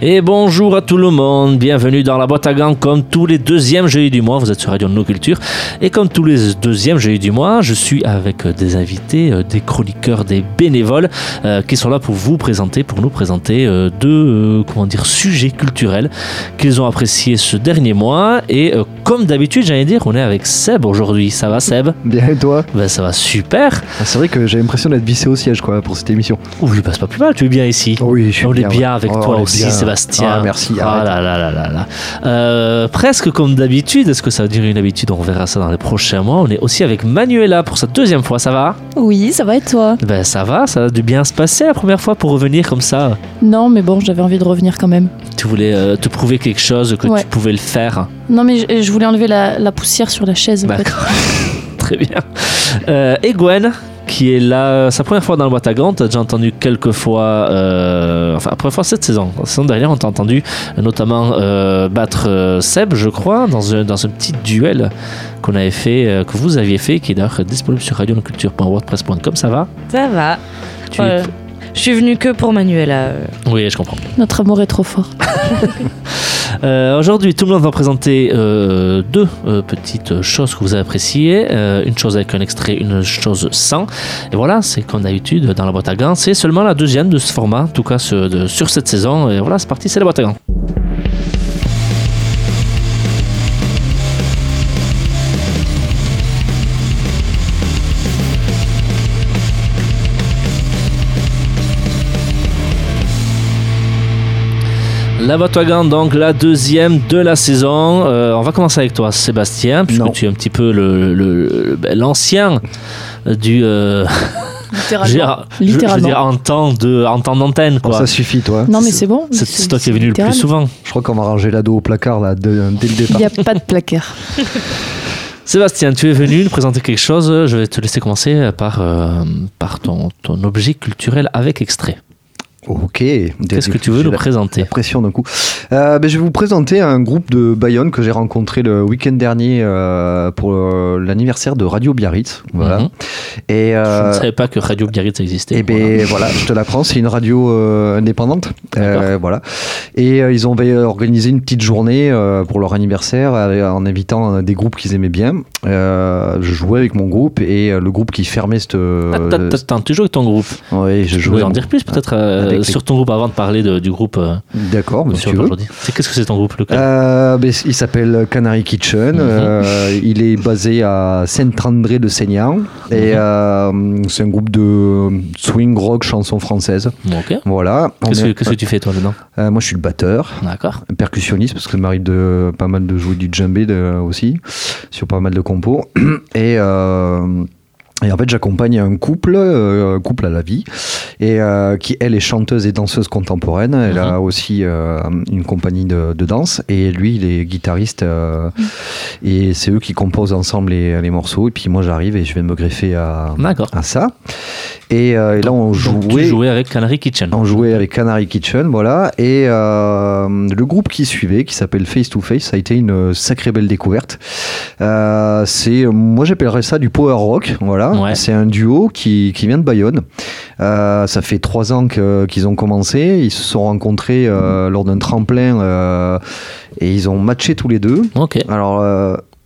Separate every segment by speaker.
Speaker 1: Et bonjour à tout le monde, bienvenue dans la boîte à gants comme tous les deuxièmes jeudis du mois, vous êtes sur Radio No Culture. Et comme tous les deuxièmes jeudis du mois, je suis avec des invités, euh, des chroniqueurs, des bénévoles euh, qui sont là pour vous présenter, pour nous présenter euh, deux comment dire, sujets culturels qu'ils ont appréciés ce dernier mois. Et comme d'habitude, j'allais dire, on est avec Seb aujourd'hui. Ça va Seb?
Speaker 2: Bien et toi?
Speaker 1: Ben, Ça va super.
Speaker 2: Ah, c'est vrai que j'ai l'impression d'être vissé au siège quoi, pour cette émission.
Speaker 1: Oui, passe pas plus mal, tu es bien ici.
Speaker 2: Oui, je suis
Speaker 1: on
Speaker 2: bien.
Speaker 1: est bien avec
Speaker 2: Oh,
Speaker 1: toi aussi,
Speaker 2: bien.
Speaker 1: Sébastien.
Speaker 2: Ah, merci,
Speaker 1: Ah là là là là là. Euh, presque comme d'habitude. Est-ce que ça va durer une habitude On verra ça dans les prochains mois. On est aussi avec Manuela pour sa deuxième fois. Ça va
Speaker 3: Oui, ça va et toi
Speaker 1: Ben ça va, ça a dû bien se passer la première fois pour revenir comme ça.
Speaker 3: Non, mais bon, j'avais envie de revenir quand même.
Speaker 1: Tu voulais euh, te prouver quelque chose que
Speaker 3: Ouais.
Speaker 1: tu pouvais le faire.
Speaker 3: Non, mais je, je voulais enlever la, la poussière sur la chaise.
Speaker 1: D'accord. Très bien. Euh, et Gwen, qui est là, sa première fois dans le boîte à gants. T'as déjà entendu quelques fois, euh, enfin, la première fois cette saison. La saison dernière, on t'a entendu euh, notamment euh, battre euh, Seb, je crois, dans un, dans un petit duel qu'on avait fait, euh, que vous aviez fait, qui est d'ailleurs disponible sur radionoculture.wordpress.com. Ça va?
Speaker 4: Ça va.
Speaker 1: Tu-
Speaker 4: Euh, je suis venue que pour Manuela. euh.
Speaker 1: Oui, je comprends.
Speaker 3: Notre amour est trop fort.
Speaker 1: Euh, Aujourd'hui, tout le monde va présenter euh, deux euh, petites choses que vous avez appréciées. Une chose avec un extrait, une chose sans. Et voilà, c'est comme d'habitude dans la boîte à gants. C'est seulement la deuxième de ce format, en tout cas sur cette saison. Et voilà, c'est parti, c'est la boîte à gants. La boîte à gants, donc la deuxième de la saison. Euh, on va commencer avec toi, Sébastien, puisque
Speaker 2: Non.
Speaker 1: tu es un petit peu le- le- ben, l'ancien du. euh, je veux dire- je- je veux
Speaker 3: Littéralement.
Speaker 1: dire en temps de- en temps d'antenne,
Speaker 2: ça suffit toi.
Speaker 3: Non, mais c'est bon.
Speaker 1: C'est toi qui es venu le plus souvent.
Speaker 2: Je crois qu'on va ranger l'ado au placard là de- dès le
Speaker 3: Il
Speaker 2: départ.
Speaker 3: n'y a pas de placard.
Speaker 1: Sébastien, tu es venu nous présenter quelque chose. Je vais te laisser commencer par, euh, par ton, ton objet culturel avec extrait.
Speaker 2: Ok.
Speaker 1: Qu'est-ce que tu veux nous présenter
Speaker 2: La pression d'un coup. Euh, ben, je vais vous présenter un groupe de Bayonne que j'ai rencontré le week-end dernier euh, pour euh, l'anniversaire de Radio Biarritz. Voilà.
Speaker 1: Mhm.
Speaker 2: Et,
Speaker 1: Je
Speaker 2: euh,
Speaker 1: ne savais pas que Radio Biarritz existait.
Speaker 2: Et ben voilà, je te l'apprends, c'est une radio euh, indépendante. Euh, voilà. Et euh, ils ont euh, organisé une petite journée euh, pour leur anniversaire euh, en invitant euh, des groupes qu'ils aimaient bien. Euh, je jouais avec mon groupe et euh, le groupe qui fermait cette. euh,
Speaker 1: Attends, attends, tu joues avec ton groupe.
Speaker 2: ouais, je
Speaker 1: Je
Speaker 2: jouais.
Speaker 1: voulais en dire plus peut-être euh, sur ton groupe avant de parler de- du groupe. euh,
Speaker 2: D'accord, monsieur.
Speaker 1: C'est qu'est-ce que c'est ton groupe lequel
Speaker 2: Euh, ben, il s'appelle Canary Kitchen.
Speaker 1: Mhm.
Speaker 2: Il est basé à Saint-André de Seignan. Et
Speaker 1: Mhm.
Speaker 2: c'est un groupe de swing rock chanson française.
Speaker 1: Ok.
Speaker 2: Voilà.
Speaker 1: Qu'est-ce
Speaker 2: est-
Speaker 1: que, tu fais toi dedans
Speaker 2: moi, je suis le batteur.
Speaker 1: D'accord.
Speaker 2: percussionniste parce que ça m'arrive de pas mal de jouer du djembé de- aussi sur pas mal de compos et et en fait, j'accompagne un couple, euh, un couple à la vie, et euh, qui elle est chanteuse et danseuse contemporaine. Elle a aussi euh, une compagnie de, de danse, et lui, il est guitariste, euh, et c'est eux qui composent ensemble les, les morceaux. Et puis moi, j'arrive et je vais me greffer à, ça. Et, et là, on jouait.
Speaker 1: avec Canary Kitchen.
Speaker 2: On jouait avec Canary Kitchen, voilà. Et le groupe qui suivait, qui s'appelle Face to Face, ça a été une sacrée belle découverte. C'est, moi j'appellerais ça du power rock, voilà.
Speaker 1: Ouais.
Speaker 2: C'est un duo qui, qui vient de Bayonne. Euh, ça fait trois ans qu'ils ont commencé. Ils se sont rencontrés euh, lors d'un tremplin euh, et ils ont matché tous les deux.
Speaker 1: Ok.
Speaker 2: Alors,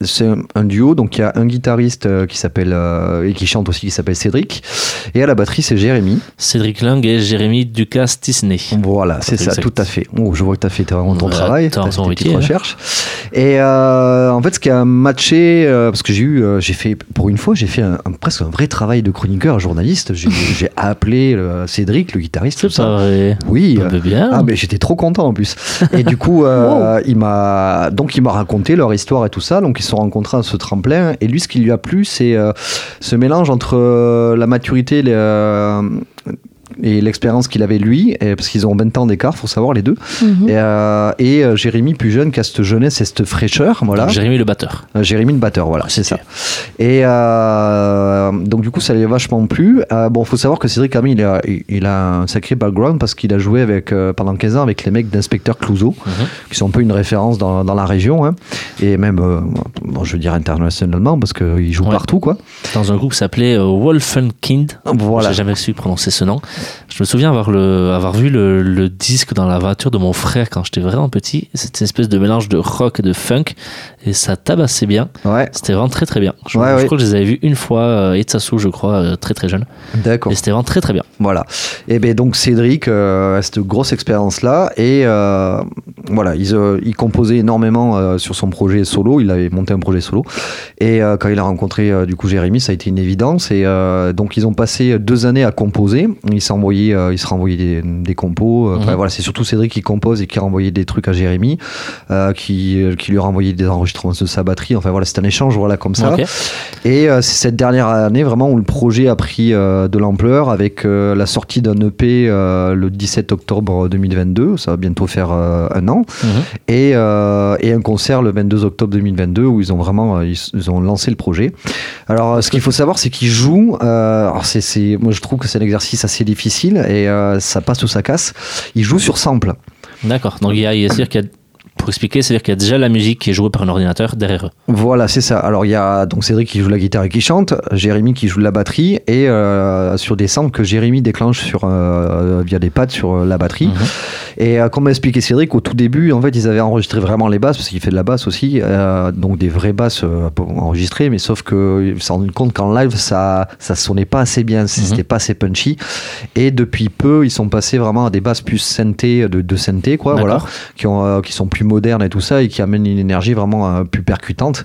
Speaker 2: c'est un- duo, donc il y a un guitariste euh, qui s'appelle euh, et qui chante aussi qui s'appelle Cédric, et à la batterie c'est Jérémy.
Speaker 1: Cédric Lang et Jérémy Ducasse-Tisney.
Speaker 2: Voilà, c'est ça,
Speaker 1: exact.
Speaker 2: tout à fait. Oh, je vois que tu as fait vraiment ton
Speaker 1: Ouais,
Speaker 2: travail,
Speaker 1: t'as ton
Speaker 2: fait tes
Speaker 1: métier, hein.
Speaker 2: recherches. Et euh, en fait, ce qui a matché, euh, parce que j'ai eu, j'ai fait, pour une fois, j'ai fait un, un- presque un vrai travail de chroniqueur, journaliste. J'ai appelé Cédric, le guitariste,
Speaker 1: C'est
Speaker 2: ça.
Speaker 1: vrai.
Speaker 2: Oui.
Speaker 1: Ah,
Speaker 2: euh,
Speaker 1: bah bien.
Speaker 2: ah mais j'étais trop content en plus. Et du coup, il m'a donc il m'a raconté leur histoire et tout ça. Donc ils se à ce tremplin. Et lui, ce qui lui a plu, c'est euh, ce mélange entre euh, la maturité les, euh, et l'expérience qu'il avait lui, et- parce qu'ils ont 20 ans d'écart, faut savoir les deux.
Speaker 3: Mhm.
Speaker 2: Et, euh, et, euh, Jérémy plus jeune qui a cette jeunesse et cette fraîcheur, voilà.
Speaker 1: Jérémy le batteur.
Speaker 2: Euh, Jérémy le batteur, voilà, c'est ça. Et euh, donc du coup, ça lui a vachement plu. Euh, bon, faut savoir que Cédric Camille, il a, il a un sacré background parce qu'il a joué avec euh, pendant 15 ans avec les mecs d'Inspecteur Clouseau,
Speaker 1: Mhm.
Speaker 2: qui sont un peu une référence dans, dans la région, hein. et même, euh, bon, je veux dire internationalement parce qu'ils jouent
Speaker 1: Ouais.
Speaker 2: partout, quoi.
Speaker 1: Dans un groupe qui s'appelait euh, Wolfenkind.
Speaker 2: Voilà.
Speaker 1: J'ai jamais su prononcer ce nom. Je me souviens avoir, le, avoir vu le, le disque dans la voiture de mon frère quand j'étais vraiment petit. C'était une espèce de mélange de rock et de funk et ça tabassait bien.
Speaker 2: Ouais,
Speaker 1: C'était vraiment très très bien. Je,
Speaker 2: Ouais,
Speaker 1: je
Speaker 2: ouais.
Speaker 1: crois que je les avais vus une fois, euh, Etsasu, je crois, euh, très très jeune.
Speaker 2: d'accord.
Speaker 1: Et c'était vraiment très très bien.
Speaker 2: Voilà. Et ben donc Cédric euh, a cette grosse expérience là et euh, voilà, il, il composait énormément sur son projet solo. Il avait monté un projet solo et quand il a rencontré du coup Jérémy, ça a été une évidence et donc ils ont passé deux années à composer. Il s'est envoyé, euh, il se des, des compos. Euh,
Speaker 1: Mhm.
Speaker 2: voilà, c'est surtout Cédric qui compose et qui a renvoyé des trucs à Jérémy, euh, qui, qui lui a renvoyé des enregistrements de sa batterie. Enfin voilà, c'est un échange voilà comme ça. Et c'est cette dernière année vraiment où le projet a pris de l'ampleur avec la sortie d'un EP le 17 octobre 2022, ça va bientôt faire un an,
Speaker 1: Mhm.
Speaker 2: et, et un concert le 22 octobre 2022 où ils ont vraiment ils, ils ont lancé le projet. Alors ce qu'il faut savoir c'est qu'ils jouent, euh, alors c'est, moi je trouve que c'est un exercice assez difficile et euh, ça passe ou ça casse, ils jouent sur sample.
Speaker 1: D'accord. Donc il y a, il c'est-à-dire y a- pour expliquer, c'est-à-dire qu'il y a déjà la musique qui est jouée par un ordinateur derrière eux.
Speaker 2: Voilà, c'est ça. Alors il y a donc Cédric qui joue la guitare et qui chante, Jérémy qui joue la batterie et euh, sur des samples que Jérémy déclenche sur euh, via des pads sur euh, la batterie.
Speaker 1: Mhm.
Speaker 2: Et euh, comme expliqué Cédric, au tout début, en fait, ils avaient enregistré vraiment les basses parce qu'il fait de la basse aussi, donc des vraies basses enregistrées, mais sauf que ils s'en rendent compte qu'en live ça ça sonnait pas assez bien, c'était pas assez punchy. Et depuis peu, ils sont passés vraiment à des basses plus synthé de, de synthé quoi, voilà qui, ont, qui sont plus modernes et tout ça et qui amènent une énergie vraiment euh, plus percutante.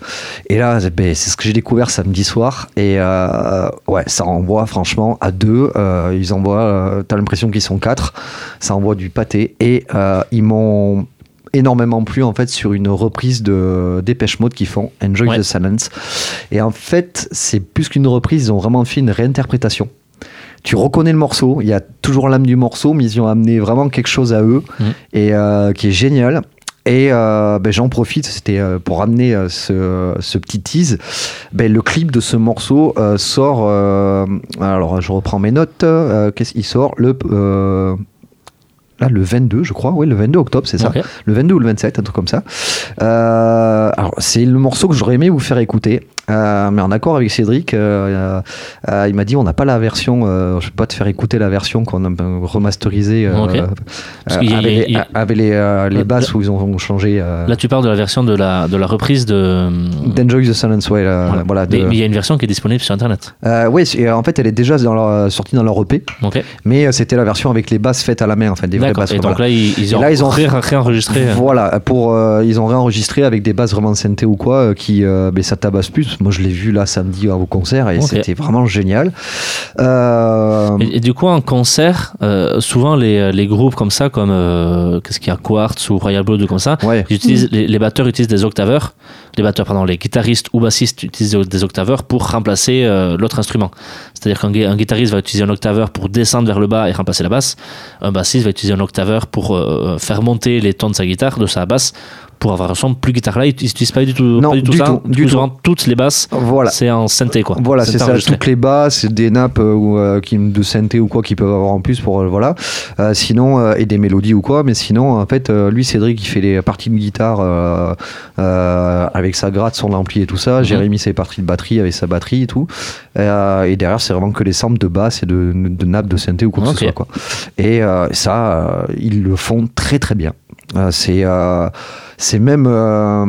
Speaker 2: Et là, c'est ben, c'est ce que j'ai découvert samedi soir. Et euh, ouais, ça envoie franchement à deux. euh, ils envoient, t'as l'impression qu'ils sont quatre. Ça envoie du pâté. Et ils m'ont énormément plu en fait sur une reprise de Dépêche Mode qu'ils font Enjoy
Speaker 1: Ouais.
Speaker 2: the Silence et en fait c'est plus qu'une reprise ils ont vraiment fait une réinterprétation tu reconnais le morceau, il y a toujours l'âme du morceau, mais ils ont amené vraiment quelque chose à eux
Speaker 1: Mhm.
Speaker 2: et euh, qui est génial. Et euh, ben, j'en profite, c'était euh, pour ramener euh, ce, ce petit tease. Ben, le clip de ce morceau sort. alors, je reprends mes notes. Qu'est-ce qu'il sort Le là, le 22, je crois. Oui, le 22 octobre, c'est ça. Le 22 ou le 27, un truc comme ça. Alors, c'est le morceau que j'aurais aimé vous faire écouter. Euh, mais en accord avec Cédric, euh, euh, il m'a dit on n'a pas la version, je peux pas te faire écouter la version qu'on a remasterisée avec,
Speaker 1: a-
Speaker 2: les,
Speaker 1: il y a-
Speaker 2: avec les, les
Speaker 1: Là-
Speaker 2: basses où ils ont changé.
Speaker 1: Là, tu parles de la version de la, de la reprise de.
Speaker 2: D'Enjoy the Silence, là,
Speaker 1: Voilà.
Speaker 2: voilà. de-
Speaker 1: Mais il y a une version qui est disponible sur Internet.
Speaker 2: C'est- en fait, elle est déjà dans leur, sortie dans leur EP,
Speaker 1: Ok.
Speaker 2: mais c'était la version avec les basses faites à la main, en fait, des vraies basses.
Speaker 1: Et
Speaker 2: voilà.
Speaker 1: donc là, ils, ont,
Speaker 2: là, ils ont-
Speaker 1: ré- réenregistré.
Speaker 2: Voilà, pour ils ont réenregistré avec des basses vraiment synthé ou quoi, qui ben, ça tabasse plus. Moi, je l'ai vu là samedi au concert et
Speaker 1: Ok.
Speaker 2: c'était vraiment génial. Euh,
Speaker 1: Et, et du coup, en concert, euh, souvent les, les groupes comme ça, comme euh, qu'est-ce qu'il y a, Quartz ou Royal Blood ou comme ça,
Speaker 2: ouais.
Speaker 1: ils utilisent, les, les batteurs utilisent des octaveurs. Les batteurs, pardon, les guitaristes ou bassistes utilisent des octaveurs pour remplacer l'autre instrument. C'est-à-dire qu'un gui- un guitariste va utiliser un octaveur pour descendre vers le bas et remplacer la basse. Un bassiste va utiliser un octaveur pour faire monter les tons de sa guitare, de sa basse, pour avoir un son plus guitare. Là, ils n'utilisent pas du tout,
Speaker 2: Non,
Speaker 1: pas du tout
Speaker 2: du
Speaker 1: ça.
Speaker 2: tout, du tout.
Speaker 1: toutes les basses,
Speaker 2: Voilà.
Speaker 1: c'est en synthé, quoi.
Speaker 2: Voilà, c'est ça. Toutes les basses, des nappes euh, ou, euh, de synthé ou quoi qu'ils peuvent avoir en plus pour euh, voilà. Euh, sinon et des mélodies ou quoi, mais sinon en fait lui Cédric il fait les parties de guitare avec sa gratte, son ampli et tout ça.
Speaker 1: Mhm.
Speaker 2: Jérémy c'est parties de batterie avec sa batterie et tout. Et derrière c'est vraiment que les samples de basse et de, de nappes de synthé ou quoi que ce soit quoi. Et ça ils le font très très bien. C'est c'est même euh,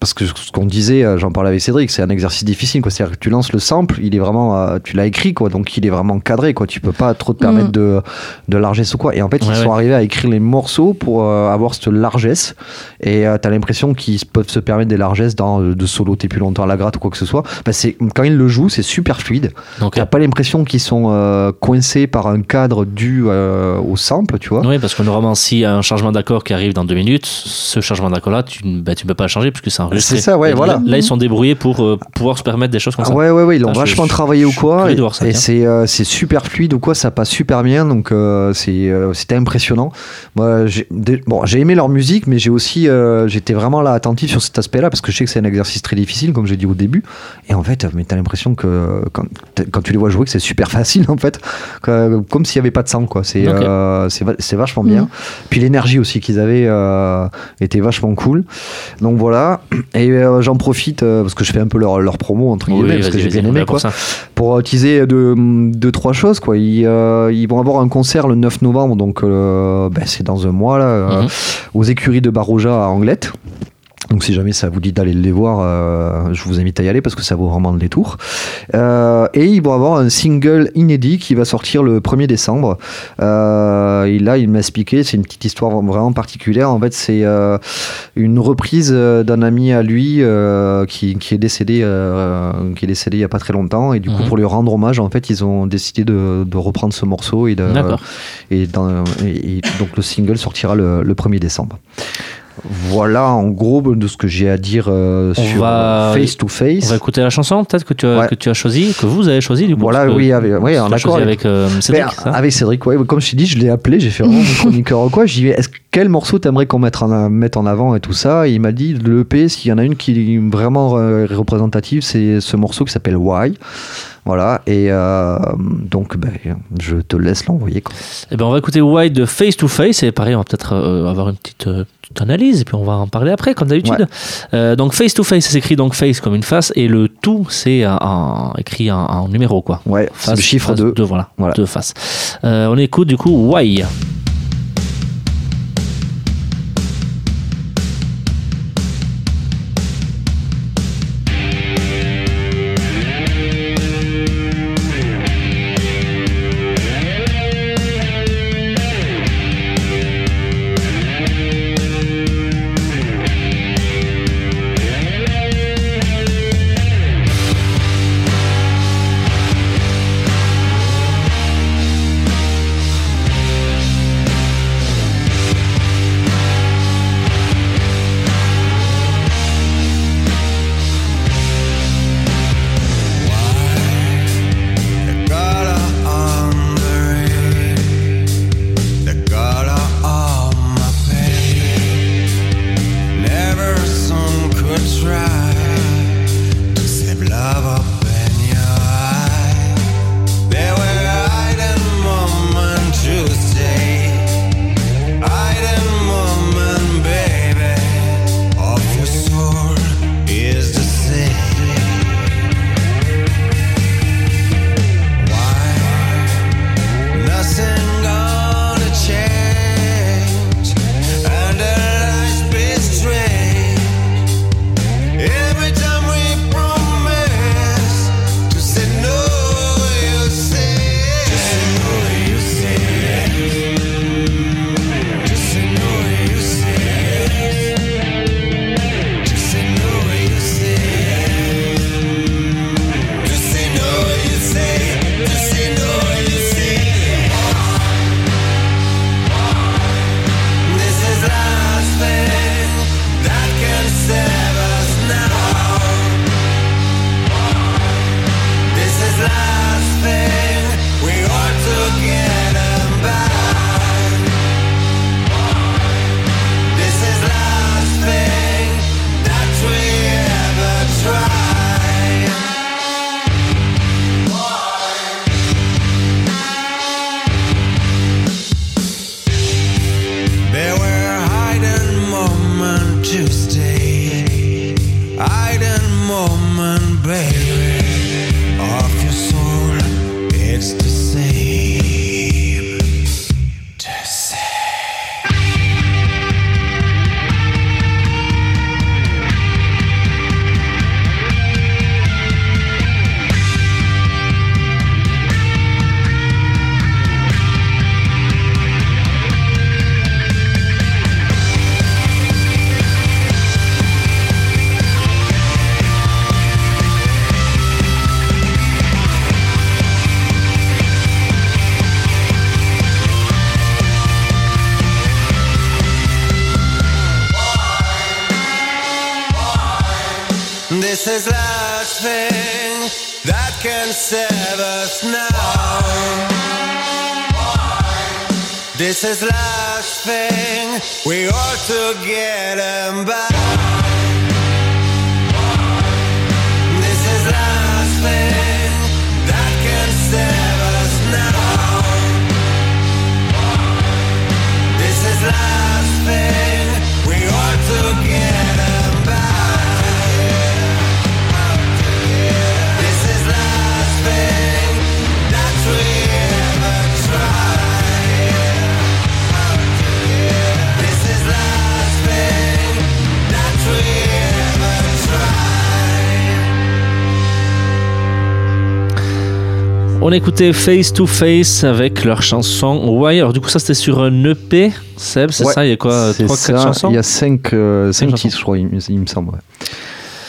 Speaker 2: parce que ce qu'on disait, euh, j'en parlais avec Cédric, c'est un exercice difficile. quoi. C'est-à-dire que tu lances le sample, il est vraiment, euh, tu l'as écrit, quoi, donc il est vraiment cadré. Quoi. Tu peux pas trop te permettre
Speaker 3: Mhm.
Speaker 2: de, de largesse ou quoi. Et en fait,
Speaker 1: Ouais,
Speaker 2: ils sont arrivés à écrire les morceaux pour euh, avoir cette largesse. Et tu as l'impression qu'ils peuvent se permettre des largesses dans euh, de soloter plus longtemps à la gratte ou quoi que ce soit. Bah, c'est, quand ils le jouent, c'est super fluide.
Speaker 1: Donc,
Speaker 2: T'as pas l'impression qu'ils sont euh, coincés par un cadre dû euh, au sample, tu vois.
Speaker 1: Oui, parce que normalement, s'il y a un changement d'accord qui arrive dans deux minutes, ce changement d'accord-là, tu ne bah, tu peux pas le changer puisque c'est enregistré.
Speaker 2: C'est ça, ouais,
Speaker 1: Et
Speaker 2: voilà.
Speaker 1: Là, là, ils sont débrouillés pour euh, pouvoir se permettre des choses comme
Speaker 2: Ah
Speaker 1: ça.
Speaker 2: ouais, ouais, ouais, ils l'ont
Speaker 1: Ah,
Speaker 2: vachement
Speaker 1: je-
Speaker 2: travaillé ou
Speaker 1: je
Speaker 2: quoi. Et,
Speaker 1: ça,
Speaker 2: c'est euh, super fluide ou quoi, ça passe super bien. Donc euh, c'est euh, c'était impressionnant. Moi, j'ai bon, j'ai aimé leur musique, mais j'ai aussi euh, j'étais vraiment là attentif sur cet aspect-là parce que je sais que c'est un exercice très difficile, comme j'ai dit au début. Et en fait, mais t'as l'impression que quand, quand tu les vois jouer, que c'est super facile en fait, que- comme s'il y avait pas de sang quoi. C'est
Speaker 1: Ok.
Speaker 2: c'est va- c'est vachement bien.
Speaker 3: Mhm.
Speaker 2: Puis l'énergie aussi qu'ils avaient était vachement cool. Donc voilà. Et euh, j'en profite euh, parce que je fais un peu leur, leur promo entre guillemets
Speaker 5: Oui,
Speaker 2: parce que j'ai bien aimé quoi, pour utiliser deux, deux trois choses quoi. Ils, euh, ils vont avoir un concert le 9 novembre donc euh, ben, c'est dans un mois là euh,
Speaker 5: Mhm.
Speaker 2: aux écuries de Baroja à Anglette. Donc si jamais ça vous dit d'aller les voir, euh, je vous invite à y aller parce que ça vaut vraiment le détour. Euh, et ils vont avoir un single inédit qui va sortir le 1er décembre. Euh, et là, il m'a expliqué, c'est une petite histoire vraiment particulière. En fait, c'est euh, une reprise euh, d'un ami à lui euh, qui, qui est décédé, euh, qui est décédé il y a pas très longtemps. Et du coup,
Speaker 5: Mhm.
Speaker 2: pour lui rendre hommage, en fait, ils ont décidé de, de reprendre ce morceau et, de,
Speaker 5: D'accord.
Speaker 2: et, dans- et- et donc le single sortira le, le 1er décembre. Voilà en gros de ce que j'ai à dire euh,
Speaker 5: On
Speaker 2: sur
Speaker 5: va-
Speaker 2: Face to
Speaker 5: On
Speaker 2: Face.
Speaker 5: va écouter la chanson peut-être que tu as,
Speaker 2: Ouais.
Speaker 5: que tu as choisi, que vous avez choisi du coup.
Speaker 2: Voilà, oui, avec, oui, en accord avec,
Speaker 5: avec euh, Cédric,
Speaker 2: Ben,
Speaker 5: ça
Speaker 2: avec Cédric, ouais. Comme je t'ai dit, je l'ai appelé, j'ai fait vraiment mon chroniqueur ou quoi. J'ai dit, est-ce quel morceau t'aimerais qu'on mette en, mette en avant et tout ça? Et il m'a dit, le EP, s'il y en a une qui est vraiment euh, représentative, c'est ce morceau qui s'appelle Why. Voilà, et euh, donc ben, je te laisse l'envoyer.
Speaker 5: Eh ben, on va écouter White de Face to Face et pareil, on va peut-être euh, avoir une petite, euh, petite analyse et puis on va en parler après, comme d'habitude. Donc Face to Face, ça s'écrit donc Face comme une face et le tout, c'est écrit en, numéro quoi.
Speaker 2: Ouais, c'est le
Speaker 5: Face-
Speaker 2: chiffre
Speaker 5: face
Speaker 2: 2.
Speaker 5: deux, voilà,
Speaker 2: Voilà.
Speaker 5: deux faces. On écoute du coup Why?
Speaker 6: Is last thing that can save us now. This is last thing we ought to get 'em back. This is last thing that can save us now. This is last thing we ought to get
Speaker 1: On écoutait Face to Face avec leur chanson Why. Alors, du coup, ça c'était sur un EP. Seb, c'est
Speaker 2: Ouais,
Speaker 1: ça? Il y a quoi
Speaker 2: C'est
Speaker 1: 3-4
Speaker 2: ça,
Speaker 1: chansons?
Speaker 2: Il y a 5
Speaker 1: Cinq
Speaker 2: titres, je crois, il, me- il me semble. ouais.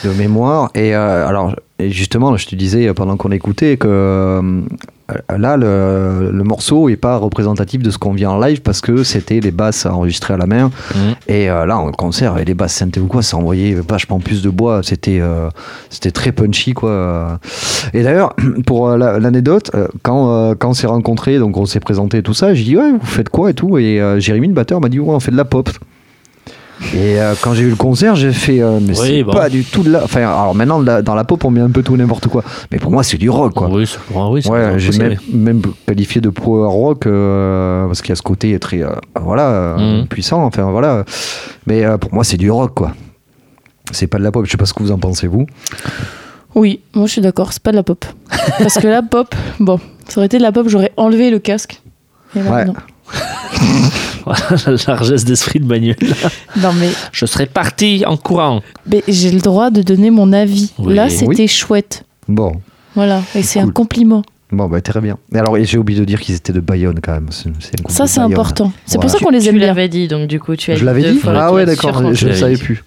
Speaker 2: De mémoire. Et euh, alors, et justement, je te disais euh, pendant qu'on écoutait que euh, là, le, le morceau est pas représentatif de ce qu'on vit en live parce que c'était les basses enregistrées à la main.
Speaker 1: Mhm.
Speaker 2: Et euh, là, en concert, les basses synthé ou quoi, ça envoyait vachement plus de bois. C'était euh, c'était très punchy, quoi. Et d'ailleurs, pour la- l'anecdote, quand, quand on s'est rencontrés, donc on s'est présenté et tout ça, j'ai dit, ouais, vous faites quoi et tout. Et Jérémy, le batteur, m'a dit, ouais, on fait de la pop. Et euh, quand j'ai vu le concert, j'ai fait, euh, mais
Speaker 1: Oui,
Speaker 2: c'est
Speaker 1: bon.
Speaker 2: pas du tout de la. Enfin, alors maintenant, la- dans la pop, on met un peu tout n'importe quoi. Mais pour moi, c'est du rock, quoi.
Speaker 1: Oui, c'est ouais, oui, c'est
Speaker 2: Ouais, j'ai même, même qualifié de power rock euh, parce qu'il y a ce côté très euh, voilà
Speaker 1: Mhm.
Speaker 2: puissant. Enfin voilà, mais euh, pour moi c'est du rock quoi. C'est pas de la pop. Je sais pas ce que vous en pensez vous.
Speaker 3: Oui, moi je suis d'accord, c'est pas de la pop. Parce que la pop, bon, ça aurait été de la pop, j'aurais enlevé le casque. Et là,
Speaker 2: Ouais.
Speaker 3: non.
Speaker 1: Voilà, la largesse d'esprit de Manuel.
Speaker 3: Non, mais,
Speaker 1: Je serais parti en courant.
Speaker 3: mais j'ai le droit de donner mon avis.
Speaker 1: Oui.
Speaker 3: Là, c'était chouette.
Speaker 2: Bon,
Speaker 3: Voilà, et c'est un compliment.
Speaker 2: Bon bah très bien. Et alors j'ai oublié de dire qu'ils étaient de Bayonne quand même. C'est, c'est
Speaker 3: Ça, c'est important. C'est
Speaker 2: Voilà.
Speaker 3: pour ça
Speaker 4: Tu,
Speaker 3: qu'on les
Speaker 4: tu
Speaker 3: aime bien.
Speaker 4: l'avais dit, donc du coup, tu as
Speaker 2: Je l'avais dit.
Speaker 4: fois,
Speaker 2: Ah
Speaker 4: tu
Speaker 2: ouais d'accord. Je ne savais
Speaker 1: dit.
Speaker 2: plus.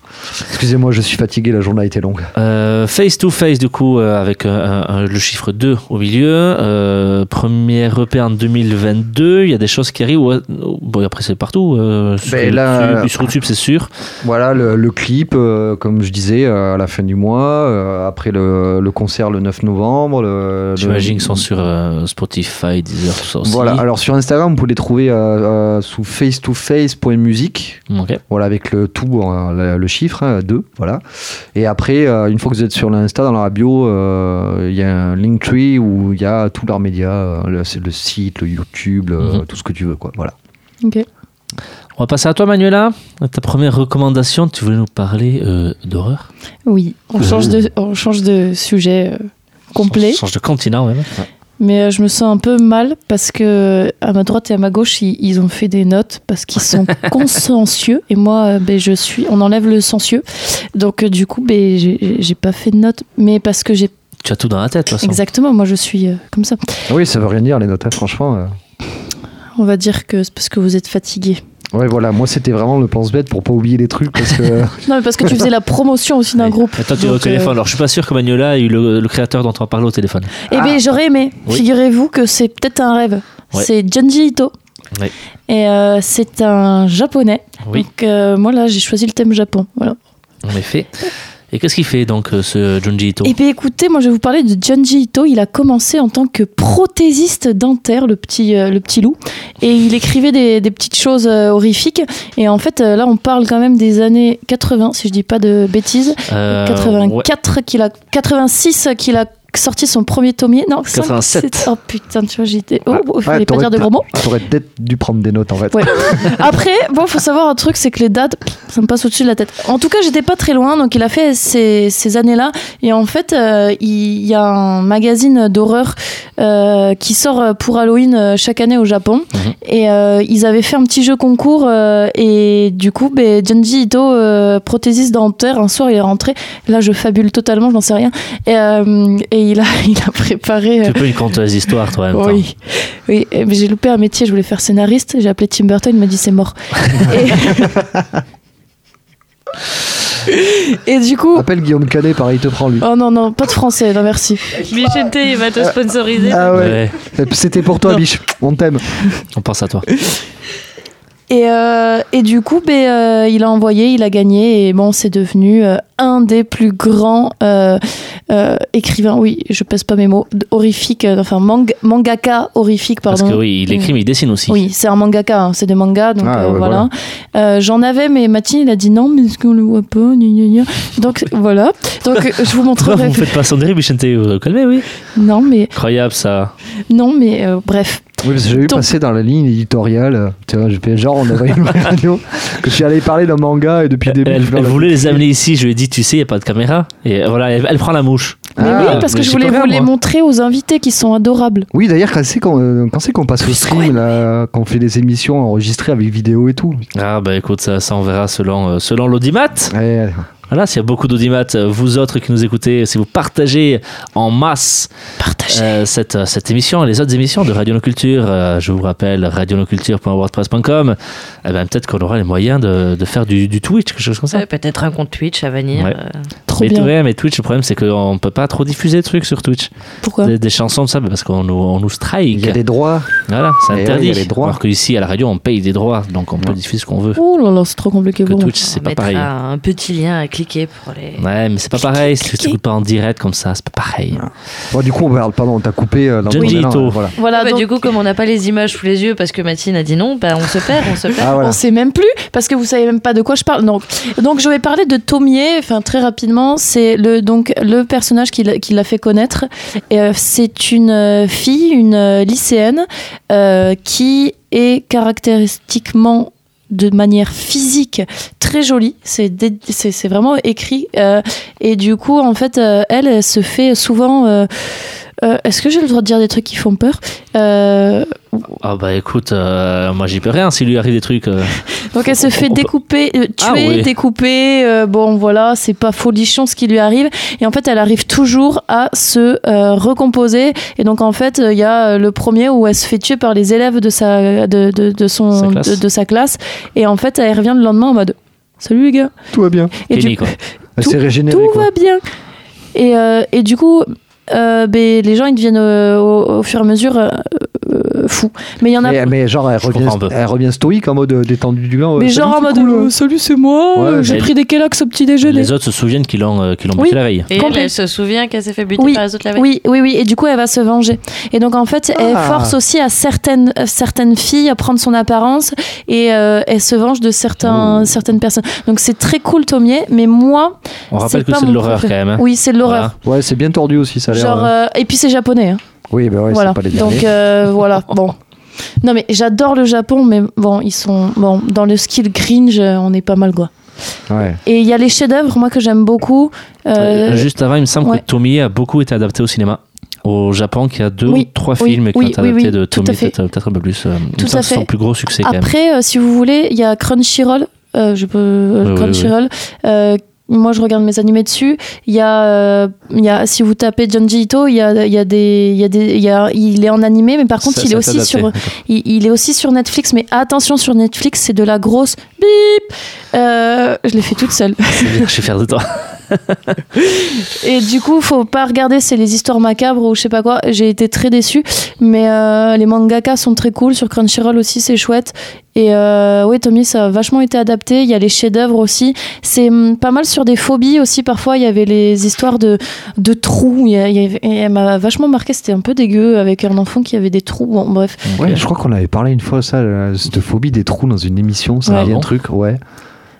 Speaker 2: Excusez-moi, je suis fatigué. La journée a été longue.
Speaker 1: Euh, face to Face, du coup, euh, avec euh, le chiffre 2 au milieu. Euh, premier EP en 2022. Il y a des choses qui arrivent. ouais, bon, après, c'est partout. Euh, sur,
Speaker 2: Ben là,
Speaker 1: YouTube, sur YouTube, c'est sûr.
Speaker 2: Voilà le, le clip, euh, comme je disais, euh, à la fin du mois. euh, après le, le concert le 9 novembre. le-
Speaker 1: J'imagine sont sur euh, Spotify, Deezer, tout ça aussi.
Speaker 2: Voilà, alors sur Instagram, vous pouvez les trouver euh, euh, sous face-to-face.music.
Speaker 1: Ok.
Speaker 2: Voilà, avec le tout, euh, le, le chiffre, 2, voilà. Et après, euh, une fois que vous êtes sur l'Insta, dans la bio, euh, il y a un Linktree où il y a tous leurs médias, euh, le, c'est le site, le YouTube, le-
Speaker 1: Mhm.
Speaker 2: tout ce que tu veux, quoi. Voilà.
Speaker 3: Ok.
Speaker 1: On va passer à toi, Manuela. Ta première recommandation, tu voulais nous parler euh, d'horreur?
Speaker 3: Oui, on change de, on change de sujet euh, complet.
Speaker 1: Change- Change de continent, même.
Speaker 3: Mais euh, je me sens un peu mal parce que à ma droite et à ma gauche, ils, ils ont fait des notes parce qu'ils sont consciencieux. Et moi, euh, ben, je suis. On enlève le sensueux. Donc, euh, du coup, ben, j'ai pas fait de notes. Mais parce que j'ai.
Speaker 1: Tu as tout dans la tête, de toute façon.
Speaker 3: Exactement, moi, je suis euh, comme ça.
Speaker 2: Ah Oui, ça veut rien dire, les notes, hein, franchement. euh.
Speaker 3: On va dire que c'est parce que vous êtes fatigué.
Speaker 2: Ouais, voilà, moi, c'était vraiment le pense-bête pour pas oublier les trucs parce que.
Speaker 3: Non, mais parce que tu faisais la promotion aussi d'un
Speaker 1: Oui.
Speaker 3: groupe.
Speaker 1: Et toi, tu es au téléphone.
Speaker 3: euh,
Speaker 1: Alors, je suis pas sûr que Manuela ait eu le, le créateur dont on va parler au téléphone.
Speaker 3: Eh bien, j'aurais aimé.
Speaker 1: Oui.
Speaker 3: Figurez-vous que c'est peut-être un rêve.
Speaker 1: Ouais.
Speaker 3: C'est Junji Ito.
Speaker 1: Oui.
Speaker 3: Et euh, c'est un japonais.
Speaker 1: Oui.
Speaker 3: Donc, euh, moi, là, j'ai choisi le thème Japon. Voilà.
Speaker 1: En effet. Et qu'est-ce qu'il fait, donc, euh, ce Junji Ito?
Speaker 3: Et bien, écoutez, moi, je vais vous parler de Junji Ito. Il a commencé en tant que prothésiste dentaire, le petit, euh, le petit loup. Et il écrivait des, des petites choses euh, horrifiques. Et en fait, là, on parle quand même des années 80, si je dis pas de bêtises.
Speaker 1: Euh, ouais.
Speaker 3: 84 qu'il a 86 qu'il a sorti son premier tomier non 5,
Speaker 1: 87.
Speaker 3: c'est- oh putain tu vois j'étais oh,
Speaker 2: Ah,
Speaker 3: il fallait
Speaker 2: ouais,
Speaker 3: pas
Speaker 2: t'aurais
Speaker 3: dire de
Speaker 2: pas-
Speaker 3: gros mots
Speaker 2: T'aurais peut-être dû prendre des notes en fait.
Speaker 3: Ouais. après bon faut savoir un truc c'est que les dates ça me passe au-dessus de la tête en tout cas j'étais pas très loin donc il a fait ces, ces années là et en fait euh, il y a un magazine d'horreur euh, qui sort pour Halloween euh, chaque année au Japon
Speaker 1: Mhm.
Speaker 3: et euh, ils avaient fait un petit jeu concours et du coup ben, Junji Ito prothésiste dentaire un soir il est rentré là je fabule totalement je n'en sais rien et, et il a il a préparé euh,
Speaker 1: Tu peux une conteuse histoire, toi, en même temps.
Speaker 3: oui, oui. eh, mais j'ai loupé un métier, je voulais faire scénariste. J'ai appelé Tim Burton, il m'a dit c'est mort. Et... Et du coup,
Speaker 2: Appelle Guillaume Canet, pareil, il te prend lui.
Speaker 3: oh non non, pas de français, non merci.
Speaker 4: Michel T, il va te sponsoriser.
Speaker 2: Ah ouais.
Speaker 1: Ouais,
Speaker 2: C'était pour toi, biche. On t'aime.
Speaker 1: on pense à toi.
Speaker 3: Et, euh, et du coup, ben, euh, il a envoyé, il a gagné, et bon, c'est devenu euh, un des plus grands euh, euh, écrivains, oui, je pèse pas mes mots, euh, enfin mang- mangaka horrifique, pardon.
Speaker 1: Parce que oui, il écrit, mais il dessine aussi.
Speaker 3: Oui, c'est un mangaka, hein, c'est des mangas, donc
Speaker 2: Ah,
Speaker 3: euh,
Speaker 2: ouais,
Speaker 3: voilà. Euh, J'en avais, mais Mathilde, il a dit non, mais est-ce qu'on le voit pas gna, gna, gna. Donc voilà. Donc je vous montrerai.
Speaker 1: vous faites pas son dérive, Vicente Vous vous calmez, oui.
Speaker 3: Non, mais
Speaker 1: Incroyable, ça.
Speaker 3: non, mais euh, bref.
Speaker 2: Oui, parce que j'ai vu
Speaker 3: Donc-
Speaker 2: passer dans la ligne éditoriale, euh, tu vois, j'ai fait genre on avait une radio, que je suis allé parler d'un manga et depuis le début.
Speaker 1: Elle, voulait les amener ici. Je lui ai dit, tu sais, il n'y a pas de caméra. Et voilà, elle, elle prend la mouche.
Speaker 3: Mais
Speaker 2: Ah,
Speaker 3: oui, parce que je voulais vous les montrer aux invités qui sont adorables.
Speaker 2: Oui, d'ailleurs, quand c'est qu'on euh, quand c'est qu'on passe au stream, là, qu'on fait des émissions enregistrées avec vidéo et tout.
Speaker 1: Ah, bah écoute, ça, ça on verra selon, euh, selon l'audimat.
Speaker 2: Ouais,
Speaker 1: Voilà, s'il y a beaucoup d'audimat, euh, vous autres qui nous écoutez, si vous partagez en masse euh, cette, euh, cette émission et les autres émissions de Radio No Culture, euh, je vous rappelle radionoculture.wordpress.com, eh ben, peut-être qu'on aura les moyens de, de faire du, du Twitch, quelque chose comme ça.
Speaker 4: Ouais, Peut-être un compte Twitch à venir.
Speaker 1: Ouais.
Speaker 3: Trop
Speaker 1: mais,
Speaker 3: bien.
Speaker 1: ouais, mais Twitch, le problème, c'est qu'on peut pas trop diffuser de trucs sur Twitch.
Speaker 3: Pourquoi
Speaker 1: Des, des chansons de ça, parce qu'on nous, on nous strike.
Speaker 2: Il y a des droits.
Speaker 1: Voilà, c'est
Speaker 2: Eh ouais,
Speaker 1: interdit.
Speaker 2: il y a les droits.
Speaker 1: Alors qu'ici, à la radio, on paye des droits, donc on peut diffuser ce qu'on veut.
Speaker 3: Oh là là, c'est trop compliqué
Speaker 1: Que. Twitch, c'est pas pareil.
Speaker 4: un petit lien à cliquer pour les.
Speaker 1: Ouais, mais c'est pas pareil. Si tu t'écoutes pas en direct comme ça, c'est pas pareil.
Speaker 2: Bon, du coup, on parle, pardon, t'as coupé. euh, dans
Speaker 1: Junji
Speaker 2: ton élan,
Speaker 1: Ito.
Speaker 2: euh, Voilà.
Speaker 3: Voilà,
Speaker 4: Ah bah,
Speaker 3: donc,
Speaker 4: Du coup, comme on n'a pas les images sous les yeux parce que Mathilde a dit non, bah, on se perd, on se perd.
Speaker 2: Ah, voilà.
Speaker 3: on sait même plus parce que vous savez même pas de quoi je parle. Donc, donc je vais parler de Tomier, enfin très rapidement. C'est le donc le personnage qui l'a fait connaître. Euh, c'est une euh, fille, une euh, lycéenne qui est caractéristiquement de manière physique très jolie. C'est vraiment écrit. et du coup, en fait, elle se fait souvent. Euh, Est-ce que j'ai le droit de dire des trucs qui font peur Euh,
Speaker 1: Ah bah écoute, euh, moi j'y peux rien s'il lui arrive des trucs. euh.
Speaker 3: Donc elle se fait découper, euh, tuer,
Speaker 1: Ah oui.
Speaker 3: découper. euh, bon voilà, c'est pas folichon ce qui lui arrive. Et en fait, elle arrive toujours à se euh, recomposer. Et donc en fait, il y a le premier où elle se fait tuer par les élèves de sa de, de, de son
Speaker 1: Sa
Speaker 3: de, de sa classe. Et en fait, elle revient le lendemain en mode Salut les gars.
Speaker 2: Tout va bien.
Speaker 3: Et
Speaker 1: Fini
Speaker 3: du-
Speaker 1: quoi.
Speaker 2: Elle
Speaker 3: Tout-
Speaker 2: s'est régénérée.
Speaker 3: tout
Speaker 2: quoi.
Speaker 3: va bien. Et, euh, et du coup, euh, ben, les gens ils deviennent euh, au, au fur et à mesure fous. Mais il y en a.
Speaker 2: Mais, mais genre, elle revient,
Speaker 1: comprends un peu.
Speaker 2: elle revient stoïque en mode euh, détendu du gland.
Speaker 3: mais
Speaker 2: euh,
Speaker 3: genre en mode
Speaker 2: cool,
Speaker 3: euh, salut c'est moi,
Speaker 2: Ouais,
Speaker 3: j'ai
Speaker 1: mais-
Speaker 3: pris des Kellogg's au petit déjeuner.
Speaker 1: Les autres se souviennent qu'ils l'ont euh, qu'ils l'ont
Speaker 3: Oui.
Speaker 1: buté la veille.
Speaker 4: Et elle, se souvient qu'elle s'est fait buter
Speaker 3: Oui,
Speaker 4: par les autres la veille.
Speaker 3: Oui, oui, oui. Et du coup, elle va se venger. Et donc, en fait, elle
Speaker 2: Ah.
Speaker 3: force aussi à certaines, certaines filles à prendre son apparence et euh, elle se venge de certains,
Speaker 2: Oh.
Speaker 3: certaines personnes. Donc, c'est très cool, Tomier. Mais moi,
Speaker 1: On rappelle que c'est de l'horreur quand même. hein.
Speaker 3: oui, c'est de l'horreur.
Speaker 1: Voilà.
Speaker 2: Ouais, c'est bien tordu aussi, ça a l'air.
Speaker 3: Genre,
Speaker 2: euh,
Speaker 3: et puis, c'est japonais. hein.
Speaker 2: Oui, bah ouais,
Speaker 3: voilà.
Speaker 2: c'est pas les
Speaker 3: Donc, euh, voilà. Bon. Non, mais j'adore le Japon, mais bon, ils sont. Bon, dans le skill cringe, euh, on est pas mal, quoi.
Speaker 2: Ouais.
Speaker 3: Et il y a les chefs-d'œuvre, moi, que j'aime beaucoup. Euh,
Speaker 1: Juste avant, il me semble
Speaker 3: ouais.
Speaker 1: que Tomie a beaucoup été adapté au cinéma. Au Japon, qui a deux
Speaker 3: Oui,
Speaker 1: ou trois
Speaker 3: oui,
Speaker 1: films qui
Speaker 3: oui,
Speaker 1: ont été
Speaker 3: oui,
Speaker 1: adaptés
Speaker 3: oui,
Speaker 1: de Tomie,
Speaker 3: fait.
Speaker 1: peut-être peut-être un peu plus.
Speaker 3: Tout à
Speaker 1: c'est son
Speaker 3: fait.
Speaker 1: plus gros succès quand même.
Speaker 3: Après, euh, si vous voulez, il y a Crunchyroll. euh, je peux euh,
Speaker 1: Oui, oui,
Speaker 3: Crunchyroll. Moi, je regarde mes animés dessus. Il y a, euh, il y a si vous tapez Junji Ito, il y a, il y a des, il y a des, il y a, il est en animé, mais par contre,
Speaker 1: Ça-
Speaker 3: il est aussi
Speaker 1: adapté,
Speaker 3: sur, il, il est aussi sur Netflix. Mais attention, sur Netflix, c'est de la grosse bip. Euh, je l'ai fait toute seule.
Speaker 1: Je suis fier de toi.
Speaker 3: Et du coup, faut pas regarder, c'est les histoires macabres ou je sais pas quoi. J'ai été très déçue. Mais euh, les mangaka sont très cool. Sur Crunchyroll aussi, c'est chouette. Et euh, oui, Tommy, ça a vachement été adapté. Il y a les chefs-d'œuvre aussi. C'est hum, pas mal sur des phobies aussi. Parfois, il y avait les histoires de, de trous. Il y a- il y elle m'a vachement marqué. C'était un peu dégueu avec un enfant qui avait des trous. Bon, bref.
Speaker 2: Ouais, je crois qu'on avait parlé une fois ça, euh, cette phobie des trous dans une émission, ça
Speaker 3: Ouais.
Speaker 2: avait
Speaker 1: Ah
Speaker 2: un truc, ouais.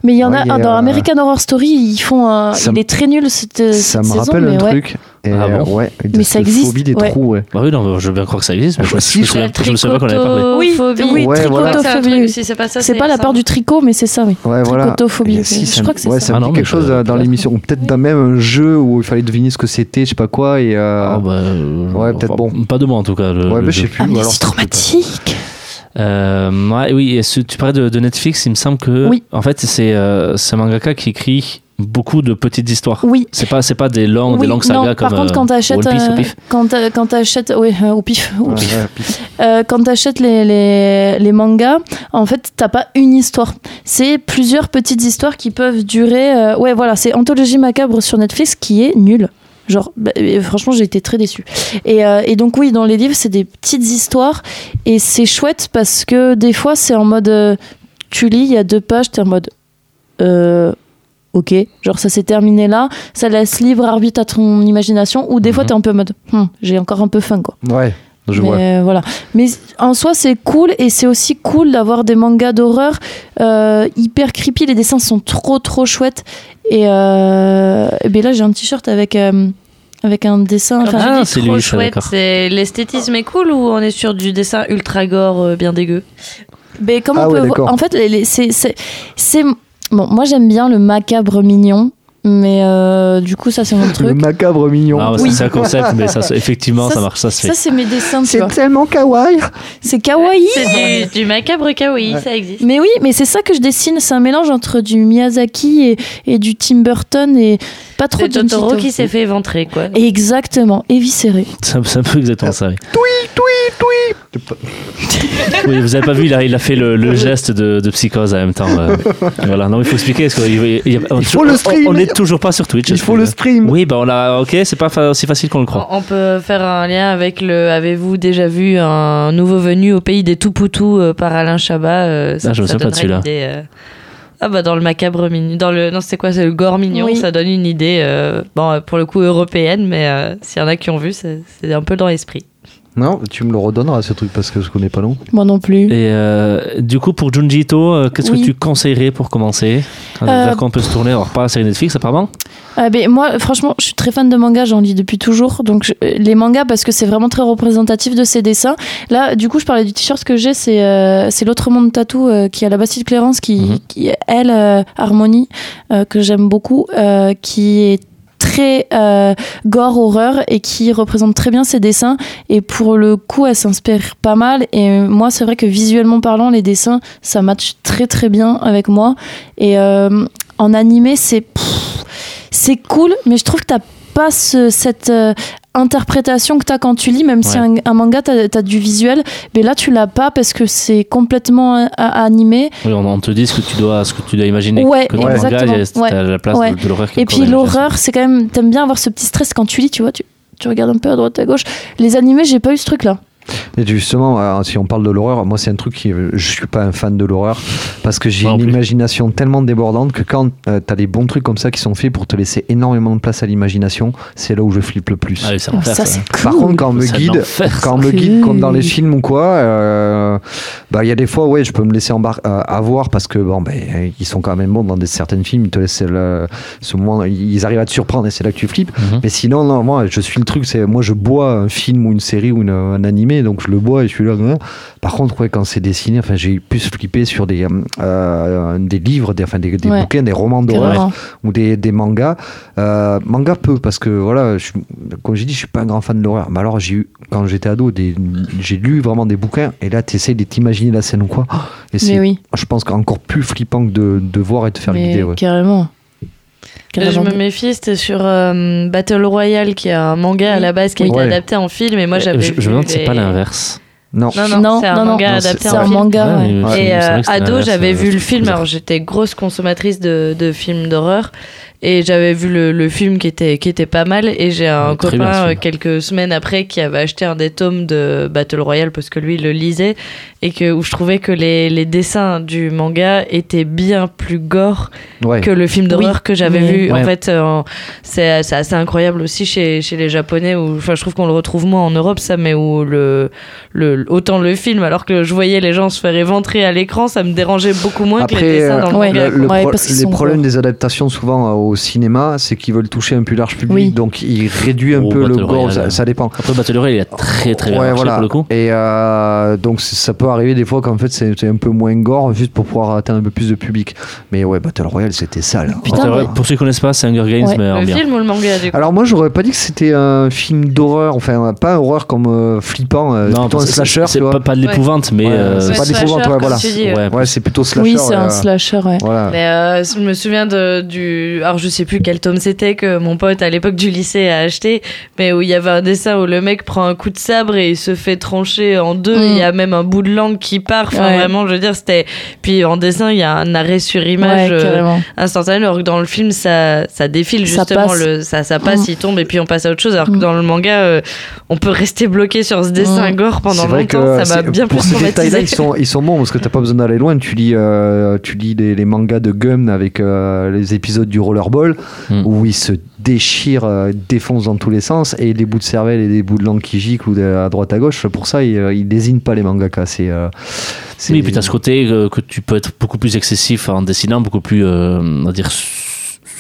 Speaker 3: Mais il y en
Speaker 2: Ouais,
Speaker 3: a
Speaker 2: il y a,
Speaker 3: un dans
Speaker 2: euh,
Speaker 3: American Horror Story. Ils font un.
Speaker 2: Ça
Speaker 3: il est très nul cette,
Speaker 2: ça
Speaker 3: cette
Speaker 2: me
Speaker 3: saison,
Speaker 2: rappelle
Speaker 3: mais
Speaker 2: un
Speaker 3: ouais.
Speaker 2: truc. Et,
Speaker 1: Ah bon
Speaker 2: ouais,
Speaker 3: Mais ça existe,
Speaker 2: phobie des
Speaker 3: ouais.
Speaker 2: trous, ouais.
Speaker 1: Bah oui, non, je veux bien croire que ça existe, mais je, je
Speaker 2: si,
Speaker 1: me
Speaker 2: je
Speaker 1: souviens, je me souviens pas qu'on avait parlé.
Speaker 3: Oui,
Speaker 4: Phobie.
Speaker 3: oui,
Speaker 2: Ouais, voilà.
Speaker 4: C'est si pas ça,
Speaker 3: C'est pas la peur du tricot, mais c'est ça, oui.
Speaker 2: Ouais, voilà.
Speaker 3: Je
Speaker 2: ça
Speaker 3: crois
Speaker 2: me-
Speaker 3: que c'est
Speaker 2: ouais,
Speaker 3: ça.
Speaker 2: ça me
Speaker 1: Ah
Speaker 2: dit
Speaker 1: non,
Speaker 2: quelque chose dans l'émission, ou peut-être dans même un jeu où il fallait deviner ce que c'était, je sais pas quoi, et euh,
Speaker 1: Ah bah, euh,
Speaker 2: Ouais, peut-être bon.
Speaker 1: Pas de moi en tout cas.
Speaker 2: ouais, je sais plus.
Speaker 3: Ah, mais c'est traumatique.
Speaker 1: Euh, ouais, oui, et ce- tu parlais de, de Netflix, il me semble que
Speaker 3: Oui.
Speaker 1: en fait c'est euh, c'est un mangaka qui écrit beaucoup de petites histoires.
Speaker 3: Oui.
Speaker 1: C'est pas c'est pas des longues des longues
Speaker 3: non,
Speaker 1: sagas comme
Speaker 3: par contre, quand
Speaker 1: euh,
Speaker 3: t'achètes,
Speaker 1: One Piece au
Speaker 3: euh, quand quand t'achètes, oui, euh, au pif, au pif.
Speaker 2: ouais,
Speaker 3: Euh, quand t'achètes les, les, les mangas, en fait, t'as pas une histoire. C'est plusieurs petites histoires qui peuvent durer. euh, ouais, voilà, c'est Anthologie macabre sur Netflix qui est nul. Genre, bah, franchement, j'ai été très déçue. Et, euh, et donc, oui, dans les livres, c'est des petites histoires. Et c'est chouette parce que des fois, c'est en mode. euh, tu lis, il y a deux pages, t'es en mode. Euh, ok, genre ça s'est terminé là, ça laisse libre arbitre à ton imagination, ou des fois
Speaker 1: Mhm.
Speaker 3: t'es un peu en mode, Hum, j'ai encore un peu faim quoi.
Speaker 2: Ouais, je.
Speaker 3: Mais euh, voilà. Mais en soi, c'est cool et c'est aussi cool d'avoir des mangas d'horreur euh, hyper creepy. Les dessins sont trop trop chouettes. Et, euh, et ben là, j'ai un t-shirt avec euh, avec un dessin.
Speaker 4: Quand
Speaker 3: enfin,
Speaker 1: Ah, c'est
Speaker 4: trop
Speaker 1: lui,
Speaker 4: chouette, c'est l'esthétisme est cool ou on est sur du dessin ultra gore euh, bien dégueu?
Speaker 3: Ben, comme
Speaker 2: Ah
Speaker 3: on
Speaker 2: ouais,
Speaker 3: peut en fait, c'est- bon. Moi, j'aime bien le macabre mignon. Mais euh, du coup, ça, c'est mon
Speaker 2: Le
Speaker 3: truc.
Speaker 2: macabre mignon.
Speaker 1: Ah,
Speaker 3: Oui.
Speaker 1: C'est un concept, mais ça, effectivement, ça,
Speaker 3: Ça,
Speaker 1: marche, ça se fait.
Speaker 3: Ça, c'est mes dessins,
Speaker 2: C'est tellement kawaii.
Speaker 3: C'est kawaii.
Speaker 4: C'est du, du macabre kawaii, ça existe.
Speaker 3: Mais oui, mais c'est ça que je dessine. C'est un mélange entre du Miyazaki et, et du Tim Burton et pas trop de
Speaker 4: Totoro
Speaker 3: Totoro.
Speaker 4: qui s'est fait éventrer, quoi.
Speaker 3: Exactement, éviscéré.
Speaker 1: C'est un, c'est un peu exactement ça. Oui. Oui, vous avez pas vu, il a, il a fait le, le geste de, de psychose en même temps. euh. voilà, non, il faut expliquer. Parce qu'il- il- il-
Speaker 2: Il faut le
Speaker 1: on-
Speaker 2: stream.
Speaker 1: On n'est toujours pas sur Twitch.
Speaker 2: Il
Speaker 1: est-ce
Speaker 2: faut
Speaker 1: que-
Speaker 2: le stream.
Speaker 1: Oui, bah on l'a. Ok, c'est pas fa- aussi facile qu'on le croit.
Speaker 4: On on peut faire un lien avec le. Avez-vous déjà vu un nouveau venu au pays des Toupoutou euh, par Alain Chabat euh, ça,
Speaker 1: Ah, je me souviens pas de celui-là.
Speaker 4: euh. Ah bah dans le macabre mignon, dans le non c'est quoi c'est le gore mignon,
Speaker 3: Oui.
Speaker 4: ça donne une idée euh, bon pour le coup européenne mais euh, s'il y en a qui ont vu c'est un peu dans l'esprit.
Speaker 2: Non, tu me le redonneras ce truc parce que je connais pas non.
Speaker 3: Moi non plus.
Speaker 1: Et euh, du coup, pour Junji Ito, euh, qu'est-ce
Speaker 3: Oui.
Speaker 1: que tu conseillerais pour commencer
Speaker 3: Euh,
Speaker 1: Vers quoi on peut se tourner Alors, pas la série Netflix, apparemment
Speaker 3: Ah ben, moi, franchement, je suis très fan de manga, j'en lis depuis toujours. Donc, je- les mangas, parce que c'est vraiment très représentatif de ces dessins. Là, du coup, je parlais du t-shirt que j'ai, c'est euh, c'est l'autre monde tatou euh, qui est à la Bastille Clérance, qui,
Speaker 1: Mhm.
Speaker 3: qui est, elle, euh, Harmonie, euh, que j'aime beaucoup, euh, qui est euh, gore horreur et qui représente très bien ses dessins. Et pour le coup elle s'inspire pas mal. Et moi c'est vrai que visuellement parlant les dessins ça match très très bien avec moi. Et euh, en animé c'est c'est cool mais je trouve que t'as pas ce- cette euh, interprétation que t'as quand tu lis même si un, un manga t'as as du visuel mais là tu l'as pas parce que c'est complètement euh, animé
Speaker 1: Oui, on, on te dit ce que tu dois, ce que tu dois imaginer.
Speaker 3: Ouais,
Speaker 1: que dans manga,
Speaker 3: exactement.
Speaker 1: a-
Speaker 3: Ouais.
Speaker 1: t'as la place
Speaker 3: Ouais.
Speaker 1: de, de l'horreur.
Speaker 3: Et puis l'horreur, c'est quand même. T'aimes bien avoir ce petit stress quand tu lis, tu vois. Tu, tu regardes un peu à droite, à gauche. Les animés, j'ai pas eu ce truc-là.
Speaker 2: Et justement, euh, si on parle de l'horreur, moi c'est un truc qui, je suis pas un fan de l'horreur parce que j'ai une
Speaker 1: plus.
Speaker 2: imagination tellement débordante que quand tu t'as des bons trucs comme ça qui sont faits pour te laisser énormément de place à l'imagination, c'est là où je flippe le plus.
Speaker 1: Ah
Speaker 3: Oh, ça,
Speaker 1: ça.
Speaker 3: c'est cool.
Speaker 2: Par contre, quand on me guide, quand on me guide comme dans les films ou quoi, euh, bah il y a des fois, ouais, je peux me laisser embar- euh, avoir parce que bon, ben ils sont quand même bons dans des certains films, ils te laissent le- ce moment, ils arrivent à te surprendre et c'est là que tu flippes.
Speaker 1: Mhm.
Speaker 2: Mais sinon, non, moi, je suis le truc, c'est moi, je bois un film ou une série ou une- un animé, donc je le bois et je suis là. Par contre, ouais, quand c'est dessiné, enfin, j'ai plus flippé sur des, euh, des livres, des, enfin, des, des
Speaker 3: Ouais.
Speaker 2: bouquins, des romans d'horreur ou des, des mangas. Euh, manga peu, parce que voilà, je, comme j'ai dit, je suis pas un grand fan de l'horreur. Mais alors, j'ai eu, quand j'étais ado, j'ai lu vraiment des bouquins, et là, tu essaies de t'imaginer la scène ou quoi. Et c'est,
Speaker 3: oui,
Speaker 2: je pense qu'encore plus flippant que de, de voir et de faire guider. Ouais.
Speaker 3: carrément.
Speaker 4: Je me méfie, c'était sur euh, Battle Royale qui est un manga à la base qui a été
Speaker 2: Ouais.
Speaker 4: adapté en film et moi j'avais
Speaker 1: je, je me demande si c'est pas l'inverse.
Speaker 2: Non.
Speaker 4: Non non,
Speaker 3: Non,
Speaker 4: c'est un manga
Speaker 2: Non,
Speaker 4: adapté
Speaker 3: C'est
Speaker 4: en
Speaker 3: un
Speaker 4: film.
Speaker 3: manga,
Speaker 4: Et euh, ado, j'avais
Speaker 1: euh,
Speaker 4: vu le film. Alors, j'étais grosse consommatrice de, de films d'horreur. Et j'avais vu le, le film qui était, qui était pas mal. Et j'ai un copain, euh, quelques semaines après, qui avait acheté un des tomes de Battle Royale parce que lui, il le lisait. Et que, où je trouvais que les, les dessins du manga étaient bien plus gore
Speaker 2: Ouais.
Speaker 4: que le film d'horreur que j'avais
Speaker 3: Oui.
Speaker 4: vu.
Speaker 1: Ouais.
Speaker 4: En fait, euh, c'est c'est assez incroyable aussi chez, chez les Japonais. Où, enfin, je trouve qu'on le retrouve moins en Europe, ça, mais où le, le, autant le film, alors que je voyais les gens se faire éventrer à l'écran, ça me dérangeait beaucoup moins que
Speaker 2: Après,
Speaker 4: les dessins dans le
Speaker 3: Ouais.
Speaker 4: manga.
Speaker 2: Le- le
Speaker 3: Ouais,
Speaker 2: pro-
Speaker 3: parce qu'ils
Speaker 2: les problèmes
Speaker 3: gore.
Speaker 2: des adaptations souvent euh, au cinéma, c'est qu'ils veulent toucher un plus large public,
Speaker 3: Oui.
Speaker 2: donc ils réduisent un
Speaker 1: Oh,
Speaker 2: peu le gore,
Speaker 1: Royale.
Speaker 2: ça, ça dépend.
Speaker 1: Après, Battle Royale, il a très très bien marché
Speaker 2: voilà.
Speaker 1: pour le coup.
Speaker 2: Et euh, donc ça peut arriver des fois qu'en fait c'est c'est un peu moins gore juste pour pouvoir atteindre un peu plus de public. Mais ouais, Battle Royale c'était sale.
Speaker 3: Putain,
Speaker 1: Pour ceux qui connaissent pas, c'est Hunger Games,
Speaker 3: Ouais.
Speaker 1: mais en
Speaker 4: Le
Speaker 1: bien.
Speaker 4: film ou le manga, du coup
Speaker 2: Alors moi j'aurais pas dit que c'était un film d'horreur, enfin pas horreur comme euh, flippant, euh, plutôt un slasher,
Speaker 1: c'est
Speaker 2: tu vois.
Speaker 1: pas, pas de l'épouvante, mais
Speaker 2: Ouais,
Speaker 1: euh,
Speaker 2: c'est pas d'épouvante, voilà.
Speaker 4: tu dis, ouais.
Speaker 2: c'est plutôt slasher.
Speaker 3: Oui, c'est un
Speaker 2: euh,
Speaker 3: slasher, ouais.
Speaker 2: Voilà.
Speaker 4: Mais euh, je me souviens de, du. Alors, je sais plus quel tome c'était que mon pote à l'époque du lycée a acheté, mais où il y avait un dessin où le mec prend un coup de sabre et il se fait trancher en deux.
Speaker 3: Mm.
Speaker 4: Il y a même un bout de langue qui part. Enfin,
Speaker 3: Ouais.
Speaker 4: vraiment, je veux dire, c'était. Puis en dessin, il y a un arrêt sur image
Speaker 3: Ouais,
Speaker 4: euh, instantané, alors que dans le film, ça, ça défile
Speaker 3: Ça
Speaker 4: justement.
Speaker 3: passe.
Speaker 4: le, ça, ça passe, il tombe et puis on passe à autre chose. Alors que
Speaker 3: Mm.
Speaker 4: dans le manga, euh, on peut rester bloqué sur ce dessin
Speaker 3: Mm.
Speaker 4: gore pendant longtemps.
Speaker 2: que
Speaker 4: ça m'a bien
Speaker 2: pour
Speaker 4: plus
Speaker 2: ces détails-là, ils sont, ils sont bons parce que t'as pas besoin d'aller loin. Tu lis, euh, tu lis les, les mangas de Gum avec euh, les épisodes du Rollerball
Speaker 1: Mm.
Speaker 2: où ils se déchirent, euh, défoncent dans tous les sens et les bouts de cervelle et des bouts de langue qui giclent ou de- à droite à gauche. Pour ça, ils, euh, ils désignent pas les mangaka. C'est, euh, c'est-
Speaker 1: Oui, puis t'as ce côté que tu peux être beaucoup plus excessif en dessinant, beaucoup plus, on va dire,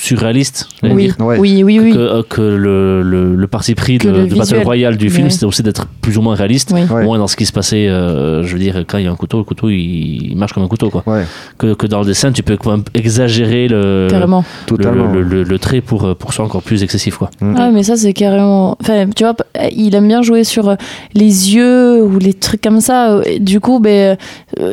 Speaker 1: surréaliste.
Speaker 3: Oui,
Speaker 1: dire.
Speaker 2: Ouais.
Speaker 3: oui, oui, oui.
Speaker 1: Que, euh, que le, le, le parti pris
Speaker 3: Que
Speaker 1: de,
Speaker 3: le
Speaker 1: du Battle. Royale du film,
Speaker 3: Ouais.
Speaker 1: c'était aussi d'être plus ou moins réaliste.
Speaker 3: Oui.
Speaker 2: Ouais.
Speaker 1: Moins dans ce qui se passait, euh, je veux dire, quand il y a un couteau, le couteau il, il marche comme un couteau. Quoi.
Speaker 2: Ouais,
Speaker 1: Que, que dans le dessin, tu peux quand même exagérer le,
Speaker 3: Carrément.
Speaker 1: le,
Speaker 2: totalement.
Speaker 1: le, le- le trait pour, euh, pour que ce soit encore plus excessif. Quoi.
Speaker 2: Mm.
Speaker 3: Ah, mais ça, c'est carrément. Enfin, tu vois, il aime bien jouer sur les yeux ou les trucs comme ça. Du coup, ben,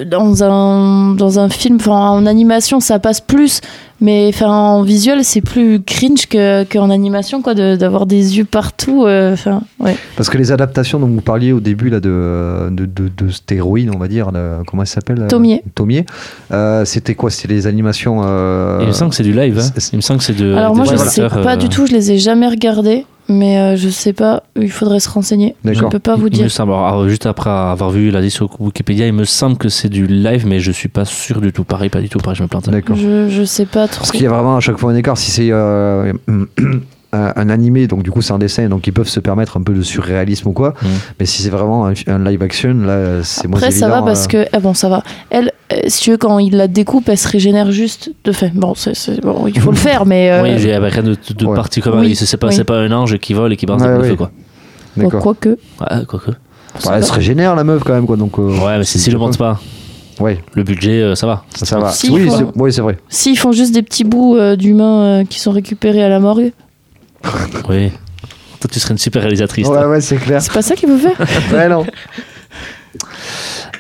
Speaker 3: dans, un, dans un film, enfin, en animation, ça passe plus. Mais enfin, en visuel, c'est plus cringe que- qu'en animation, quoi, de- d'avoir des yeux partout. euh, Enfin, ouais.
Speaker 2: Parce que les adaptations dont vous parliez au début là, de, de, de, de cette héroïne, on va dire, comment elle s'appelle
Speaker 3: Tomier.
Speaker 2: Tomier. Euh, C'était quoi? C'était les animations. euh,
Speaker 1: Il me semble que c'est du live. hein. Il me semble que c'est de.
Speaker 3: Alors, moi, je
Speaker 1: animateurs,
Speaker 3: sais pas
Speaker 1: euh,
Speaker 3: du tout, je les ai jamais regardés. Mais euh, je sais pas, il faudrait se renseigner. Je
Speaker 2: D'accord.
Speaker 3: peux pas vous
Speaker 1: Il me
Speaker 3: dire.
Speaker 1: semble, alors, juste après avoir vu la liste sur Wikipédia, il me semble que c'est du live, mais je suis pas sûr du tout. Pareil, pas du tout. Pareil, je me plante.
Speaker 2: D'accord.
Speaker 3: Je, je sais pas trop.
Speaker 2: Parce qu'il y a vraiment à chaque fois un écart. Si c'est euh, un, animé, donc du coup c'est un dessin, donc ils peuvent se permettre un peu de surréalisme ou quoi.
Speaker 1: Mm.
Speaker 2: Mais si c'est vraiment un, un live action, là c'est moins
Speaker 3: Après,
Speaker 2: évident.
Speaker 3: ça va parce
Speaker 2: euh,
Speaker 3: que. Ah bon, ça va. Elle, euh, si tu veux, quand il la découpe, elle se régénère juste de fait. Bon, c'est, c'est- bon il faut le faire, mais. euh,
Speaker 1: Oui, j'ai avec rien de, de
Speaker 2: Ouais.
Speaker 1: parti comme
Speaker 3: Oui,
Speaker 1: c'est pas,
Speaker 3: oui.
Speaker 1: c'est pas un ange qui vole et qui balance
Speaker 2: Ouais,
Speaker 1: des
Speaker 2: ouais.
Speaker 1: feu, quoi.
Speaker 3: bon, quoique.
Speaker 1: Ouais, quoique.
Speaker 2: Bah, elle se régénère la meuf quand même quoi. Donc, euh,
Speaker 1: Ouais, mais si je monte pas.
Speaker 2: Ouais,
Speaker 1: Le budget, euh, ça va.
Speaker 2: ça, ça va.
Speaker 3: Si,
Speaker 2: oui, c'est, oui, c'est vrai.
Speaker 3: S'ils font juste des petits bouts euh, d'humains euh, qui sont récupérés à la morgue,
Speaker 1: Oui. Toi, tu serais une super réalisatrice.
Speaker 2: Ouais,
Speaker 1: toi.
Speaker 2: ouais, c'est clair.
Speaker 3: c'est pas ça qu'il faut faire
Speaker 2: ouais, non.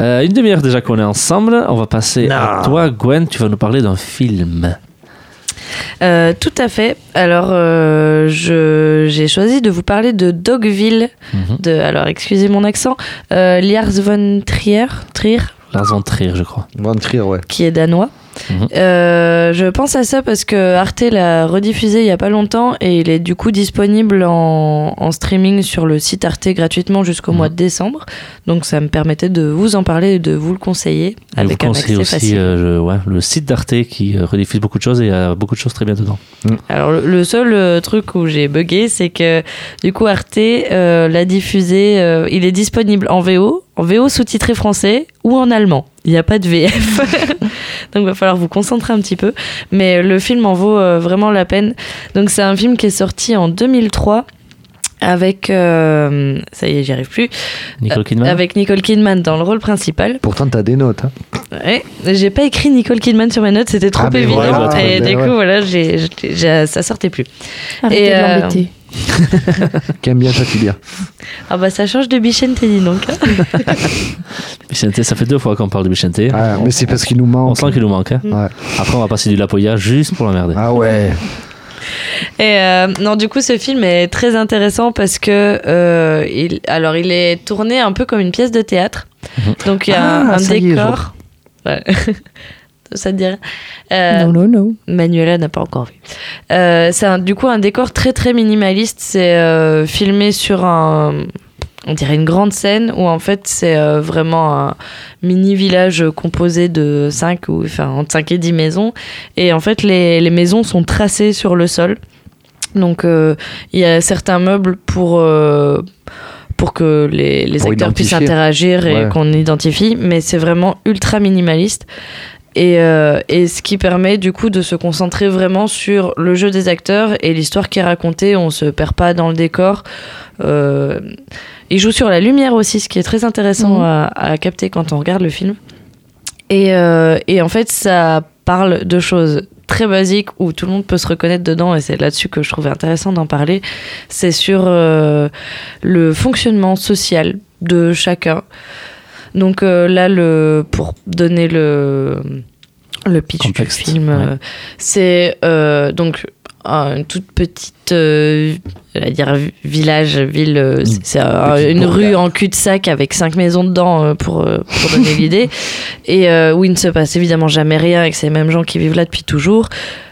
Speaker 1: Euh, une demi-heure déjà qu'on est ensemble. On va passer à toi, Gwen. Tu vas nous parler d'un film.
Speaker 4: Euh, tout à fait. Alors, euh, je- j'ai choisi de vous parler de Dogville.
Speaker 1: Mhm.
Speaker 4: De, alors, excusez mon accent. Euh, Lars von Trier, Trier,
Speaker 1: Lars von Trier, je crois.
Speaker 2: Van Trier, ouais.
Speaker 4: qui est danois.
Speaker 1: Mhm.
Speaker 4: Euh, je pense à ça parce que Arte l'a rediffusé il y a pas longtemps et il est du coup disponible en, en streaming sur le site Arte gratuitement jusqu'au
Speaker 1: Mhm.
Speaker 4: mois de décembre. Donc ça me permettait de vous en parler et de vous le conseiller
Speaker 1: vous
Speaker 4: avec un
Speaker 1: conseille
Speaker 4: accès
Speaker 1: aussi
Speaker 4: facile.
Speaker 1: euh, je- ouais, le site d'Arte qui euh, rediffuse beaucoup de choses et il y a beaucoup de choses très bien dedans.
Speaker 4: Alors le, le seul euh, truc où j'ai bugué, c'est que du coup Arte euh, l'a diffusé, euh, il est disponible en VO, en VO sous-titré français ou en allemand. Il n'y a pas de VF. Donc il va falloir vous concentrer un petit peu. Mais le film en vaut euh, vraiment la peine. Donc c'est un film qui est sorti en 2003 avec, euh, ça y est, j'y arrive plus,
Speaker 1: Nicole Kidman
Speaker 4: avec Nicole Kidman dans le rôle principal.
Speaker 2: Pourtant, t'as des notes. hein.
Speaker 4: Ouais, j'ai pas écrit Nicole Kidman sur mes notes, c'était trop
Speaker 2: Ah,
Speaker 4: évident.
Speaker 2: voilà,
Speaker 4: et du
Speaker 2: ouais.
Speaker 4: coup, voilà, j'ai- ça sortait plus.
Speaker 3: Arrêtez
Speaker 4: Et,
Speaker 3: de
Speaker 4: euh.
Speaker 2: Qui aime bien bien.
Speaker 4: Ah bah ça change de Bichente, dis donc.
Speaker 1: Vicente, ça fait deux fois qu'on parle de Vicente.
Speaker 2: Ah, mais c'est parce qu'il nous
Speaker 1: On
Speaker 2: manque.
Speaker 1: sent qu'il nous manque. hein.
Speaker 2: Ouais.
Speaker 1: Après, on va passer du Lapoya juste pour l'emmerder.
Speaker 2: Ah ouais.
Speaker 4: Et euh, non, du coup, ce film est très intéressant parce que euh, il, alors il est tourné un peu comme une pièce de théâtre.
Speaker 1: Mhm.
Speaker 4: Donc il y a
Speaker 2: Ah,
Speaker 4: un, un
Speaker 2: ça y est, je
Speaker 4: décor. Ouais. ça te dirait Euh,
Speaker 3: Non, non, non.
Speaker 4: Manuela n'a pas encore vu. Euh, c'est du coup un décor très très minimaliste. C'est euh, filmé sur un, on dirait une grande scène où en fait c'est euh, vraiment un mini village composé de 5 ou enfin entre 5 et 10 maisons. Et en fait les, les maisons sont tracées sur le sol. Donc euh, il y a certains meubles pour euh, pour que les, les
Speaker 2: Pour
Speaker 4: acteurs puissent interagir et
Speaker 2: Ouais.
Speaker 4: qu'on identifie, mais c'est vraiment ultra minimaliste. Et, euh, et ce qui permet du coup de se concentrer vraiment sur le jeu des acteurs et l'histoire qui est racontée. On se perd pas dans le décor. Euh, il joue sur la lumière aussi, ce qui est très intéressant
Speaker 3: Mhm.
Speaker 4: à, à capter quand on regarde le film. Et, euh, et en fait, ça parle de choses très basiques où tout le monde peut se reconnaître dedans et c'est là-dessus que je trouvais intéressant d'en parler. C'est sur le fonctionnement social de chacun. Donc euh, là, le, pour donner le, le pitch
Speaker 1: Contexte,
Speaker 4: du film,
Speaker 1: ouais.
Speaker 4: euh, c'est euh, donc un- une toute petite euh, dire village, ville, euh, c'est- c'est euh, une rue en cul-de-sac avec cinq maisons dedans pour, pour donner l'idée. Et où il ne se passe évidemment jamais rien avec ces mêmes gens qui vivent là depuis toujours.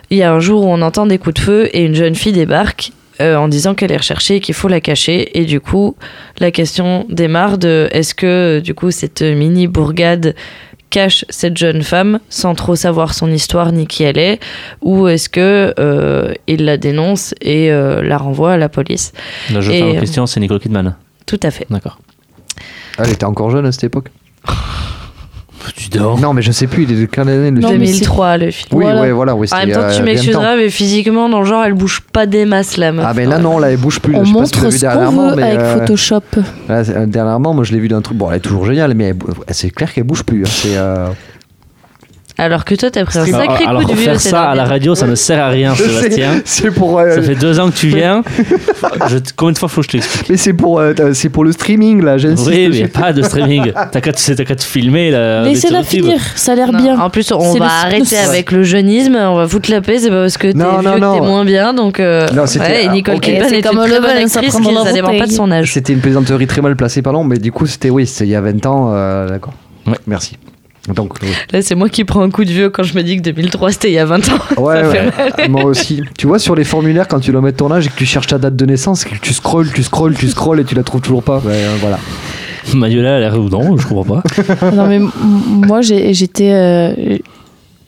Speaker 4: Il y a un jour où on entend des coups de feu et une jeune fille débarque euh, en disant qu'elle est recherchée et qu'il faut la cacher. Et du coup, la question démarre de est-ce que du coup cette mini bourgade cache cette jeune femme sans trop savoir son histoire ni qui elle est? Ou est-ce que euh, il la dénonce et euh, la renvoie à la police?
Speaker 1: La jeune femme en question, c'est Nicole Kidman.
Speaker 4: tout à fait
Speaker 1: D'accord.
Speaker 2: Elle était encore jeune à cette époque
Speaker 1: Tu dors.
Speaker 2: Non, mais je sais plus, il est de quelle année le
Speaker 3: Non,
Speaker 2: film
Speaker 3: mais
Speaker 4: 2003 le film.
Speaker 2: Oui,
Speaker 3: Voilà.
Speaker 2: ouais, voilà. Oui,
Speaker 4: En même temps, tu m'excuseras, mais physiquement, dans le genre, elle bouge pas des masses, la meuf.
Speaker 2: Ah, ben là, non, là, elle bouge plus.
Speaker 3: On
Speaker 2: je sais pas si
Speaker 3: montre ce qu'on
Speaker 2: dernièrement,
Speaker 3: veut
Speaker 2: mais,
Speaker 3: avec
Speaker 2: euh,
Speaker 3: Photoshop.
Speaker 2: là, euh, dernièrement, moi, je l'ai vu d'un truc. Bon, elle est toujours géniale, mais c'est clair qu'elle bouge plus. hein. C'est. euh,
Speaker 4: Alors que toi, t'as pris un
Speaker 1: Alors,
Speaker 4: sacré
Speaker 1: alors,
Speaker 4: coup de vieux.
Speaker 1: ça à la radio, ça ne sert à rien, Sébastien.
Speaker 2: C'est pour. euh,
Speaker 1: Ça fait deux ans que tu viens. Je- Combien de fois faut que je t'explique
Speaker 2: Mais c'est pour, euh, c'est pour le streaming, là. J'insiste.
Speaker 1: Oui, mais pas de streaming. T'as qu'à te filmer. là,
Speaker 3: Laissez-la finir, ça a l'air bien.
Speaker 4: En plus, on va arrêter avec le jeunisme, on va foutre la paix, c'est pas parce que t'es moins bien, donc... euh,
Speaker 2: Non, c'était-
Speaker 4: ouais, et Nicole
Speaker 2: ok.
Speaker 4: Kidman
Speaker 3: C'est
Speaker 4: est
Speaker 3: comme le
Speaker 4: bonne actrice, ça dépend pas de son âge.
Speaker 2: C'était une plaisanterie très mal placée, pardon, mais du coup, c'était, oui, c'était il y a 20 ans, euh, d'accord.
Speaker 1: Ouais.
Speaker 2: Merci. Donc, oui.
Speaker 4: Là, c'est moi qui prends un coup de vieux quand je me dis que 2003, c'était il y a 20 ans.
Speaker 2: ouais,
Speaker 4: Ça fait
Speaker 2: ouais. moi aussi. Tu vois, sur les formulaires, quand tu dois mettre ton âge et que tu cherches ta date de naissance, que tu scrolles, tu scrolles, tu scrolles et tu la trouves toujours pas. Ouais, euh, voilà.
Speaker 1: Manuela a l'air ou non, je comprends pas.
Speaker 3: Non, mais moi, j'étais euh,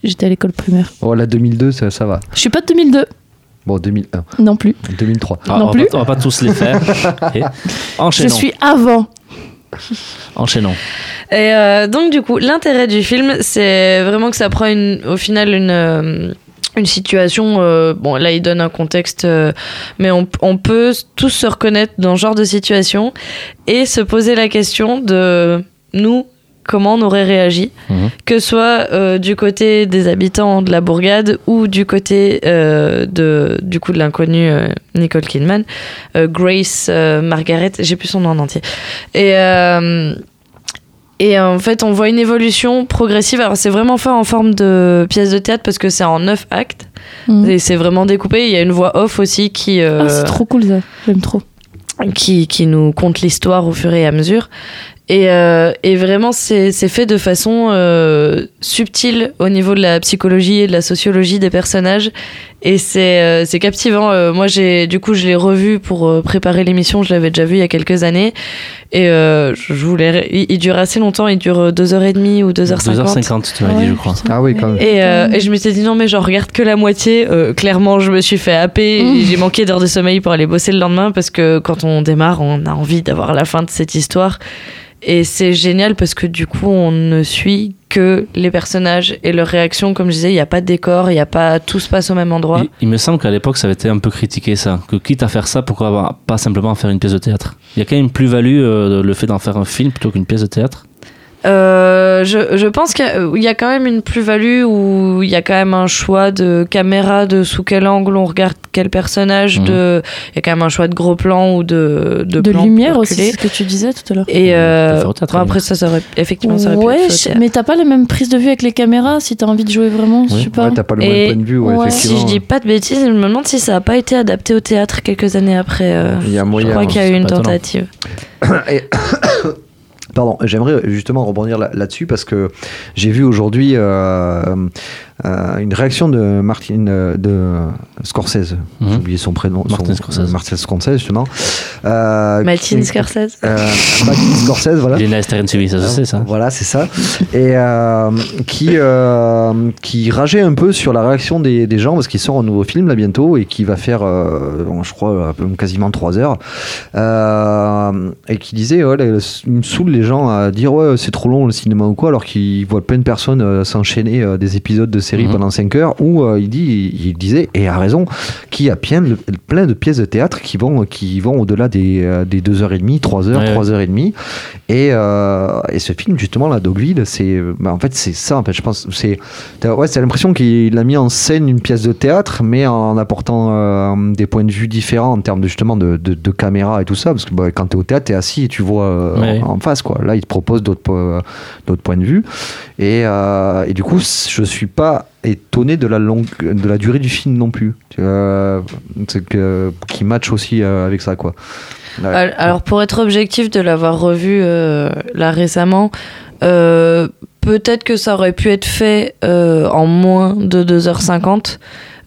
Speaker 3: j'étais à l'école primaire.
Speaker 2: Oh, la 2002, ça, ça va.
Speaker 3: Je suis pas de 2002
Speaker 2: Bon, 2001,
Speaker 3: non plus.
Speaker 2: 2003.
Speaker 1: Ah,
Speaker 3: Non
Speaker 1: on,
Speaker 3: plus.
Speaker 1: pas, on va pas tous les faire. Et
Speaker 3: Je suis avant.
Speaker 1: Enchaînons.
Speaker 4: Et euh, donc, du coup, l'intérêt du film, c'est vraiment que ça prend au final une, euh, une situation. euh, bon, là, il donne un contexte, mais on, on peut tous se reconnaître dans ce genre de situation et se poser la question de nous, comment on aurait réagi,
Speaker 1: Mhm.
Speaker 4: que ce soit euh, du côté des habitants de la bourgade ou du côté euh, de, du coup, de l'inconnu euh, Nicole Kidman, euh, Grace euh, Margaret, j'ai plus son nom en entier. Et. euh, et en fait, on voit une évolution progressive. Alors, c'est vraiment fait en forme de pièce de théâtre parce que c'est en neuf actes.
Speaker 3: Mhm.
Speaker 4: Et c'est vraiment découpé. Il y a une voix off aussi qui, euh,
Speaker 3: Ah, c'est trop cool ça. J'aime trop.
Speaker 4: qui, qui nous conte l'histoire au fur et à mesure. Et, euh, et vraiment, c'est c'est fait de façon euh, subtile au niveau de la psychologie et de la sociologie des personnages. Et c'est euh, c'est captivant. Euh, moi, j'ai du coup, je l'ai revu pour euh, préparer l'émission. Je l'avais déjà vu il y a quelques années. Et euh, je voulais. Il, il dure assez longtemps. Il dure 2h30 ou 2h50.
Speaker 1: 2h50, tu m'as dit, je crois.
Speaker 2: Ah oui, quand même.
Speaker 4: Et, euh, et je m'étais dit non mais j'en regarde que la moitié. Euh, clairement je me suis fait happer.
Speaker 3: Mmh.
Speaker 4: J'ai manqué d'heures de sommeil pour aller bosser le lendemain parce que quand on démarre on a envie d'avoir la fin de cette histoire. Et c'est génial parce que du coup on ne suit que les personnages et leurs réactions. Comme je disais il n'y a pas de décor, il y a pas tout se passe au même endroit.
Speaker 1: Il, me semble qu'à l'époque, ça avait été un peu critiqué, ça. Que quitte à faire ça, pourquoi pas- simplement faire une pièce de théâtre? Il y a quand même plus-value, euh, le fait d'en faire un film plutôt qu'une pièce de théâtre.
Speaker 4: Euh, je, je pense qu'il y a- il y, a quand même une plus-value où il y a quand même un choix de caméra, de sous quel angle on regarde quel personnage, de il y a quand même un choix de gros plan ou de de,
Speaker 3: De lumière aussi, c'est ce que tu disais tout à l'heure.
Speaker 4: Et euh, bon, après ça, ça aurait effectivement ça aurait pu être
Speaker 3: je- mais t'as pas les mêmes prises de vue avec les caméras si t'as envie de jouer vraiment, je sais pas.
Speaker 2: Ouais, t'as pas le
Speaker 4: Et-
Speaker 2: même point de vue, ouais,
Speaker 3: ouais.
Speaker 4: Si je dis pas de bêtises, je me demande si ça a pas été adapté au théâtre quelques années après. euh,
Speaker 2: Il y a
Speaker 4: je
Speaker 2: moyen.
Speaker 4: crois qu'il y a eu une tentative.
Speaker 2: Pardon, j'aimerais justement rebondir là- là-dessus parce que j'ai vu aujourd'hui euh, euh, une réaction de Martin euh, de Scorsese.
Speaker 1: Mhm.
Speaker 2: J'ai oublié son prénom.
Speaker 1: Martin
Speaker 2: son-
Speaker 1: Scorsese.
Speaker 2: euh, Martin Scorsese justement. Euh,
Speaker 4: Martin Scorsese.
Speaker 2: euh, Martin Scorsese, voilà.
Speaker 1: Il est TV, ça se sait, ça.
Speaker 2: Voilà, c'est ça. Et euh, qui, euh, qui rageait un peu sur la réaction des, des gens parce qu'il sort un nouveau film là bientôt et qui va faire, euh, je crois, un peu- quasiment 3 heures. Euh, et qui disait, ouais, là, il me saoule les gens à dire, ouais, c'est trop long le cinéma ou quoi, alors qu'ils voient plein de personnes euh, s'enchaîner euh, des épisodes de série
Speaker 1: Mhm.
Speaker 2: pendant 5 heures. Où euh, il, dit, il, disait, et a raison, qu'il y a plein de, plein de pièces de théâtre qui vont, qui vont au-delà des, euh, des 2h30, 3h,
Speaker 1: Ouais, ouais.
Speaker 2: 3h30. Et, euh, et ce film, justement, là, Dogville, c'est, bah, en fait, c'est ça, en fait, je pense. C'est, ouais, c'est l'impression qu'il a mis en scène une pièce de théâtre, mais en apportant euh, des points de vue différents en termes de, justement de, de, de caméra et tout ça. Parce que bah, quand t'es au théâtre, t'es assis et tu vois euh,
Speaker 1: Ouais.
Speaker 2: en, en face, quoi. Là, il te propose d'autres, po- d'autres points de vue. Et, et du coup, je suis pas étonné de la longue, de la durée du film non plus. C'est que, qui match aussi euh, avec ça, quoi.
Speaker 4: Alors pour être objectif de l'avoir revu euh, là récemment, euh, peut-être que ça aurait pu être fait euh, en moins de 2h50.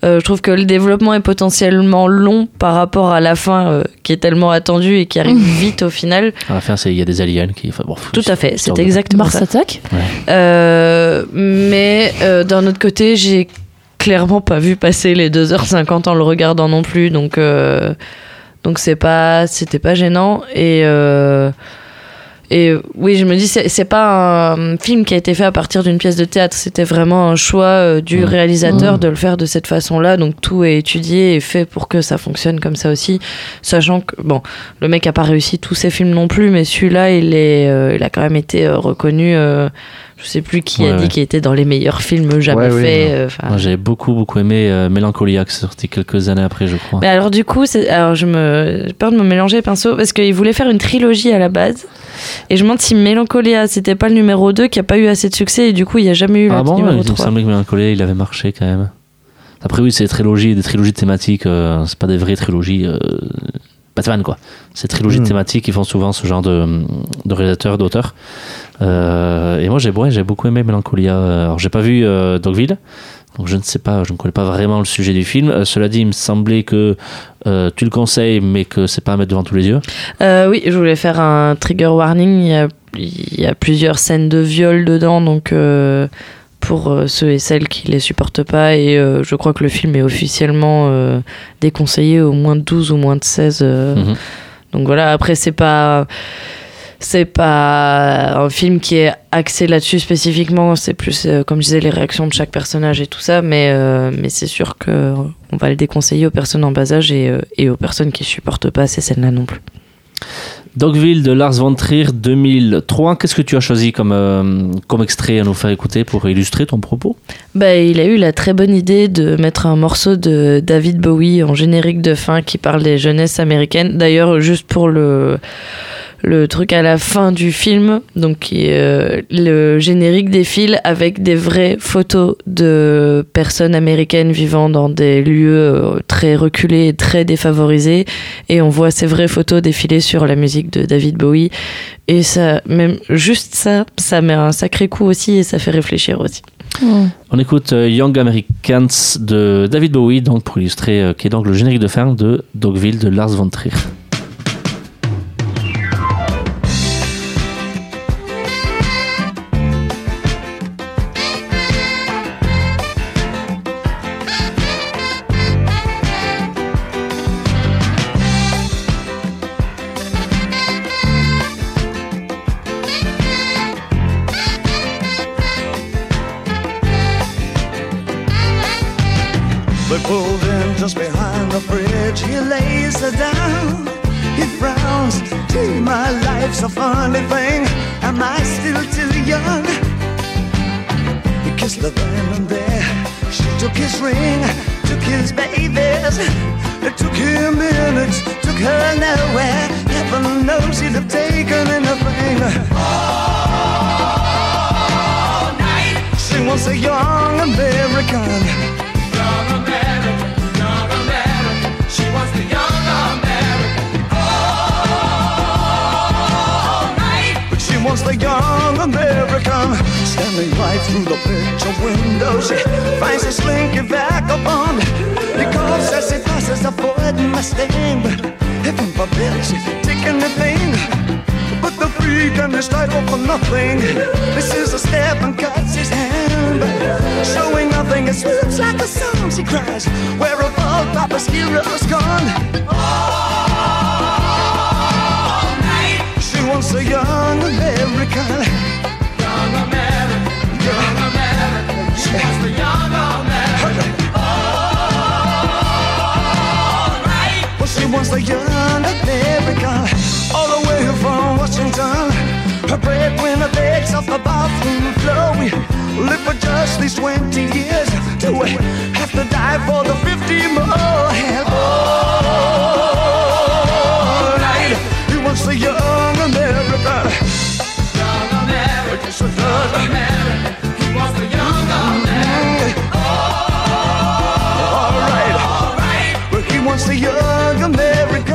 Speaker 4: Euh, je trouve que le développement est potentiellement long par rapport à la fin euh, qui est tellement attendue et qui arrive vite au final.
Speaker 1: À la fin, c'est- il y a des aliens qui. enfin, bon,
Speaker 4: Tout à fait, c'est exactement
Speaker 3: Mars
Speaker 4: ça.
Speaker 3: attaque
Speaker 4: Euh, mais euh, d'un autre côté, j'ai clairement pas vu passer les 2h50 en le regardant non plus, donc euh, donc c'est pas c'était pas gênant et euh, et oui, je me dis, c'est pas un film qui a été fait à partir d'une pièce de théâtre, c'était vraiment un choix euh, du réalisateur
Speaker 3: Mhm.
Speaker 4: de le faire de cette façon-là. Donc tout est étudié et fait pour que ça fonctionne comme ça aussi. Sachant que, bon, le mec a pas réussi tous ses films non plus, mais celui-là, il, est, euh, il a quand même été euh, reconnu. euh, je sais plus qui
Speaker 1: Ouais,
Speaker 4: a dit
Speaker 1: ouais.
Speaker 4: qu'il était dans les meilleurs films jamais
Speaker 2: Ouais,
Speaker 4: faits. euh,
Speaker 1: Moi, j'ai beaucoup, beaucoup aimé euh, Mélancolia, qui est sorti quelques années après, je crois.
Speaker 4: Mais alors du coup, c'est- alors je me j'ai peur de me mélanger les pinceaux parce qu'il voulait faire une trilogie à la base. Et je me demande si Mélancolia, c'était pas le numéro 2 qui a pas eu assez de succès et du coup, il y a jamais eu
Speaker 1: ah
Speaker 4: le
Speaker 1: bon,
Speaker 4: numéro
Speaker 1: il me
Speaker 4: 3.
Speaker 1: semblait que Mélancolia, il avait marché quand même. Après, oui, c'est des trilogies, des trilogies thématiques, euh, c'est pas des vraies trilogies euh, Batman, quoi. C'est des trilogies
Speaker 2: Hmm.
Speaker 1: thématiques qui font souvent ce genre de, de réalisateurs, d'auteurs. Euh, et moi, j'ai ouais, j'ai beaucoup aimé Mélancolia. Alors, j'ai pas vu euh, Dogville, donc je ne sais pas, je ne connais pas vraiment le sujet du film. Euh, cela dit, il me semblait que euh, tu le conseilles, mais que c'est pas à mettre devant tous les yeux.
Speaker 4: Oui, je voulais faire un trigger warning. Il y a, il y a plusieurs scènes de viol dedans, donc pour ceux et celles qui les supportent pas. Et euh, je crois que le film est officiellement euh, déconseillé au moins de 12 ou moins de 16. euh,
Speaker 1: Mhm.
Speaker 4: Donc voilà, après, c'est pas. C'est pas un film qui est axé là-dessus spécifiquement, c'est plus, euh, comme je disais, les réactions de chaque personnage et tout ça, mais, euh, mais c'est sûr que on va le déconseiller aux personnes en bas âge et, euh, et aux personnes qui supportent pas ces scènes-là non plus.
Speaker 1: Dogville de Lars von Trier 2003. Qu'est-ce que tu as choisi comme, euh, comme extrait à nous faire écouter pour illustrer ton propos?
Speaker 4: Bah, il a eu la très bonne idée de mettre un morceau de David Bowie en générique de fin qui parle des jeunesses américaines. D'ailleurs, juste pour le, le truc à la fin du film, donc euh, le générique défile avec des vraies photos de personnes américaines vivant dans des lieux euh, très reculés et très défavorisés. Et on voit ces vraies photos défiler sur la musique de David Bowie. Et ça, même juste ça, ça met un sacré coup aussi et ça fait réfléchir aussi.
Speaker 1: On écoute euh, Young Americans de David Bowie, donc pour illustrer, qui est donc le générique de fin de Dogville de Lars von Trier.
Speaker 7: She wants the young American Standing right through the picture window She finds a slinky vagabond. He calls as he passes a Ford Mustang. But heaven forbid she's take anything But the freak and his title for nothing This is a step and cuts his hand. Showing nothing, it slips like a song She cries, where have all Papa's heroes gone? She wants a young American. Young American. Young American. She wants the young American. Alright. Well, she wants the young American. All the way from Washington. Her breadwinner begs off the bathroom floor. We live for just these 20 years. Do we have to die for the 50 more? And all night, he wants the young American. Young American. Yes, he does. He wants the young American. All right. All right. Well, he wants the young American.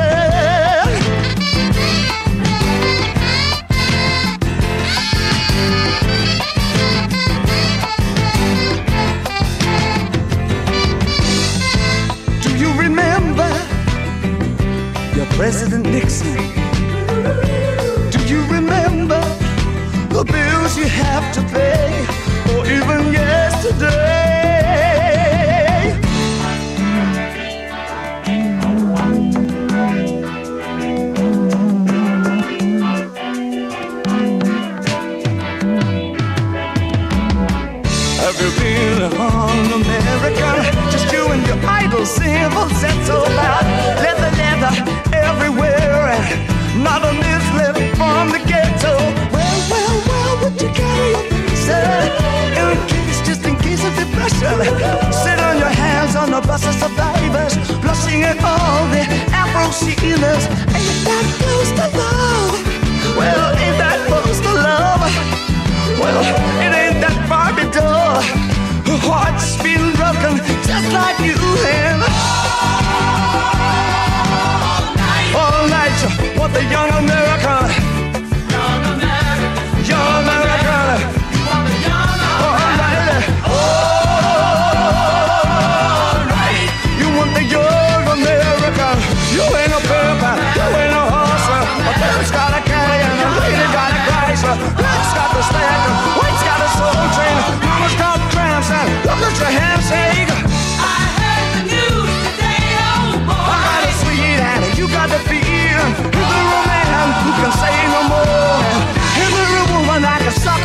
Speaker 7: Do you remember your President Nixon? the bills you have to pay, or even yesterday. Have you been on America? Just you and your idle symbols, that's all about. Leather, leather, everywhere, and not a mislead. Depression? Sit on your hands on the bus of survivors, blushing at all the Afro sealers. Ain't that close to love? Well, ain't that close to love? Well, it ain't that far to. Her heart's been broken just like you have. All night, all you want the young American.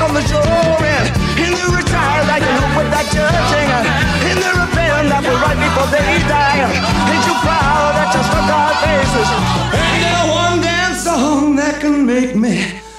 Speaker 7: on the shore and, and they retire like an hope without judging. In the repent that will right before they die. Ain't you proud that you struck our faces Ain't there one dance song that can make me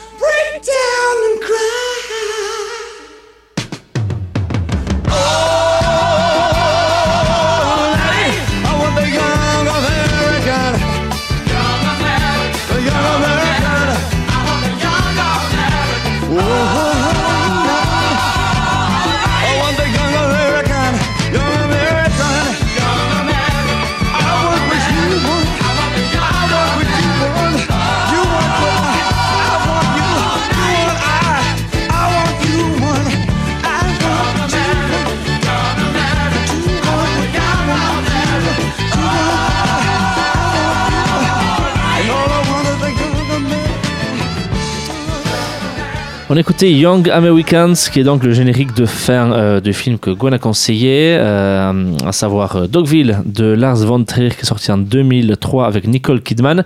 Speaker 1: On écoutait Young Americans, qui est donc le générique de fin euh, du film que Gwen a conseillé, euh, à savoir euh, Dogville de Lars von Trier, qui est sorti en 2003 avec Nicole Kidman.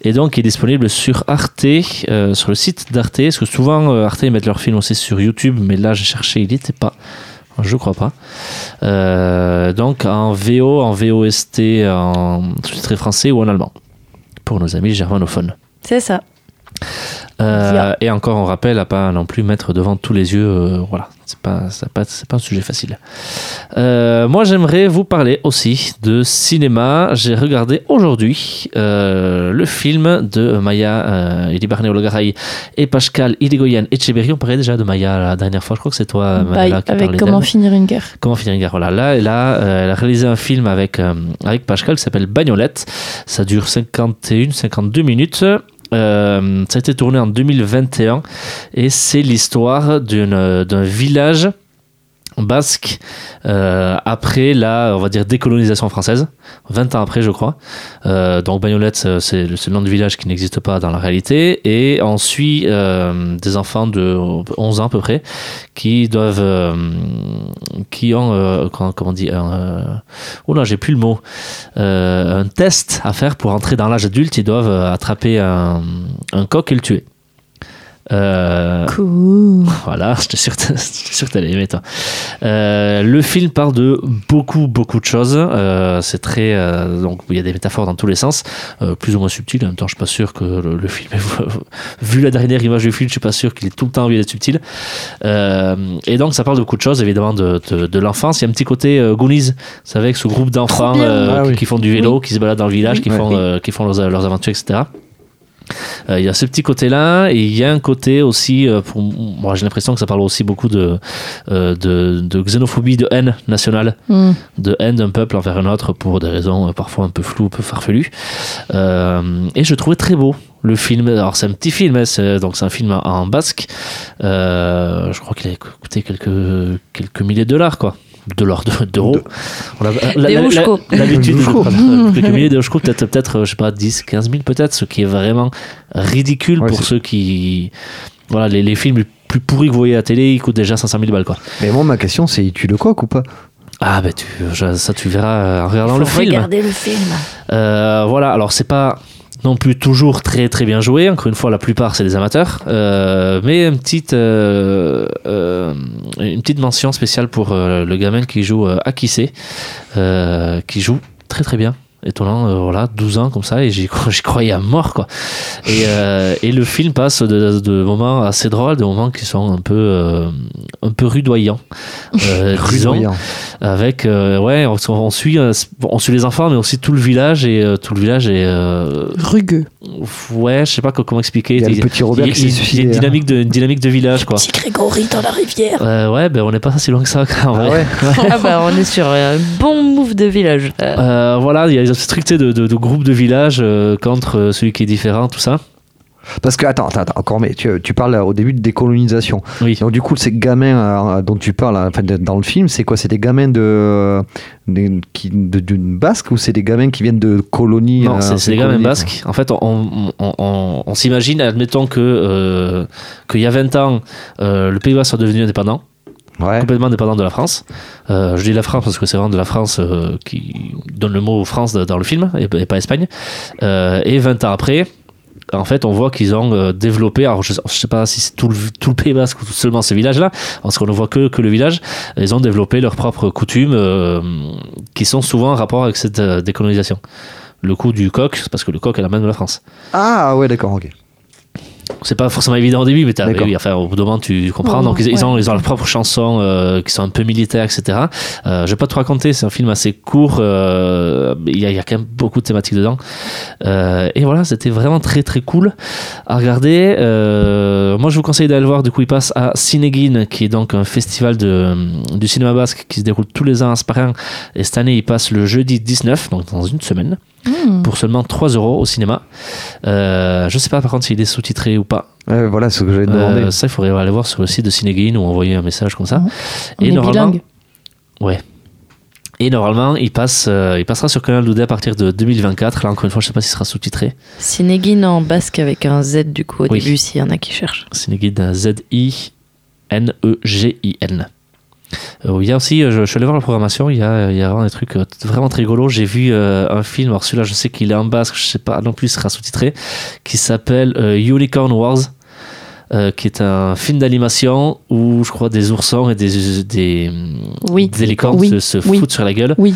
Speaker 1: Et donc, qui est disponible sur Arte, sur le site d'Arte. Parce que souvent, Arte, ils mettent leurs films aussi sur YouTube, mais là, j'ai cherché, il n'y était pas. Je crois pas. Donc, en VO, en VOST, en sous-titré français ou en allemand. Pour nos amis germanophones.
Speaker 3: C'est ça.
Speaker 1: Euh,
Speaker 3: Yeah.
Speaker 1: Et encore, on rappelle à pas non plus mettre devant tous les yeux. euh, voilà, c'est pas, c'est pas, c'est pas un sujet facile. Euh, moi, j'aimerais vous parler aussi de cinéma. J'ai regardé aujourd'hui le film de Maya Iribarne Ologaray et Pascal Irigoyen Echeverry. On parlait déjà de Maya la dernière fois. Je crois que c'est toi, Manuela, qui
Speaker 3: avec Comment finir une guerre.
Speaker 1: Comment finir une guerre Voilà, là, elle a, elle a réalisé un film avec, avec Pascal qui s'appelle Bagnolette. Ça dure 51-52 minutes. Euh, ça a été tourné en 2021 et c'est l'histoire d'une- d'un village basque euh, après la on va dire décolonisation française 20 ans après je crois. Euh, donc Bagnolette c'est- c'est le nom du village qui n'existe pas dans la réalité. Et on suit euh, des enfants de 11 ans à peu près qui doivent euh, qui ont euh, comment, comment on dit un, euh, oh là j'ai plus le mot Euh, un test à faire pour entrer dans l'âge adulte. Ils doivent euh, attraper un, un coq et le tuer euh,
Speaker 3: Cool.
Speaker 1: voilà, j'étais sûr, sûr que t'allais aimer, toi. Euh, le film parle de beaucoup, beaucoup de choses. Euh, c'est très. euh, donc, il y a des métaphores dans tous les sens, euh, plus ou moins subtiles. En même temps, je suis pas sûr que le, le film. est- vu la dernière image du film, je suis pas sûr qu'il est tout le temps envie d'être subtil. Euh, et donc, ça parle de beaucoup de choses, évidemment, de, de, de l'enfance. Il y a un petit côté euh, Goonies, vous savez, avec ce groupe d'enfants euh,
Speaker 2: Ah
Speaker 1: qui,
Speaker 2: oui.
Speaker 1: qui font du vélo, qui se baladent dans le village, qui
Speaker 2: Ouais.
Speaker 1: font, euh, qui font leurs, leurs aventures, etc. Euh, Il y a ce petit côté-là, et il y a un côté aussi, euh, pour moi j'ai l'impression que ça parle aussi beaucoup de, euh, de, de xénophobie, de haine nationale,
Speaker 3: Hmm.
Speaker 1: de haine d'un peuple envers un autre pour des raisons parfois un peu floues, un peu farfelues. Et je trouvais très beau le film. Alors c'est un petit film, hein, c'est- donc c'est un film en, en basque. Je crois qu'il a coûté quelques, quelques milliers de dollars, quoi. De l'or, de- d'euros. On a-. L'habitude de prendre quelques milliers de houchko, peut-être, peut-être, euh, je sais pas, 10, 15 000 peut-être, ce qui est vraiment ridicule
Speaker 2: Ouais,
Speaker 1: pour ceux qui. Voilà, les, les films les plus pourris que vous voyez à la télé, ils coûtent déjà 500 000 balles, quoi.
Speaker 2: Mais moi, ma question, c'est il tue le coq ou pas?
Speaker 1: Ah, ben, tu, je- ça, tu verras en regardant
Speaker 4: Faut
Speaker 1: le film.
Speaker 4: regarder le film.
Speaker 1: Euh, voilà, alors c'est pas non plus toujours très très bien joué. Encore une fois, la plupart c'est des amateurs, Euh, mais une petite euh, euh, une petite mention spéciale pour le gamin qui joue Akise, qui joue très très bien. Étonnant, euh, voilà, 12 ans comme ça, et j'y cro- j'y croyais à mort, quoi. Et, euh, et le film passe de, de moments assez drôles, de moments qui sont un peu, euh, un peu rudoyants, euh, disons
Speaker 2: Rudoyant.
Speaker 1: avec euh, ouais on, on suit on suit les enfants mais aussi tout le village et euh, tout le village est euh,
Speaker 3: Rugueux.
Speaker 1: ouais je sais pas co- comment expliquer
Speaker 2: Il y a le petit Robert
Speaker 1: il
Speaker 2: qui
Speaker 1: il y a une dynamique de une dynamique de village quoi
Speaker 3: Petit Grégory dans la rivière.
Speaker 1: Euh, ouais ben on n'est pas si loin que ça en
Speaker 2: Ah
Speaker 1: vrai
Speaker 2: ouais
Speaker 4: ah bah on est sur un bon move de village.
Speaker 1: Voilà il y a ce truc de, de, de groupe de village euh, contre euh, celui qui est différent tout ça
Speaker 2: Parce que, attends, attends, encore, mais tu, tu parles euh, au début de décolonisation.
Speaker 1: oui
Speaker 2: Donc, du coup, ces gamins euh, dont tu parles hein, enfin, dans le film, c'est quoi? C'est des gamins de, de- basque ou c'est des gamins qui viennent de colonies
Speaker 1: non,
Speaker 2: euh,
Speaker 1: c'est- même
Speaker 2: colonies,
Speaker 1: basques. En fait, on, on, on- on- on s'imagine, admettons que euh, qu'il y a 20 ans, euh, le Pays Basque soit devenu indépendant.
Speaker 2: Ouais.
Speaker 1: complètement dépendant de la France. Euh, je dis la France parce que c'est vraiment de la France euh, qui donne le mot France dans le film et, et pas Espagne. Euh, et 20 ans après, en fait, on voit qu'ils ont développé, alors je, je sais pas si c'est tout le, tout le Pays Basque ou seulement ce village-là, parce qu'on ne voit que, que le village, ils ont développé leurs propres coutumes qui sont souvent en rapport avec cette décolonisation. Le coup du coq, parce que le coq est la même de la France.
Speaker 2: Ah, ouais, d'accord, ok.
Speaker 1: C'est pas forcément évident au début, mais t'as-
Speaker 2: D'accord.
Speaker 1: oui, enfin, au bout d'un moment, tu comprends.
Speaker 3: Oh,
Speaker 1: Donc, ils, ont, ils ont leurs propres chansons euh, qui sont un peu militaires, etc. Euh, je vais pas te raconter, c'est un film assez court. euh, Il y, a, il y a quand même beaucoup de thématiques dedans. Euh, et voilà, c'était vraiment très très cool à regarder. Euh, moi, je vous conseille d'aller le voir. Du coup, il passe à Cineguin, qui est donc un festival de, du cinéma basque qui se déroule tous les ans à Sparin. Et cette année, il passe le jeudi 19, donc dans une semaine
Speaker 3: Hmm.
Speaker 1: pour seulement 3 euros au cinéma. Euh, je sais pas par contre s'il est sous-titré ou pas.
Speaker 2: Ouais, voilà ce que j'avais
Speaker 1: Euh,
Speaker 2: demandé.
Speaker 1: ça, il faudrait aller voir sur le site de Cinegain ou envoyer un message comme ça.
Speaker 3: On
Speaker 1: Et
Speaker 3: est
Speaker 1: normalement,
Speaker 3: bilingue.
Speaker 1: ouais. Et normalement, il, passe, euh, il passera sur Canal Loudé à partir de 2024. Là, encore une fois, je sais pas s'il sera sous-titré.
Speaker 4: Cinéguine en basque avec un Z du coup au
Speaker 1: Oui.
Speaker 4: début s'il y en a qui cherchent.
Speaker 1: Cinegain, Z-I-N-E-G-I-N. Euh, il y a aussi, euh, je, je suis allé voir la programmation, il y a, il y a vraiment des trucs euh, vraiment très rigolos. J'ai vu euh, un film, alors celui-là, je sais qu'il est en basque, je sais pas non plus, il sera sous-titré, qui s'appelle euh, Unicorn Wars. euh, qui est un film d'animation où je crois des oursons et des, des,
Speaker 3: Oui.
Speaker 1: des licornes
Speaker 3: Oui.
Speaker 1: se, se
Speaker 3: Oui.
Speaker 1: foutent sur la gueule.
Speaker 3: Oui,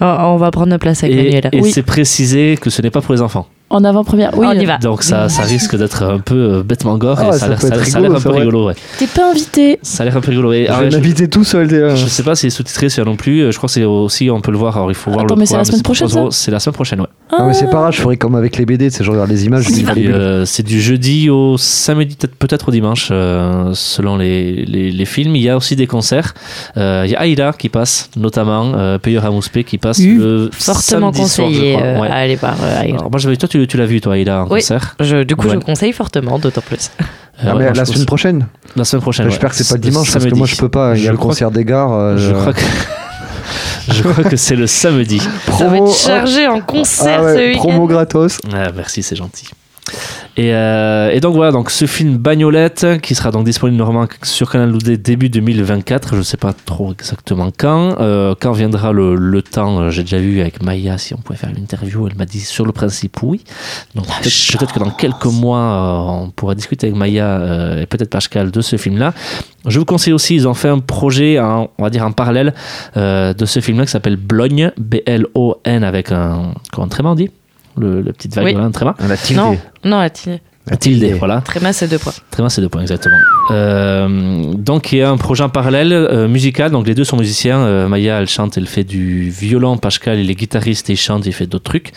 Speaker 4: Oh, on va prendre notre place avec
Speaker 1: Et,
Speaker 4: Manuel.
Speaker 1: et
Speaker 3: Oui.
Speaker 1: c'est précisé que ce n'est pas pour les enfants.
Speaker 3: En avant-première. Oui,
Speaker 4: On y va.
Speaker 1: Donc ça, ça risque d'être un peu euh, bêtement gore
Speaker 2: Ah,
Speaker 1: et
Speaker 2: ça
Speaker 1: ça a l'air ça ça un peu rigolo. Ouais.
Speaker 3: T'es pas invité.
Speaker 1: Ça a l'air un peu rigolo. Et,
Speaker 2: Je vais
Speaker 1: je,
Speaker 2: m'habiter tout seul.
Speaker 1: je sais pas si c'est sous-titré celui-là non plus. Je crois que c'est aussi, on peut le voir. Alors il faut voir
Speaker 3: Attends,
Speaker 1: le
Speaker 3: mais c'est la semaine prochaine,
Speaker 1: C'est la semaine prochaine, ouais.
Speaker 2: Ah, mais c'est pas grave, je ferai comme avec les BD, tu sais, je regarde les images,
Speaker 1: Et,
Speaker 2: bulles.
Speaker 1: euh, c'est du jeudi au samedi, peut-être au dimanche, euh, selon les, les, les films. Il y a aussi des concerts. Euh, il y a Aïda qui passe, notamment, euh, Payeur Mouspé qui passe le
Speaker 4: Fortement
Speaker 1: samedi soir, je
Speaker 4: conseillé voir. euh, Aïda.
Speaker 1: Moi, j'avais toi, tu, tu l'as vu, toi, Aïda, en
Speaker 4: Oui.
Speaker 1: concert.
Speaker 4: Je- du coup,
Speaker 1: Ouais.
Speaker 4: je conseille fortement, d'autant plus.
Speaker 1: Euh,
Speaker 2: Ah,
Speaker 1: ouais,
Speaker 2: mais la
Speaker 1: pense-
Speaker 2: semaine prochaine
Speaker 1: La semaine prochaine.
Speaker 2: J'espère
Speaker 1: ouais.
Speaker 2: que c'est pas
Speaker 1: Le
Speaker 2: dimanche, parce que
Speaker 1: samedi.
Speaker 2: moi je peux pas, il y a le
Speaker 1: crois
Speaker 2: concert des gares. euh,
Speaker 1: Je crois que. je crois que c'est le samedi.
Speaker 4: Ça va
Speaker 2: Promo-
Speaker 4: être chargé en concert
Speaker 2: Ah ouais,
Speaker 4: ce week-end.
Speaker 2: promo gratos.
Speaker 1: Ah, merci, c'est gentil. Et, euh, et donc voilà, donc ce film Bagnolette qui sera donc disponible normalement sur Canal Loudé début 2024, je sais pas trop exactement quand. Euh, quand viendra le, le temps, euh, j'ai déjà vu avec Maya si on pouvait faire une interview, elle m'a dit sur le principe oui. Donc peut-être que dans quelques mois euh, on pourra discuter avec Maya et peut-être Pascal de ce film-là. Je vous conseille aussi, ils ont fait un projet, en, on va dire en parallèle de ce film-là qui s'appelle Blogne, B-L-O-N avec un, comment tréma on dit le, le petit vague,
Speaker 4: Oui.
Speaker 1: tréma.
Speaker 2: La tilde.
Speaker 4: Non, non, la tine.
Speaker 2: La
Speaker 1: Tilde, voilà.
Speaker 4: Tréma, c'est deux points.
Speaker 1: Tréma, c'est deux points, exactement. Euh, donc, il y a un projet en parallèle euh, musical. Donc, les deux sont musiciens. Euh, Maya, elle chante, elle fait du violon. Pascal, il est guitariste et il chante, il fait d'autres trucs.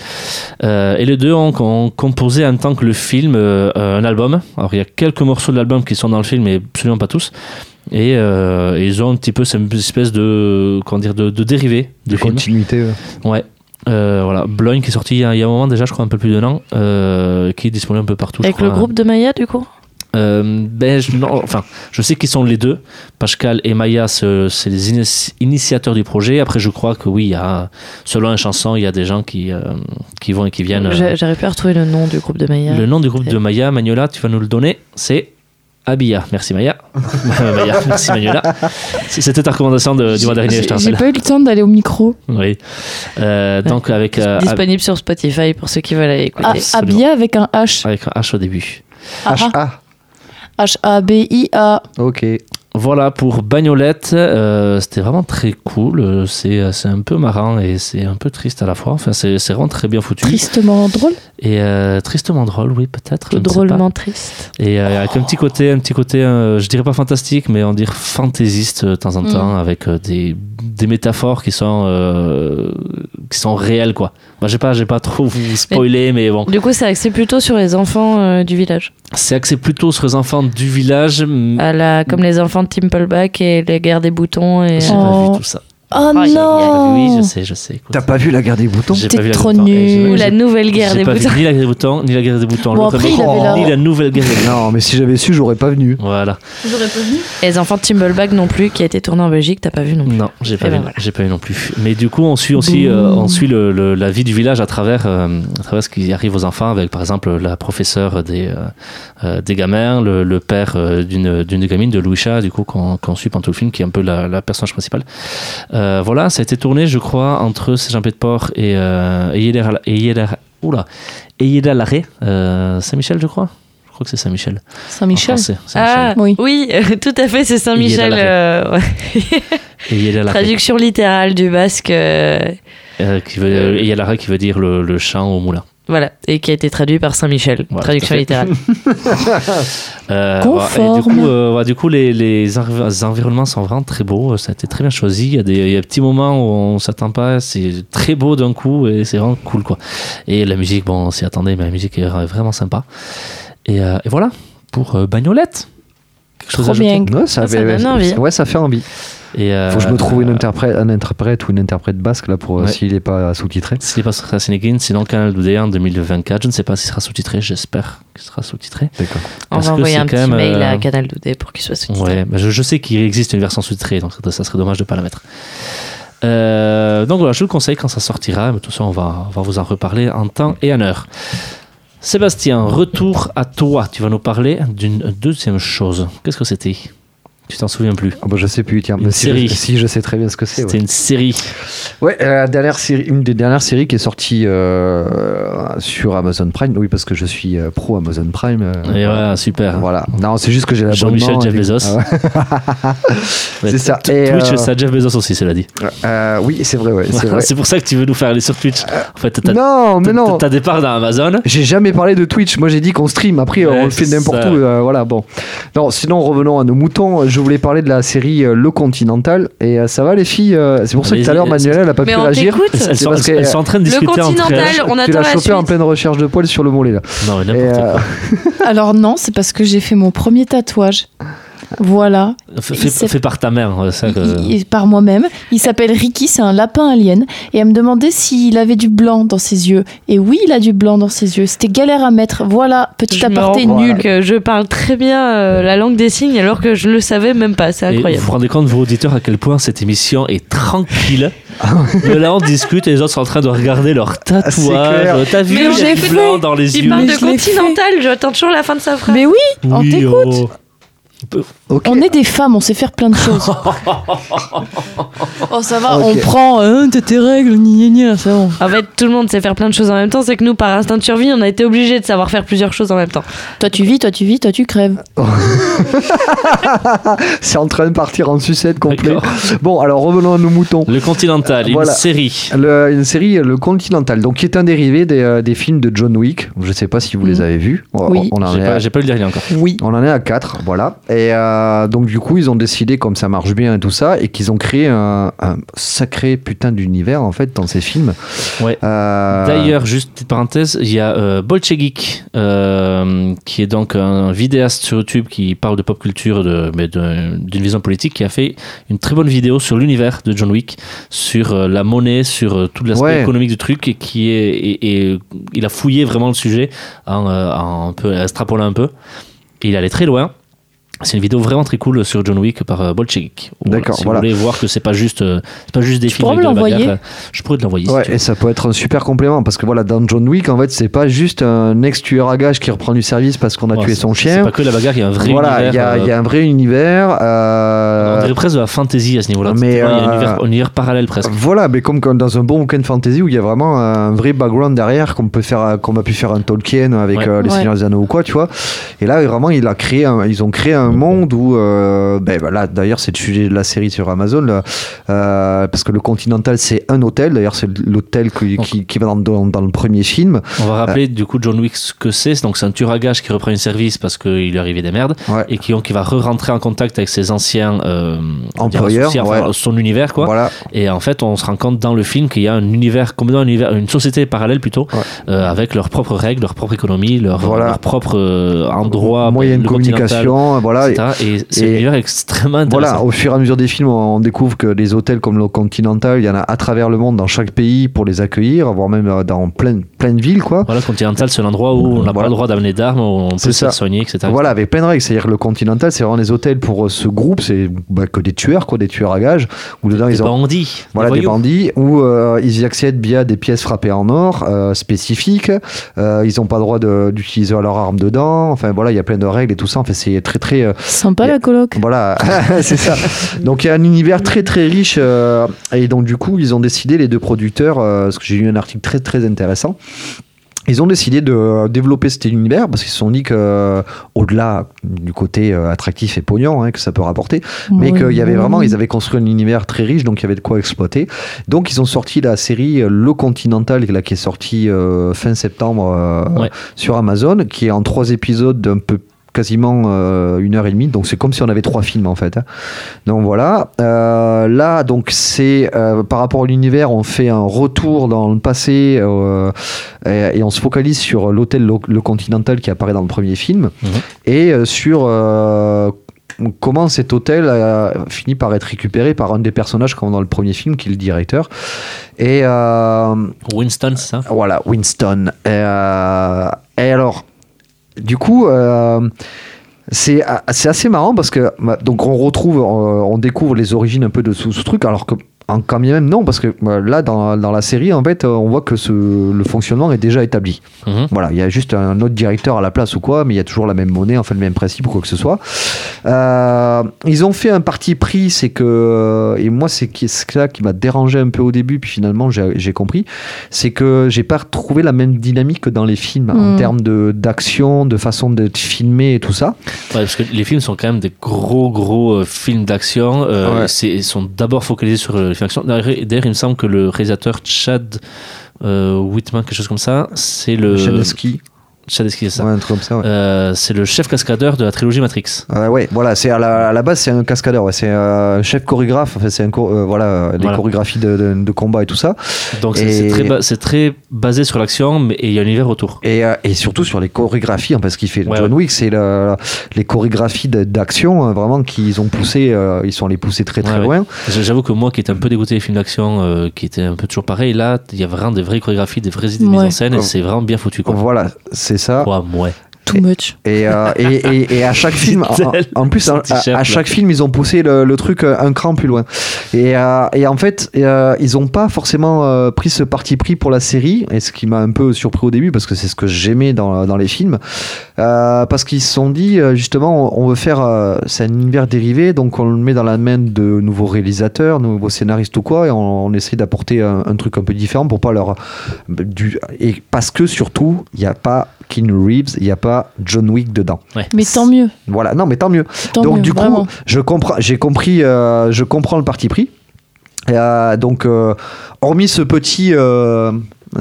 Speaker 1: Euh, et les deux ont, ont composé en tant que le film euh, un album. Alors, il y a quelques morceaux de l'album qui sont dans le film, mais absolument pas tous. Et euh, ils ont un petit peu cette espèce de, comment dire, de, de dérivé
Speaker 2: De continuité. ouais.
Speaker 1: Ouais. Euh, voilà, Blogne qui est sorti il y, a, un moment déjà, je crois un peu plus d'un an, euh, qui est disponible un peu partout. je
Speaker 4: Avec le groupe de Maya, du coup?
Speaker 1: Euh, ben, je, non, enfin, je sais qu'ils sont les deux. Pascal et Maya, ce- c'est les ini- initiateurs du projet. Après, je crois que oui, il y a, selon les chansons, il y a des gens qui, euh, qui vont et qui viennent.
Speaker 4: J'arrive pas à retrouver le nom du groupe de Maya.
Speaker 1: Le nom du groupe de Maya, Magnola, tu vas nous le donner, c'est Abia. Merci Maya. Maya, merci Manuela. C'était ta recommandation de- du mois dernier, je
Speaker 3: J'ai pas eu le temps d'aller au micro.
Speaker 1: Oui. Euh, donc avec, euh,
Speaker 4: Disponible sur Spotify pour ceux qui veulent aller écouter.
Speaker 3: Ah. Abia avec un H.
Speaker 1: avec un H au début.
Speaker 3: Ah,
Speaker 2: H-A.
Speaker 3: H-A-B-I-A.
Speaker 2: Ok.
Speaker 1: Voilà pour Bagnolette, euh, c'était vraiment très cool, c'est c'est un peu marrant et c'est un peu triste à la fois, enfin c'est c'est vraiment très bien foutu
Speaker 3: Tristement drôle.
Speaker 1: et euh, tristement drôle oui peut-être,
Speaker 4: Drôlement triste.
Speaker 1: et euh, avec un petit côté, un petit côté je dirais pas fantastique mais on dirait fantaisiste de temps en
Speaker 3: Mm.
Speaker 1: temps avec des, des métaphores qui sont, qui sont réelles quoi. Moi j'ai pas, j'ai pas trop vous spoiler mais bon,
Speaker 4: Du coup, c'est axé plutôt sur les enfants du village.
Speaker 1: C'est axé plutôt sur les enfants du village,
Speaker 4: À la, comme les enfants de Timpleback et les guerres des boutons. Et...
Speaker 1: j'ai
Speaker 3: Oh.
Speaker 1: pas vu tout ça.
Speaker 3: Oh
Speaker 4: aïe.
Speaker 3: non
Speaker 1: Oui je sais, je sais.
Speaker 2: T'as pas vu la guerre des boutons
Speaker 3: T'es
Speaker 1: pas
Speaker 3: trop nul.
Speaker 4: Ou
Speaker 1: j'ai-
Speaker 4: la nouvelle guerre des
Speaker 1: pas vu
Speaker 4: boutons.
Speaker 1: ni la guerre des boutons, ni la guerre des boutons.
Speaker 3: Bon, après, il
Speaker 1: mec,
Speaker 3: avait la-
Speaker 1: ni la nouvelle guerre des boutons.
Speaker 2: Non, mais si j'avais su, j'aurais pas venu.
Speaker 1: Voilà.
Speaker 4: Et les enfants de Timbleback non plus, qui a été tourné en Belgique, t'as pas vu non plus.
Speaker 1: Non, j'ai pas,
Speaker 4: Eh ben
Speaker 1: vu,
Speaker 4: voilà.
Speaker 1: j'ai pas vu non plus. Mais du coup, on suit aussi, euh, on suit le, le- la vie du village à travers, euh, à travers ce qui arrive aux enfants, avec par exemple la professeure des, euh, des gamins, le, le père d'une gamines, de Louisa, du coup, qu'on qu'on suit pendant tout le film, qui est un peu la, la personnage principale. Euh, voilà, ça a été tourné, je crois, entre Saint-Jean-Pied-de-Port et, euh, et oula, euh, Saint-Michel, je crois. Je crois que c'est Saint-Michel.
Speaker 3: Saint-Michel.
Speaker 4: Ah
Speaker 3: Oui.
Speaker 4: oui, tout à fait, c'est Saint-Michel. Euh, ouais. Traduction littérale du basque. euh,
Speaker 1: Euh, qui veut, qui veut dire le, le champ au moulin.
Speaker 4: Voilà, et qui a été traduit par Saint-Michel.
Speaker 1: Voilà,
Speaker 4: Traduction littérale.
Speaker 1: Euh,
Speaker 3: Conforme.
Speaker 1: et du coup, euh, du coup les, les env- les environnements sont vraiment très beaux. Ça a été très bien choisi. Il y a des, il y a des petits moments où on s'attend pas. C'est très beau d'un coup et c'est vraiment cool. quoi. Et la musique, bon, on s'y attendait, mais la musique est vraiment sympa. Et, euh, et voilà pour euh, Bagnolette. Quelque chose
Speaker 3: Trop
Speaker 1: à
Speaker 3: bien.
Speaker 2: Ouais, ça,
Speaker 4: ça
Speaker 2: avait-
Speaker 4: donne envie.
Speaker 2: Ouais, ça fait envie.
Speaker 1: Et, euh,
Speaker 2: Faut que je me trouve une interprète, un interprète ou une interprète basque là pour euh,
Speaker 1: Ouais.
Speaker 2: s'il est pas sous-titré.
Speaker 1: S'il n'est pas sur Sénéguine, sinon Canal Doudé en 2024. Je ne sais pas s'il sera sous-titré. J'espère qu'il sera sous-titré.
Speaker 2: D'accord.
Speaker 4: On va envoyer
Speaker 1: c'est
Speaker 4: un petit
Speaker 1: même,
Speaker 4: mail
Speaker 1: euh,
Speaker 4: à Canal Doudé pour qu'il soit sous-titré.
Speaker 1: Ouais, bah je, je sais qu'il existe une version sous-titrée, donc ça serait dommage de ne pas la mettre. Euh, donc voilà, je vous le conseille quand ça sortira, mais tout ça, on va, on va vous en reparler en temps et en heure. Sébastien, retour à toi. Tu vas nous parler d'une deuxième chose. Qu'est-ce que c'était? Tu t'en souviens plus
Speaker 2: Ah bah, je sais plus, tiens.
Speaker 1: Une
Speaker 2: mais
Speaker 1: série.
Speaker 2: Si, je sais très bien ce que c'est.
Speaker 1: C'était
Speaker 2: Ouais,
Speaker 1: une série.
Speaker 2: Ouais, euh, dernière série, une des dernières séries qui est sortie euh, sur Amazon Prime. Oui, parce que je suis euh, pro Amazon Prime. euh,
Speaker 1: Et
Speaker 2: voilà.
Speaker 1: ouais, super.
Speaker 2: Voilà. Non, c'est juste que j'ai la
Speaker 1: Jean-Michel Jeff Bezos.
Speaker 2: Ouais. C'est ça.
Speaker 1: Twitch, ça a Jeff Bezos aussi, cela dit.
Speaker 2: Oui, c'est vrai, ouais, c'est.
Speaker 1: C'est pour ça que tu veux nous faire aller sur Twitch. En fait,
Speaker 2: Non, mais non.
Speaker 1: t'as des parts dans Amazon.
Speaker 2: J'ai jamais parlé de Twitch. Moi, j'ai dit qu'on stream. Après, on le fait
Speaker 1: c'est
Speaker 2: n'importe où. voilà, bon. Non, sinon, revenons à nos moutons. Je voulais parler de la série euh, Le Continental. Et euh, ça va, les filles euh, C'est pour ça que tout à l'heure, Manuela, elle a pas
Speaker 4: Mais
Speaker 2: pu
Speaker 4: on
Speaker 2: réagir.
Speaker 1: Elles sont, elles sont en train de
Speaker 4: Le
Speaker 1: discuter entre
Speaker 4: Continental,
Speaker 1: elles.
Speaker 4: on
Speaker 2: tu
Speaker 4: attend
Speaker 2: l'as
Speaker 4: la
Speaker 2: chopé en pleine recherche de poils sur le mollet, là.
Speaker 1: Non, n'importe
Speaker 2: euh,
Speaker 1: quoi.
Speaker 3: Alors non, c'est parce que j'ai fait mon premier tatouage. Voilà,
Speaker 1: Fais,
Speaker 3: il s'est-
Speaker 1: fais par ta mère. ouais, Ça, que-
Speaker 3: Il- il- par moi-même. Il s'appelle Ricky, c'est un lapin alien. Et elle me demandait s'il avait du blanc dans ses yeux. Et oui, il a du blanc dans ses yeux. C'était galère à mettre. Voilà, petit
Speaker 4: Je
Speaker 3: aparté
Speaker 4: rends
Speaker 3: nul.
Speaker 4: je parle très bien euh, la langue des signes alors que je ne le savais même pas. C'est
Speaker 1: Et vous
Speaker 4: incroyable.
Speaker 1: vous rendez compte, vos auditeurs, à quel point cette émission est tranquille. Mais là, on discute et les autres sont en train de regarder leur tatouage.
Speaker 2: clair.
Speaker 1: T'as vu,
Speaker 4: Mais
Speaker 1: il
Speaker 3: j'ai fait.
Speaker 1: blanc dans les
Speaker 4: Il
Speaker 1: yeux.
Speaker 4: parle
Speaker 3: Mais
Speaker 4: de continental, j'attends toujours la fin de sa phrase.
Speaker 3: Mais oui, on
Speaker 1: Oui,
Speaker 3: t'écoute.
Speaker 1: oh.
Speaker 3: On est des femmes, on sait faire plein de choses. oh, ça va, on prend t'as tes règles, gna gna, c'est bon.
Speaker 4: En fait, tout le monde sait faire plein de choses en même temps. C'est que nous, par instinct de survie, on a été obligés de savoir faire plusieurs choses en même temps.
Speaker 3: Toi tu vis, toi tu vis, toi tu crèves.
Speaker 2: C'est en train de partir en sucette complet. Bon, alors revenons à nos moutons.
Speaker 1: Le Continental, une
Speaker 2: Voilà.
Speaker 1: série.
Speaker 2: Le- une série, Le Continental, donc qui est un dérivé des, euh, des films de John Wick. Je sais pas si vous les
Speaker 3: Mhm.
Speaker 2: avez vus.
Speaker 3: Oui.
Speaker 2: On, en
Speaker 1: J'ai
Speaker 2: est
Speaker 1: pas, le dernier encore.
Speaker 3: Oui.
Speaker 2: on en est à 4, voilà. Et euh, donc du coup, ils ont décidé, comme ça marche bien et tout ça, et qu'ils ont créé un, un sacré putain d'univers en fait dans ces films.
Speaker 1: Ouais.
Speaker 2: Euh,
Speaker 1: D'ailleurs, juste petite parenthèse, il y a euh, Bolchegeek, euh, qui est donc un vidéaste sur YouTube qui parle de pop culture, de, mais d'une vision politique, qui a fait une très bonne vidéo sur l'univers de John Wick, sur la monnaie, sur tout l'aspect
Speaker 2: Ouais.
Speaker 1: économique du truc, et qui est, et, et il a fouillé vraiment le sujet en, en un peu extrapolant un peu. Et il allait très loin. C'est une vidéo vraiment très cool sur John Wick par euh, Bolchevik.
Speaker 2: D'accord,
Speaker 1: Si
Speaker 2: voilà.
Speaker 1: vous voulez voir que c'est pas juste, euh, c'est pas juste des
Speaker 3: Tu
Speaker 1: films avec de la bagarre, euh, Je pourrais te l'envoyer. si
Speaker 2: Ouais, et ça peut être un super complément parce que voilà, dans John Wick, en fait, c'est pas juste un ex-tueur à gage qui reprend du service parce qu'on a
Speaker 1: Ouais,
Speaker 2: tué
Speaker 1: c'est-
Speaker 2: son
Speaker 1: C'est
Speaker 2: chien.
Speaker 1: pas que la bagarre, il y a un vrai
Speaker 2: Voilà,
Speaker 1: univers. euh,
Speaker 2: il y a un vrai univers. euh,
Speaker 1: On dirait presque de la fantasy à ce niveau-là.
Speaker 2: mais,
Speaker 1: il y a un
Speaker 2: euh,
Speaker 1: univers, un univers parallèle presque.
Speaker 2: Voilà, mais comme, dans un bon week-end fantasy où il y a vraiment un vrai background derrière, qu'on peut faire, qu'on a pu faire un Tolkien avec
Speaker 1: Ouais.
Speaker 2: euh, les
Speaker 3: Ouais.
Speaker 2: Seigneurs des Anneaux ou quoi, tu vois. Et là, vraiment, il a créé, un- ils ont créé un monde où, euh, ben voilà, d'ailleurs, c'est le sujet de la série sur Amazon, là, euh, parce que le Continental, c'est un hôtel. D'ailleurs, c'est l'hôtel qui, qui, qui va dans, dans, dans le premier film.
Speaker 1: On va
Speaker 2: euh,
Speaker 1: rappeler du coup John Wick ce que c'est. Donc c'est un tueur à gage qui reprend une service parce qu'il lui arrivait des merdes
Speaker 2: Ouais.
Speaker 1: et qui, qui va re-rentrer en contact avec ses anciens euh,
Speaker 2: Employeurs,
Speaker 1: associés, enfin,
Speaker 2: ouais.
Speaker 1: son univers quoi.
Speaker 2: Voilà.
Speaker 1: Et en fait, on se rend compte dans le film qu'il y a un univers, complètement un univers, une société parallèle plutôt,
Speaker 2: Ouais.
Speaker 1: euh, avec leurs propres règles, leur propre économie, leur,
Speaker 2: Voilà.
Speaker 1: leur propre euh, endroit,
Speaker 2: moyen de
Speaker 1: le continental,
Speaker 2: communication, voilà.
Speaker 1: Etc. Et c'est un
Speaker 2: et-
Speaker 1: extrêmement intéressant.
Speaker 2: Voilà, au fur et à mesure des films, on découvre que les hôtels comme le Continental, il y en a à travers le monde, dans chaque pays, pour les accueillir, voire même euh, dans plein, plein de villes, quoi.
Speaker 1: Voilà, Continental, c'est l'endroit où on n'a pas
Speaker 2: Voilà.
Speaker 1: le droit d'amener d'armes, où on peut se soigner, etc.
Speaker 2: Voilà, avec plein de règles. C'est-à-dire que le Continental, c'est vraiment des hôtels pour euh, ce groupe, c'est bah, que des tueurs, quoi, des tueurs à gages, où dedans
Speaker 1: Des
Speaker 2: ils ont.
Speaker 1: bandits,
Speaker 2: Voilà,
Speaker 1: des
Speaker 2: des bandits, où euh, ils y accèdent via des pièces frappées en or euh, spécifiques. Euh, ils n'ont pas le droit d'utiliser leur arme dedans. Enfin, voilà, il y a plein de règles et tout ça. Enfin, c'est très, très. Euh,
Speaker 3: Sympa
Speaker 2: a-
Speaker 3: la coloc.
Speaker 2: Voilà, c'est ça. Donc il y a un univers très très riche euh, et donc du coup ils ont décidé les deux producteurs, euh, parce que j'ai lu un article très très intéressant. Ils ont décidé de développer cet univers parce qu'ils se sont dit que euh, au-delà du côté euh, attractif et pognon hein, que ça peut rapporter, mais
Speaker 3: Oui,
Speaker 2: qu'il y avait
Speaker 3: oui.
Speaker 2: vraiment, ils avaient construit un univers très riche, donc il y avait de quoi exploiter. Donc ils ont sorti la série Le Continental, là, qui est sortie euh, fin septembre euh,
Speaker 1: Ouais.
Speaker 2: sur Amazon, qui est en trois épisodes d'un peu quasiment euh, une heure et demie, donc c'est comme si on avait trois films en fait. hein. Donc voilà, Euh, là donc c'est euh, par rapport à l'univers, on fait un retour dans le passé et, et on se focalise sur l'hôtel le, le Continental qui apparaît dans le premier film
Speaker 1: Mhm.
Speaker 2: et sur comment cet hôtel a fini par être récupéré par un des personnages comme dans le premier film qui est le directeur et euh,
Speaker 1: Winston, ça?
Speaker 2: voilà, Winston. Et, euh, et alors, du coup, euh, c'est assez marrant parce que bah, donc on retrouve, on, on découvre les origines un peu de ce, ce truc, alors que en, quand même non, parce que euh, là dans, dans la série en fait, on voit que ce, le fonctionnement est déjà établi.
Speaker 1: Mhm.
Speaker 2: Voilà, il y a juste un autre directeur à la place ou quoi, mais il y a toujours la même monnaie, enfin le même principe ou quoi que ce soit. Euh, ils ont fait un parti pris, c'est que, et moi c'est ça qui m'a dérangé un peu au début, puis finalement j'ai compris, c'est que j'ai pas retrouvé la même dynamique que dans les films en
Speaker 3: Mm.
Speaker 2: termes de- d'action, de, façon d'être filmé et tout ça.
Speaker 1: Ouais, parce que les films sont quand même des gros gros euh, films d'action. Euh,
Speaker 2: Ouais.
Speaker 1: Ils sont d'abord focalisés sur euh, D'ailleurs, il me semble que le réalisateur Chad euh, Whitman, quelque chose comme ça, c'est le.
Speaker 2: Chaneski,
Speaker 1: Chad ça.
Speaker 2: ouais, un truc comme ça. Ouais.
Speaker 1: Euh, c'est le chef cascadeur de la trilogie Matrix.
Speaker 2: Euh, ouais, voilà, c'est à la, à la base c'est un cascadeur, ouais, c'est un chef chorégraphe, enfin, c'est un euh, voilà, des
Speaker 1: Voilà.
Speaker 2: chorégraphies de, de- de combat et tout ça.
Speaker 1: Donc c'est
Speaker 2: Et-
Speaker 1: c'est très, ba- c'est très basé sur l'action, mais il y a un univers autour.
Speaker 2: Et, euh, et surtout sur les chorégraphies, hein, parce qu'il fait
Speaker 1: Ouais,
Speaker 2: John. Wick, c'est le- les chorégraphies d'action, hein, vraiment qu'ils ont poussé, euh, ils sont allés pousser très très
Speaker 1: Ouais, ouais.
Speaker 2: loin.
Speaker 1: J'avoue que moi qui étais un peu dégoûté des films d'action, euh, qui étaient un peu toujours pareil, là il y a vraiment des vraies chorégraphies, des vraies idées de mise en scène, et c'est vraiment bien foutu. Quoi.
Speaker 2: Voilà, c'est ça.
Speaker 1: Ouais, ouais.
Speaker 3: Too much.
Speaker 2: Et, euh, et, et, et à chaque film, en, plus, à, chaque film, ils ont poussé le, le truc un cran plus loin. Et, euh, et en fait, euh, ils n'ont pas forcément euh, pris ce parti pris pour la série, et ce qui m'a un peu surpris au début, parce que c'est ce que j'aimais dans, dans les films, euh, parce qu'ils se sont dit, justement, on, on veut faire, euh, c'est un univers dérivé, donc on le met dans la main de nouveaux réalisateurs, nouveaux scénaristes ou quoi, et on, on essaie d'apporter un, un truc un peu différent pour pas leur... Du, et parce que surtout, il n'y a pas Keanu Reeves, il n'y a pas John Wick dedans.
Speaker 1: Ouais.
Speaker 3: Mais tant mieux.
Speaker 2: Voilà, non, mais tant mieux.
Speaker 3: Tant
Speaker 2: donc
Speaker 3: mieux,
Speaker 2: du coup,
Speaker 3: vraiment.
Speaker 2: je comprends, j'ai compris, euh, je comprends le parti pris. Euh, donc, euh, hormis ce petit, euh,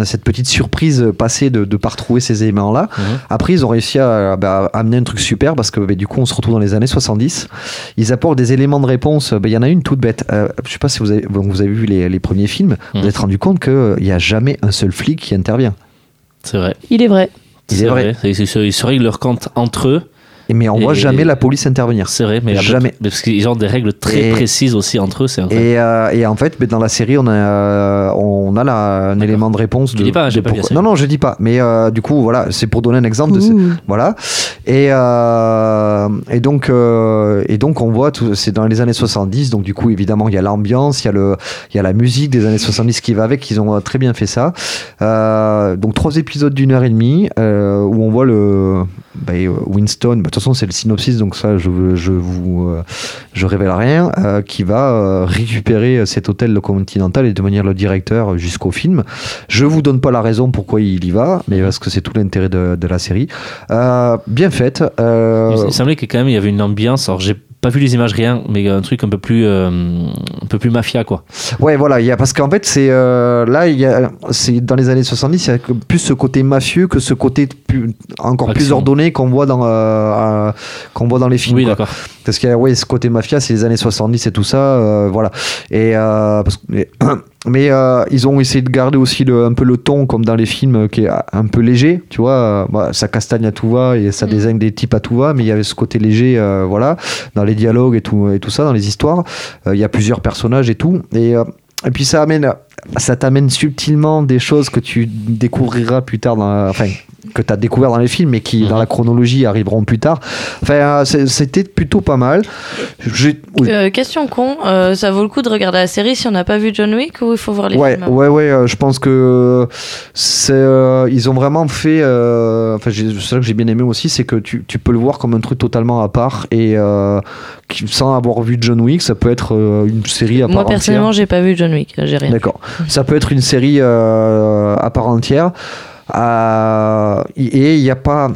Speaker 2: cette petite surprise passée de ne pas retrouver ces éléments-là,
Speaker 1: Mhm.
Speaker 2: après ils ont réussi à, bah, à amener un truc super parce que bah, du coup on se retrouve dans les années 70. Ils apportent des éléments de réponse. Bah, Il y en a une toute bête. Euh, je sais pas si vous avez, bon, vous avez vu les, les premiers films. Vous
Speaker 1: Mhm.
Speaker 2: vous êtes rendu compte qu'il n'y a jamais un seul flic qui intervient.
Speaker 1: C'est vrai.
Speaker 3: Il est vrai.
Speaker 1: C'est
Speaker 2: est vrai.
Speaker 1: Ils, se- ils se règlent leur compte entre eux.
Speaker 2: Et- Mais on
Speaker 1: Et-
Speaker 2: voit jamais la police intervenir.
Speaker 1: C'est vrai, mais
Speaker 2: Jamais.
Speaker 1: mais parce qu'ils ont des règles très
Speaker 2: Et-
Speaker 1: précises aussi entre eux. C'est incroyable.
Speaker 2: Et, euh, et en fait, mais dans la série, on a, euh, on a là, un élément de réponse.
Speaker 1: Tu
Speaker 2: de,
Speaker 1: dis pas, j'ai
Speaker 2: de
Speaker 1: pas
Speaker 2: pourquoi-. Non, non, je dis pas. Mais euh, du coup, voilà, c'est pour donner un exemple de. ce-
Speaker 3: Ouh.
Speaker 2: Voilà. Et, euh, et, donc, euh, et donc, on voit, tout- c'est dans les années 70. Donc, du coup, évidemment, il y a l'ambiance, il y, a le- il y a la musique des années 70 qui va avec. Ils ont très bien fait ça. Euh, donc, trois épisodes d'une heure et demie euh, où on voit le bah, euh, Winston. bah, façon, c'est le synopsis, donc ça, je, je vous euh, je révèle rien. euh, qui va euh, récupérer cet hôtel continental et devenir le directeur jusqu'au film. Je vous donne pas la raison pourquoi il y va, mais parce que c'est tout l'intérêt de, de la série. Bien faite.
Speaker 1: Il semblait que quand même il y avait une ambiance. Alors pas vu les images rien, mais un truc un peu plus euh, un peu plus mafia quoi.
Speaker 2: Ouais, voilà, il y a, parce qu'en fait, c'est euh, là, il y a, c'est dans les années 70, il y a plus ce côté mafieux que ce côté plus, encore plus
Speaker 1: Action.
Speaker 2: ordonné qu'on voit dans euh, euh, qu'on voit dans les films.
Speaker 1: Oui, d'accord.
Speaker 2: Parce qu'il y a ouais, ce côté mafia, c'est les années 70 et tout ça, voilà. Et parce que- mais, euh, ils ont essayé de garder aussi le, un peu le ton comme dans les films euh, qui est un peu léger, tu vois. euh, bah, ça castagne à tout va et ça
Speaker 3: Mm.
Speaker 2: désigne des types à tout va, mais il y avait ce côté léger, euh, voilà, dans les dialogues et tout et tout ça, dans les histoires. Euh, Il y a plusieurs personnages et tout, et et puis ça amène, ça t'amène subtilement des choses que tu découvriras plus tard, dans la- enfin que tu as découvert dans les films, mais qui dans la chronologie arriveront plus tard. Enfin, euh, c'était plutôt pas mal. Oui.
Speaker 4: Euh, question con, euh, ça vaut le coup de regarder la série si on n'a pas vu John Wick ou il faut voir les
Speaker 2: Ouais,
Speaker 4: films avant
Speaker 2: ouais, ouais. euh, je pense que c'est, euh, ils ont vraiment fait. Enfin, c'est ça que j'ai bien aimé aussi, c'est que tu, tu peux le voir comme un truc totalement à part et euh, sans avoir vu John Wick, ça peut être euh, une série à part
Speaker 4: Moi
Speaker 2: entière.
Speaker 4: personnellement, j'ai pas vu John Wick, j'ai rien.
Speaker 2: D'accord. Ça peut être une série euh, à part entière. Euh, et il n'y a pas.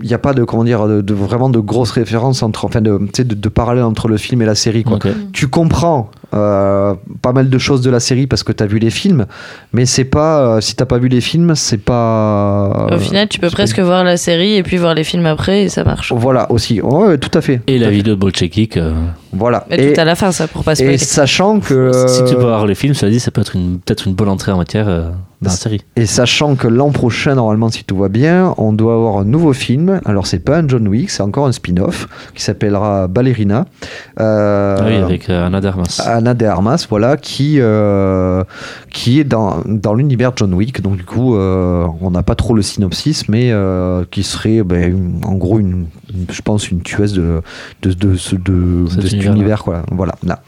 Speaker 2: Il n'y a pas de comment dire de, de- vraiment de grosses références entre enfin de, de, de parallèles entre le film et la série quoi. Tu comprends euh, pas mal de choses de la série parce que tu as vu les films, mais c'est pas euh, si t'as pas vu les films, c'est pas.
Speaker 4: Au final, tu peux presque voir la série et puis voir les films après et ça marche.
Speaker 2: Voilà aussi. Ouais, tout à fait.
Speaker 1: Et la
Speaker 2: fait.
Speaker 1: vidéo de Bolchekik. euh,
Speaker 2: Voilà.
Speaker 4: Mais
Speaker 2: Et,
Speaker 4: tout à la fin, ça, pour pas
Speaker 2: et
Speaker 4: spoiler.
Speaker 2: sachant que
Speaker 1: Si tu peux voir les films, ça dit, ça peut être une peut-être une bonne entrée en matière euh, dans la série.
Speaker 2: Et sachant que l'an prochain, normalement, si tout va bien, on doit avoir un nouveau film. Alors, c'est pas un John Wick, c'est encore un spin-off qui s'appellera Ballerina. Euh,
Speaker 1: Ah oui, avec euh, Anna Darmas.
Speaker 2: Anna de Armas, voilà, qui, euh, qui est dans, dans l'univers John Wick. Donc, du coup, euh, on n'a pas trop le synopsis, mais euh, qui serait ben, une- en gros, une, une- je pense, une tueuse de, de, de, ce- de,
Speaker 1: Cet
Speaker 2: univers. Quoi. Voilà, là.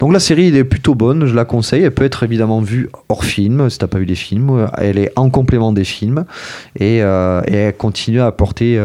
Speaker 2: Donc, la série, elle est plutôt bonne, je la conseille. Elle peut être évidemment vue hors film, si tu pas vu les films. Elle est en complément des films et, et elle continue à apporter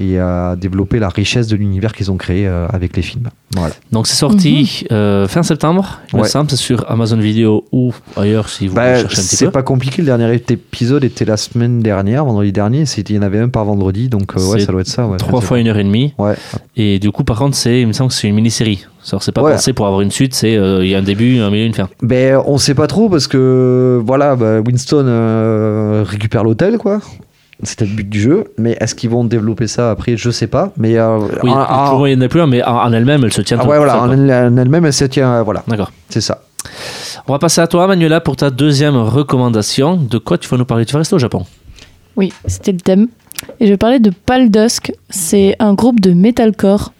Speaker 2: et à développer la richesse de l'univers qu'ils ont créé euh, avec les films. Voilà.
Speaker 1: Donc c'est sorti euh, fin septembre, il me
Speaker 2: Ouais.
Speaker 1: semble, c'est sur Amazon Vidéo ou ailleurs si vous
Speaker 2: Bah,
Speaker 1: cherchez un petit
Speaker 2: c'est
Speaker 1: peu.
Speaker 2: pas compliqué. Le dernier épisode était la semaine dernière, vendredi dernier. Il y en avait un par vendredi, donc euh, ouais,
Speaker 1: C'est
Speaker 2: ça doit être ça. Ouais,
Speaker 1: Trois
Speaker 2: c'est
Speaker 1: fois une heure et demie.
Speaker 2: Ouais.
Speaker 1: Et du coup, par contre, c'est, il me semble que c'est une mini-série. Alors, c'est pas
Speaker 2: Ouais.
Speaker 1: pensé pour avoir une suite, c'est euh, il y a un début, un milieu, une fin.
Speaker 2: Ben, on sait pas trop parce que voilà, bah, Winston euh, récupère l'hôtel, quoi. C'était le but du jeu. Mais est-ce qu'ils vont développer ça après? Je sais pas. Mais euh,
Speaker 1: Oui,
Speaker 2: en- en-
Speaker 1: pour moi, il n'y en a plus un, mais en, en elle-même, elle se tient
Speaker 2: ah ouais, voilà, en elle-même, elle se tient. euh, voilà,
Speaker 1: D'accord.
Speaker 2: c'est ça.
Speaker 1: On va passer à toi, Manuela, pour ta deuxième recommandation. De quoi tu vas nous parler? Tu vas rester au Japon.
Speaker 3: Oui, c'était le thème. Et je vais parler de Pal Dusk. C'est un groupe de metalcore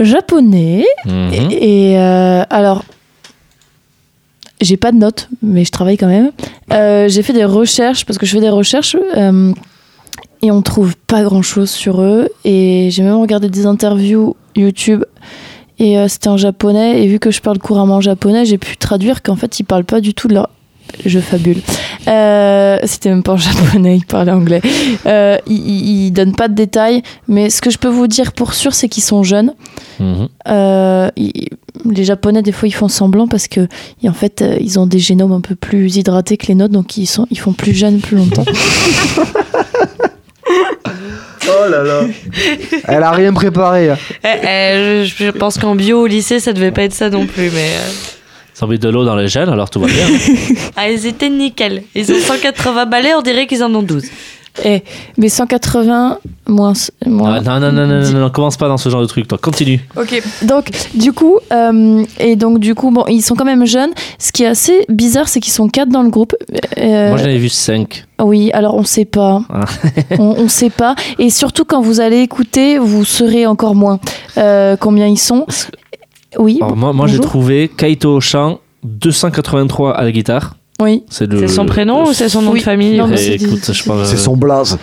Speaker 3: japonais.
Speaker 1: Mhm.
Speaker 3: Et, et, euh, alors, j'ai pas de notes, mais je travaille quand même. Euh, j'ai fait des recherches parce que je fais des recherches euh, et on trouve pas grand chose sur eux. Et j'ai même regardé des interviews YouTube et euh, c'était en japonais. Et vu que je parle couramment japonais, j'ai pu traduire qu'en fait ils parlent pas du tout de leur. Je fabule. Euh, c'était même pas en japonais, ils parlaient anglais. Euh, ils- ils donnent pas de détails, mais ce que je peux vous dire pour sûr, c'est qu'ils sont jeunes.
Speaker 1: Mhm.
Speaker 3: Euh, les Japonais, des fois, ils font semblant parce que, en fait, ils ont des génomes un peu plus hydratés que les nôtres, donc ils, sont, ils font plus jeunes plus longtemps.
Speaker 2: Oh là là. Elle a rien préparé. hein.
Speaker 4: Eh, eh, je, je pense qu'en bio au lycée, ça devait pas être ça non plus, mais.
Speaker 1: Ils ont mis de l'eau dans les gènes, alors tout va bien.
Speaker 4: Ah, ils étaient nickel. Ils ont 180 balais, on dirait qu'ils en ont 12.
Speaker 3: Eh, mais 180 moins. moins
Speaker 1: Ah, non, non, non, non, non, non, commence pas dans ce genre de truc, toi. Continue.
Speaker 3: Ok. Donc, du coup, euh, et donc, du coup, bon, ils sont quand même jeunes. Ce qui est assez bizarre, c'est qu'ils sont quatre dans le groupe. Euh,
Speaker 1: Moi, j'en ai vu 5.
Speaker 3: oui, alors on sait pas.
Speaker 1: Ah.
Speaker 3: on, on sait pas. Et surtout, quand vous allez écouter, vous saurez encore moins euh, combien ils sont. Oui.
Speaker 1: Alors, moi, moi j'ai trouvé Kaito au chant, 283 à la guitare.
Speaker 3: Oui.
Speaker 1: C'est le-
Speaker 4: son prénom ou c'est son nom
Speaker 3: Oui.
Speaker 4: de famille
Speaker 1: Eh,
Speaker 3: c'est-
Speaker 2: son blaze.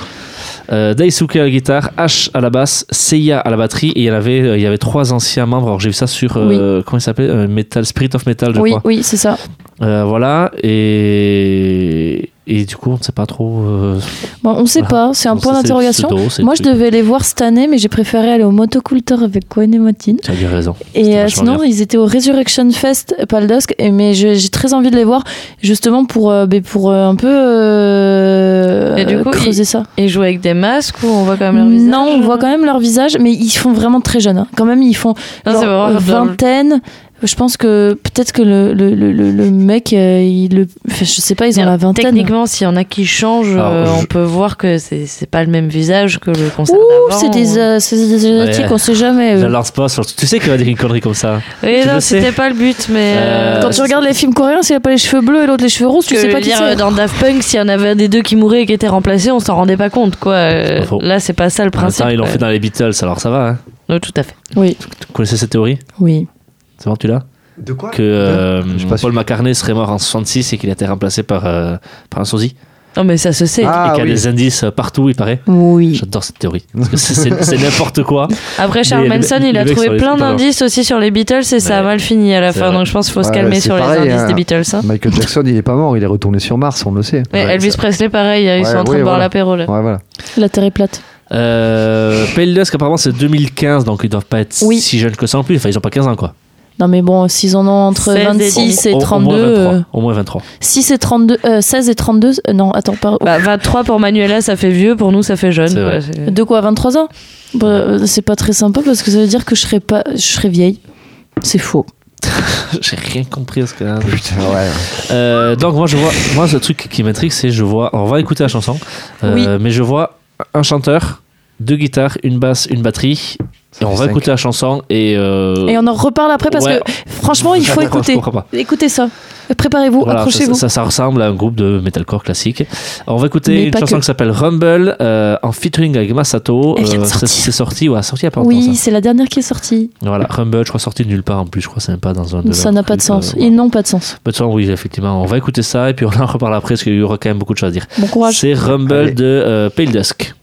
Speaker 1: Euh, Daisuke à la guitare, H à la basse, Seiya à la batterie, et il y avait, euh, il y avait trois anciens membres. Alors j'ai vu ça sur euh, comment il s'appelait, Euh, Metal Spirit of Metal, je
Speaker 3: Oui,
Speaker 1: crois.
Speaker 3: oui, c'est ça.
Speaker 1: Euh, voilà, et et du coup on ne sait pas trop. euh,
Speaker 3: Bon, on sait
Speaker 1: Voilà.
Speaker 3: pas. C'est un point d'interrogation. Moi, je devais les voir cette année, mais j'ai préféré aller au Motoculteur avec Cohen et Martin.
Speaker 1: Tu as bien raison.
Speaker 3: Et euh, sinon,
Speaker 1: bien.
Speaker 3: ils étaient au Resurrection Fest Paldusk, et mais j'ai très envie de les voir, justement pour, euh, ben, pour euh, un peu euh,
Speaker 4: Et du coup,
Speaker 3: creuser ça.
Speaker 4: Ils jouent avec des masques ou on voit quand même leur visage
Speaker 3: Non, on voit quand même leur visage, mais ils font vraiment très jeunes. hein. Quand même, ils font
Speaker 4: Non,
Speaker 3: genre, vingtaine. Je pense que peut-être que le, le, le, mec, euh, il le, enfin, je sais pas, ils ont la vingtaine.
Speaker 4: Techniquement, s'il y en a qui changent,
Speaker 1: Alors,
Speaker 4: euh,
Speaker 1: je-
Speaker 4: on peut voir que c'est c'est pas le même visage que le concert
Speaker 3: Ouh,
Speaker 4: d'avant.
Speaker 3: c'est des, euh, c'est des asiatiques,
Speaker 1: Ouais.
Speaker 3: on sait jamais.
Speaker 1: Je lance pas sur- Tu sais qu'il va dire une connerie comme ça.
Speaker 4: Oui,
Speaker 1: tu
Speaker 4: non,
Speaker 1: le sais.
Speaker 4: c'était pas le but, mais.
Speaker 1: Euh,
Speaker 3: Quand tu regardes les films coréens, s'il a pas les cheveux bleus et l'autre les cheveux roses, tu sais pas qui c'est.
Speaker 4: dans Daft Punk, s'il y en avait un des deux qui mourait et qui était remplacé, on s'en rendait pas compte, quoi. Euh, là, c'est pas ça le principe.
Speaker 1: temps, ils l'ont fait dans les Beatles, alors ça va. Hein.
Speaker 4: Oui, tout à fait.
Speaker 3: Oui,
Speaker 1: Tu connaissais cette théorie?
Speaker 3: Oui.
Speaker 1: C'est bon, tu l'as
Speaker 2: De quoi
Speaker 1: Que euh,
Speaker 2: Je
Speaker 1: Paul McCartney serait mort en 66 et qu'il a été remplacé par, euh, par un sosie.
Speaker 4: Non, mais ça se sait.
Speaker 2: Ah,
Speaker 1: et qu'il y a
Speaker 2: oui.
Speaker 1: des indices euh, partout, il paraît.
Speaker 3: Oui.
Speaker 1: J'adore cette théorie. Parce que c'est- n'importe quoi.
Speaker 4: Après, Charles
Speaker 1: Les-
Speaker 4: Manson,
Speaker 1: les-
Speaker 4: il a
Speaker 1: mecs
Speaker 4: trouvé
Speaker 1: les
Speaker 4: plein d'indices aussi sur les Beatles et ça a
Speaker 1: Ouais.
Speaker 4: mal fini à la
Speaker 1: C'est
Speaker 4: fin.
Speaker 1: vrai.
Speaker 4: Donc, je pense qu'il faut se
Speaker 2: Ouais,
Speaker 4: calmer
Speaker 2: c'est
Speaker 4: sur les indices
Speaker 2: hein.
Speaker 4: des Beatles. hein.
Speaker 2: Michael Jackson, il est pas mort, il est retourné sur Mars, on le sait.
Speaker 4: Ouais,
Speaker 2: Ouais,
Speaker 4: Elvis
Speaker 2: ça-
Speaker 4: Presley, pareil, ils sont
Speaker 2: Ouais,
Speaker 4: en train
Speaker 2: oui,
Speaker 4: de boire
Speaker 2: voilà.
Speaker 4: l'apéro là.
Speaker 2: Ouais, voilà.
Speaker 3: La Terre est plate.
Speaker 1: Euh, Pale Dusk, apparemment, c'est 2015, donc ils doivent pas être
Speaker 3: Oui.
Speaker 1: si jeunes que ça en plus. Enfin, ils ont pas 15 ans, quoi.
Speaker 3: Non, mais bon, s'ils en ont entre
Speaker 4: 16 et
Speaker 3: 26 et
Speaker 1: Au- au,
Speaker 3: 32.
Speaker 1: moins 23.
Speaker 3: euh,
Speaker 1: Au moins 23.
Speaker 3: 6 et 32. euh, 16 et 32. euh, non, attends, pas.
Speaker 4: Bah, 23 pour Manuela, ça fait vieux, pour nous, ça fait jeune.
Speaker 1: Vrai.
Speaker 3: De quoi 23 ans Bah, euh, C'est pas très sympa parce que ça veut dire que je serais, pas, je serais vieille. C'est faux.
Speaker 1: J'ai rien compris à ce que.
Speaker 2: Putain, ouais.
Speaker 1: Euh, donc moi je vois, moi ce truc qui m'intrigue c'est je vois, on va écouter la chanson, euh, mais je vois un chanteur, deux guitares, une basse, une batterie, et on va
Speaker 2: cinq.
Speaker 1: écouter la chanson et, euh,
Speaker 3: Et on en reparle après parce
Speaker 1: ouais.
Speaker 3: que franchement, il faut écouter. Écoutez ça. Préparez-vous,
Speaker 1: Voilà, ça,
Speaker 3: accrochez-vous.
Speaker 1: ça, ça ressemble à un groupe de metalcore classique. On va écouter
Speaker 3: Mais
Speaker 1: une chanson
Speaker 3: que.
Speaker 1: qui s'appelle Rumble euh, en featuring avec Masato. Euh, c'est sorti, ouais, sorti il y a pas longtemps,
Speaker 3: Oui, c'est la dernière qui est sortie.
Speaker 1: Voilà, Rumble, je crois sorti de nulle part en plus, je crois que c'est même pas dans un. de
Speaker 3: Ça n'a pas de sens.
Speaker 1: euh,
Speaker 3: Ils n'ont pas de sens.
Speaker 1: Pas de sens, oui, effectivement. On va écouter ça et puis on en reparle après parce qu'il y aura quand même beaucoup de choses à dire.
Speaker 3: Bon courage.
Speaker 1: C'est Rumble
Speaker 2: Allez.
Speaker 1: de euh, Pale Dusk.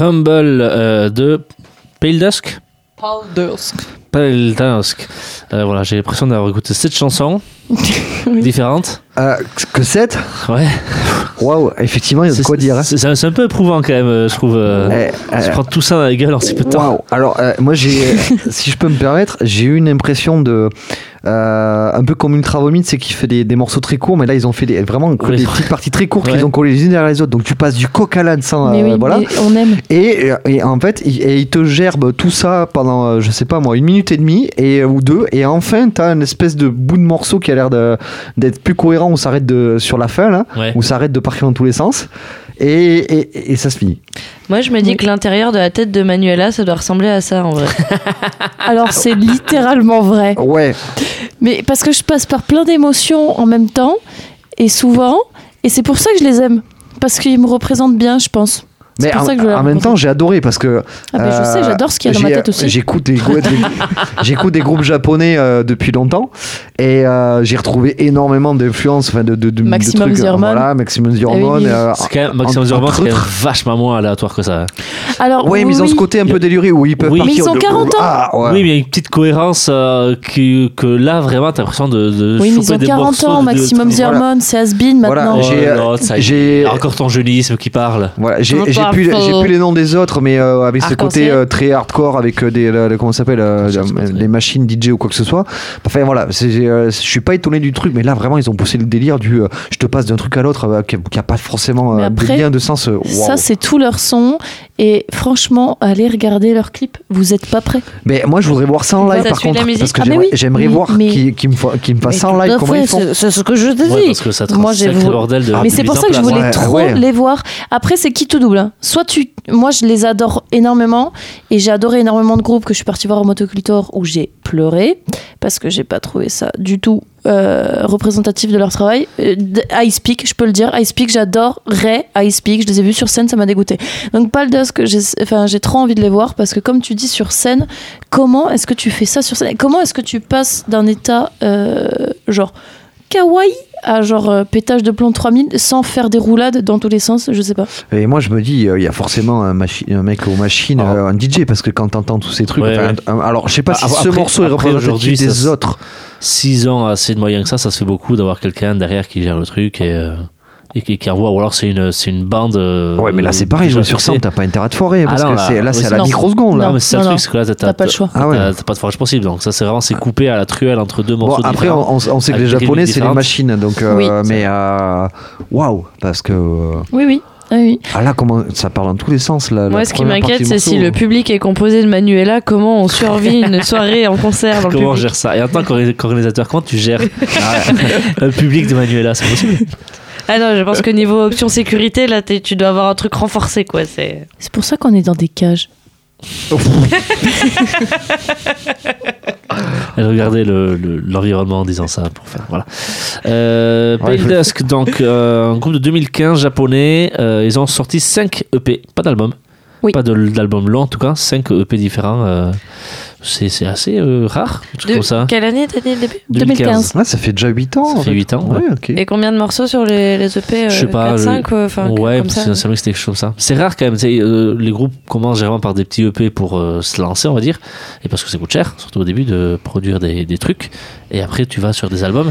Speaker 1: Crumble euh, de Pale Dusk?
Speaker 3: Paul Dursk.
Speaker 1: Pale Dusk. Euh, voilà, j'ai l'impression d'avoir écouté cette chanson différente.
Speaker 2: Euh, que 7
Speaker 1: Ouais.
Speaker 2: Waouh, effectivement, il y a de quoi dire. hein.
Speaker 1: C'est un peu éprouvant quand même, euh, je trouve. euh,
Speaker 2: Eh,
Speaker 1: se
Speaker 2: eh,
Speaker 1: prendre tout ça dans la gueule en si peu de temps.
Speaker 2: Waouh. Alors, euh, moi, j'ai, si je peux me permettre, j'ai eu une impression de. Euh, un peu comme Ultra Vomit, c'est qu'il fait des, des morceaux très courts, mais là, ils ont fait des, vraiment
Speaker 1: Oui.
Speaker 2: des petites parties très courtes
Speaker 1: Ouais.
Speaker 2: qu'ils ont collées les unes derrière les autres. Donc, tu passes du coq à l'âne sans. Euh,
Speaker 3: oui,
Speaker 2: voilà.
Speaker 3: on aime.
Speaker 2: Et, et en fait, il, et il te gerbe tout ça pendant, euh, je sais pas moi, une minute et demie et, ou deux. Et enfin, t'as une espèce de bout de morceau qui a l'air d'être plus cohérent, où ça arrête de, sur la fin, là,
Speaker 1: Ouais.
Speaker 2: où ça arrête de partir dans tous les sens. Et, et, et ça se finit.
Speaker 4: Moi, je me dis
Speaker 3: Oui.
Speaker 4: que l'intérieur de la tête de Manuela, ça doit ressembler à ça en vrai.
Speaker 3: Alors c'est littéralement vrai.
Speaker 2: Ouais,
Speaker 3: Mais parce que je passe par plein d'émotions en même temps et souvent, et c'est pour ça que je les aime. Parce qu'ils me représentent bien, je pense. C'est
Speaker 2: mais
Speaker 3: pour
Speaker 2: en,
Speaker 3: ça que je veux la
Speaker 2: en même temps, j'ai adoré parce que.
Speaker 3: Ah ben, je sais,
Speaker 2: euh,
Speaker 3: j'adore ce qu'il y a dans ma tête aussi.
Speaker 2: J'écoute des, des- groupes japonais euh, depuis longtemps et euh, j'ai retrouvé énormément d'influences, enfin de, de, de, de
Speaker 3: Maximum
Speaker 2: trucs, euh. Voilà, Maximum
Speaker 3: oui,
Speaker 2: Hormone,
Speaker 3: oui.
Speaker 2: euh,
Speaker 1: Maximum
Speaker 2: entre
Speaker 1: c'est vachement moins aléatoire que ça.
Speaker 3: Alors,
Speaker 2: Ouais, mais ils ont
Speaker 3: oui,
Speaker 2: ce côté un peu déluré où ils peuvent
Speaker 1: Oui.
Speaker 3: Mais ils ont
Speaker 2: de-
Speaker 3: 40 ans.
Speaker 2: Ah, ouais.
Speaker 1: Oui, mais il y a une petite cohérence euh, qui- que là, vraiment, t'as l'impression de, de
Speaker 3: oui, mais ils ont
Speaker 1: des
Speaker 3: 40
Speaker 1: morceaux
Speaker 3: ans,
Speaker 1: de-
Speaker 3: Maximum
Speaker 1: de-.
Speaker 3: Hormone, c'est
Speaker 2: Voilà,
Speaker 3: maintenant.
Speaker 2: j'ai-
Speaker 1: Oh,
Speaker 2: j'ai-
Speaker 1: encore ton jeunisme qui parle.
Speaker 2: Voilà, j'ai
Speaker 4: Un
Speaker 2: j'ai
Speaker 4: peu
Speaker 2: plus, plus les noms des autres, mais euh, avec ce côté euh, très hardcore, avec euh, des, le- le- comment ça s'appelle, euh, les machines DJ ou quoi que ce soit. Enfin voilà, c'est, euh, je suis pas étonné du truc, mais là vraiment ils ont poussé le délire du, euh, je te passe d'un truc à l'autre, euh, qui, qui a pas forcément euh,
Speaker 3: après,
Speaker 2: de lien de sens. euh,
Speaker 3: Ça, c'est tout leur son. Et franchement, allez regarder leurs clips. Vous êtes pas prêts.
Speaker 2: Mais moi je voudrais voir ça en live
Speaker 4: Ça
Speaker 2: par contre, parce que
Speaker 3: Ah, mais
Speaker 2: j'aimerais,
Speaker 3: oui.
Speaker 2: j'aimerais
Speaker 3: Mais-
Speaker 2: voir
Speaker 3: mais-
Speaker 2: qu'ils qui me, qu'ils me fassent ça en
Speaker 3: Mais
Speaker 2: live,
Speaker 3: tout à
Speaker 2: comment
Speaker 3: fait,
Speaker 2: ils font.
Speaker 3: c'est- C'est ce que je te
Speaker 1: Ouais,
Speaker 3: dis.
Speaker 1: parce que ça te
Speaker 3: Moi, j'ai
Speaker 1: sacré
Speaker 3: vou-
Speaker 1: bordel de
Speaker 3: Mais
Speaker 1: de
Speaker 3: c'est pour ça que je voulais
Speaker 2: Ouais,
Speaker 3: trop
Speaker 2: ouais.
Speaker 3: les voir. Après, c'est qui tout double. hein. Soit tu. Moi, je les adore énormément. Et j'ai adoré énormément de groupes que je suis partie voir au Motocultor où j'ai pleuré. Parce que j'ai pas trouvé ça du tout euh, représentatif de leur travail. Euh, Ice Peak, je peux le dire. Ice Peak, j'adorerais Ice Peak. Je les ai vus sur scène, ça m'a dégoûté. Donc, Pal j'ai enfin, trop envie de les voir. Parce que, comme tu dis sur scène, comment est-ce que tu fais ça sur scène? Comment est-ce que tu passes d'un état euh, genre kawaii à genre euh, pétage de plomb 3000 sans faire des roulades dans tous les sens, je sais pas.
Speaker 2: Et moi, je me dis, euh, il y a forcément un, mec aux machines,
Speaker 1: Ah.
Speaker 2: euh, un DJ, parce que quand t'entends tous ces trucs,
Speaker 1: Ouais,
Speaker 2: enfin,
Speaker 1: ouais.
Speaker 2: un- alors je sais pas si
Speaker 1: Ah,
Speaker 2: ce
Speaker 1: après-
Speaker 2: morceau est représentatif
Speaker 1: aujourd'hui,
Speaker 2: des autres.
Speaker 1: S'ils ont assez de moyens que ça, ça se fait beaucoup d'avoir quelqu'un derrière qui gère le truc et, euh, et qui, qui envoie. Ou alors c'est une, c'est une bande. euh,
Speaker 2: Ouais, mais là c'est pareil, jouer sur
Speaker 1: fixée.
Speaker 2: scène, t'as pas intérêt de forer, parce
Speaker 1: Ah non,
Speaker 2: que
Speaker 1: là,
Speaker 2: c'est, là
Speaker 1: oui,
Speaker 2: c'est à la microseconde. Là.
Speaker 1: Non, mais c'est ça le truc, c'est que là, t'as,
Speaker 3: pas le choix.
Speaker 2: Ah ouais.
Speaker 1: t'as- pas de forage possible. Donc ça, c'est vraiment c'est coupé à la truelle entre deux
Speaker 2: Bon,
Speaker 1: morceaux
Speaker 2: après,
Speaker 1: différents.
Speaker 2: on, sait que les japonais c'est les machines, donc euh,
Speaker 3: Oui.
Speaker 2: mais euh, waouh, parce que euh,
Speaker 3: Oui, oui. Ah oui.
Speaker 2: ah là comment ça parle dans tous les sens là.
Speaker 4: Moi, ce qui m'inquiète, c'est si le public est composé de Manuela, comment on survit une soirée en concert dans le
Speaker 1: Comment on gère ça? Et en tant qu'orga- qu'organisateur, comment tu gères un public de Manuela? C'est possible?
Speaker 4: Ah non, je pense que niveau option sécurité, là, tu dois avoir un truc renforcé, quoi. C'est...
Speaker 3: C'est pour ça qu'on est dans des cages.
Speaker 1: Elle regardait le- le- l'environnement en disant ça pour faire voilà. Euh,
Speaker 2: Ouais,
Speaker 1: Dusk, donc euh, un groupe de 2015 japonais. euh, ils ont sorti 5 EP, pas d'album,
Speaker 3: Oui.
Speaker 1: pas de- d'album long en tout cas, 5 EP différents. C'est c'est assez euh, rare,
Speaker 4: De-
Speaker 1: comme ça.
Speaker 4: Quelle année t'as dit le début
Speaker 3: 2015.
Speaker 2: Ah, ça fait déjà 8 ans.
Speaker 1: Ça
Speaker 2: en
Speaker 1: fait
Speaker 2: fait.
Speaker 1: 8 ans, ouais.
Speaker 2: Ouais, ok.
Speaker 4: Et combien de morceaux sur les, les EP euh,
Speaker 1: Je sais pas,
Speaker 4: 4,
Speaker 1: le-
Speaker 4: 5 euh, enfin,
Speaker 1: ouais,
Speaker 4: comme ça?
Speaker 1: c'est c'est vrai que c'était quelque chose comme ça. C'est rare quand même. euh, les groupes commencent généralement par des petits EP pour euh, se lancer, on va dire, et parce que ça coûte cher, surtout au début, de produire des, des trucs. Et après, tu vas sur des albums.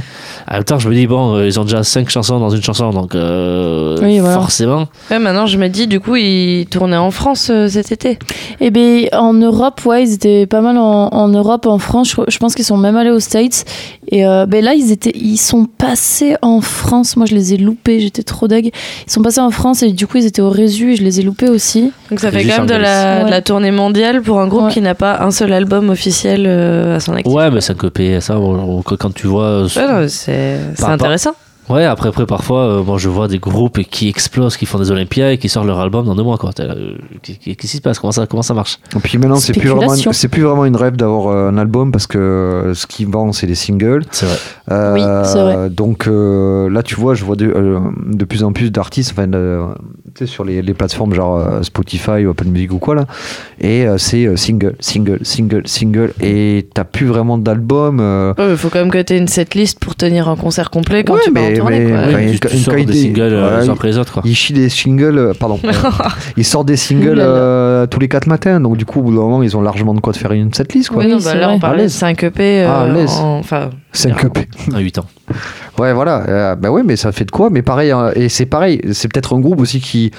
Speaker 1: En même temps, je me dis bon, euh, ils ont déjà 5 chansons dans une chanson, donc euh,
Speaker 3: Oui, voilà.
Speaker 1: forcément.
Speaker 4: Ouais, maintenant, je me dis, du coup, ils tournaient en France euh, cet été.
Speaker 3: Et bien, en Europe, ouais, ils étaient pas mal en, en Europe, en France. Je, je pense qu'ils sont même allés aux States. Et euh, ben là, ils, étaient, ils sont passés en France. Moi, je les ai loupés. J'étais trop deg. Ils sont passés en France et du coup, ils étaient au Résu et je les ai loupés aussi.
Speaker 4: Donc ça fait quand même de la,
Speaker 3: Galice.
Speaker 4: de la tournée mondiale pour un groupe
Speaker 3: Ouais.
Speaker 4: qui n'a pas un seul album officiel euh, à son actif.
Speaker 1: Ouais, mais 5 EP, ça, quand tu vois. euh,
Speaker 4: Ouais, c'est intéressant.
Speaker 1: Ouais, après, après parfois, euh, moi je vois des groupes qui explosent, qui font des Olympiades et qui sortent leur album dans deux mois. Quoi. Euh, Qu'est-ce qui se passe? Comment ça, comment ça marche?
Speaker 2: Et puis maintenant, c'est plus, vraiment, c'est plus vraiment une rêve d'avoir euh, un album parce que euh, ce qui vend, c'est les singles.
Speaker 1: C'est vrai.
Speaker 2: Euh,
Speaker 3: Oui, c'est vrai.
Speaker 2: Donc euh, là, tu vois, je vois de, euh, de plus en plus d'artistes, enfin, sur les, les plateformes genre euh, Spotify ou Apple Music ou quoi là. Et euh, c'est euh, single, single, single, single. Et t'as plus vraiment d'album. euh,
Speaker 4: Ouais, mais faut quand même que t'aies une setlist pour tenir un concert complet quand
Speaker 2: Ouais,
Speaker 4: tu vas
Speaker 2: mais-
Speaker 4: en tournée.
Speaker 2: mais-
Speaker 4: quoi.
Speaker 2: Ouais,
Speaker 1: Oui,
Speaker 2: une-
Speaker 1: tu, tu
Speaker 2: une
Speaker 1: sors des singles euh, les uns après les autres, quoi.
Speaker 2: il chie des singles, euh, pardon, il sort des singles euh, tous les quatre matins, donc du coup, au bout d'un moment, ils ont largement de quoi de faire une setlist, quoi.
Speaker 4: Oui, non, bah là
Speaker 3: vrai.
Speaker 4: on parlait de
Speaker 2: l'aise.
Speaker 4: 5 EP.
Speaker 2: Ah,
Speaker 4: en- Enfin,
Speaker 2: 5 EP.
Speaker 1: À 8 ans.
Speaker 2: Ouais, voilà. Euh, bah ouais, mais ça fait de quoi Mais pareil, hein, et c'est pareil, c'est peut-être un groupe aussi qui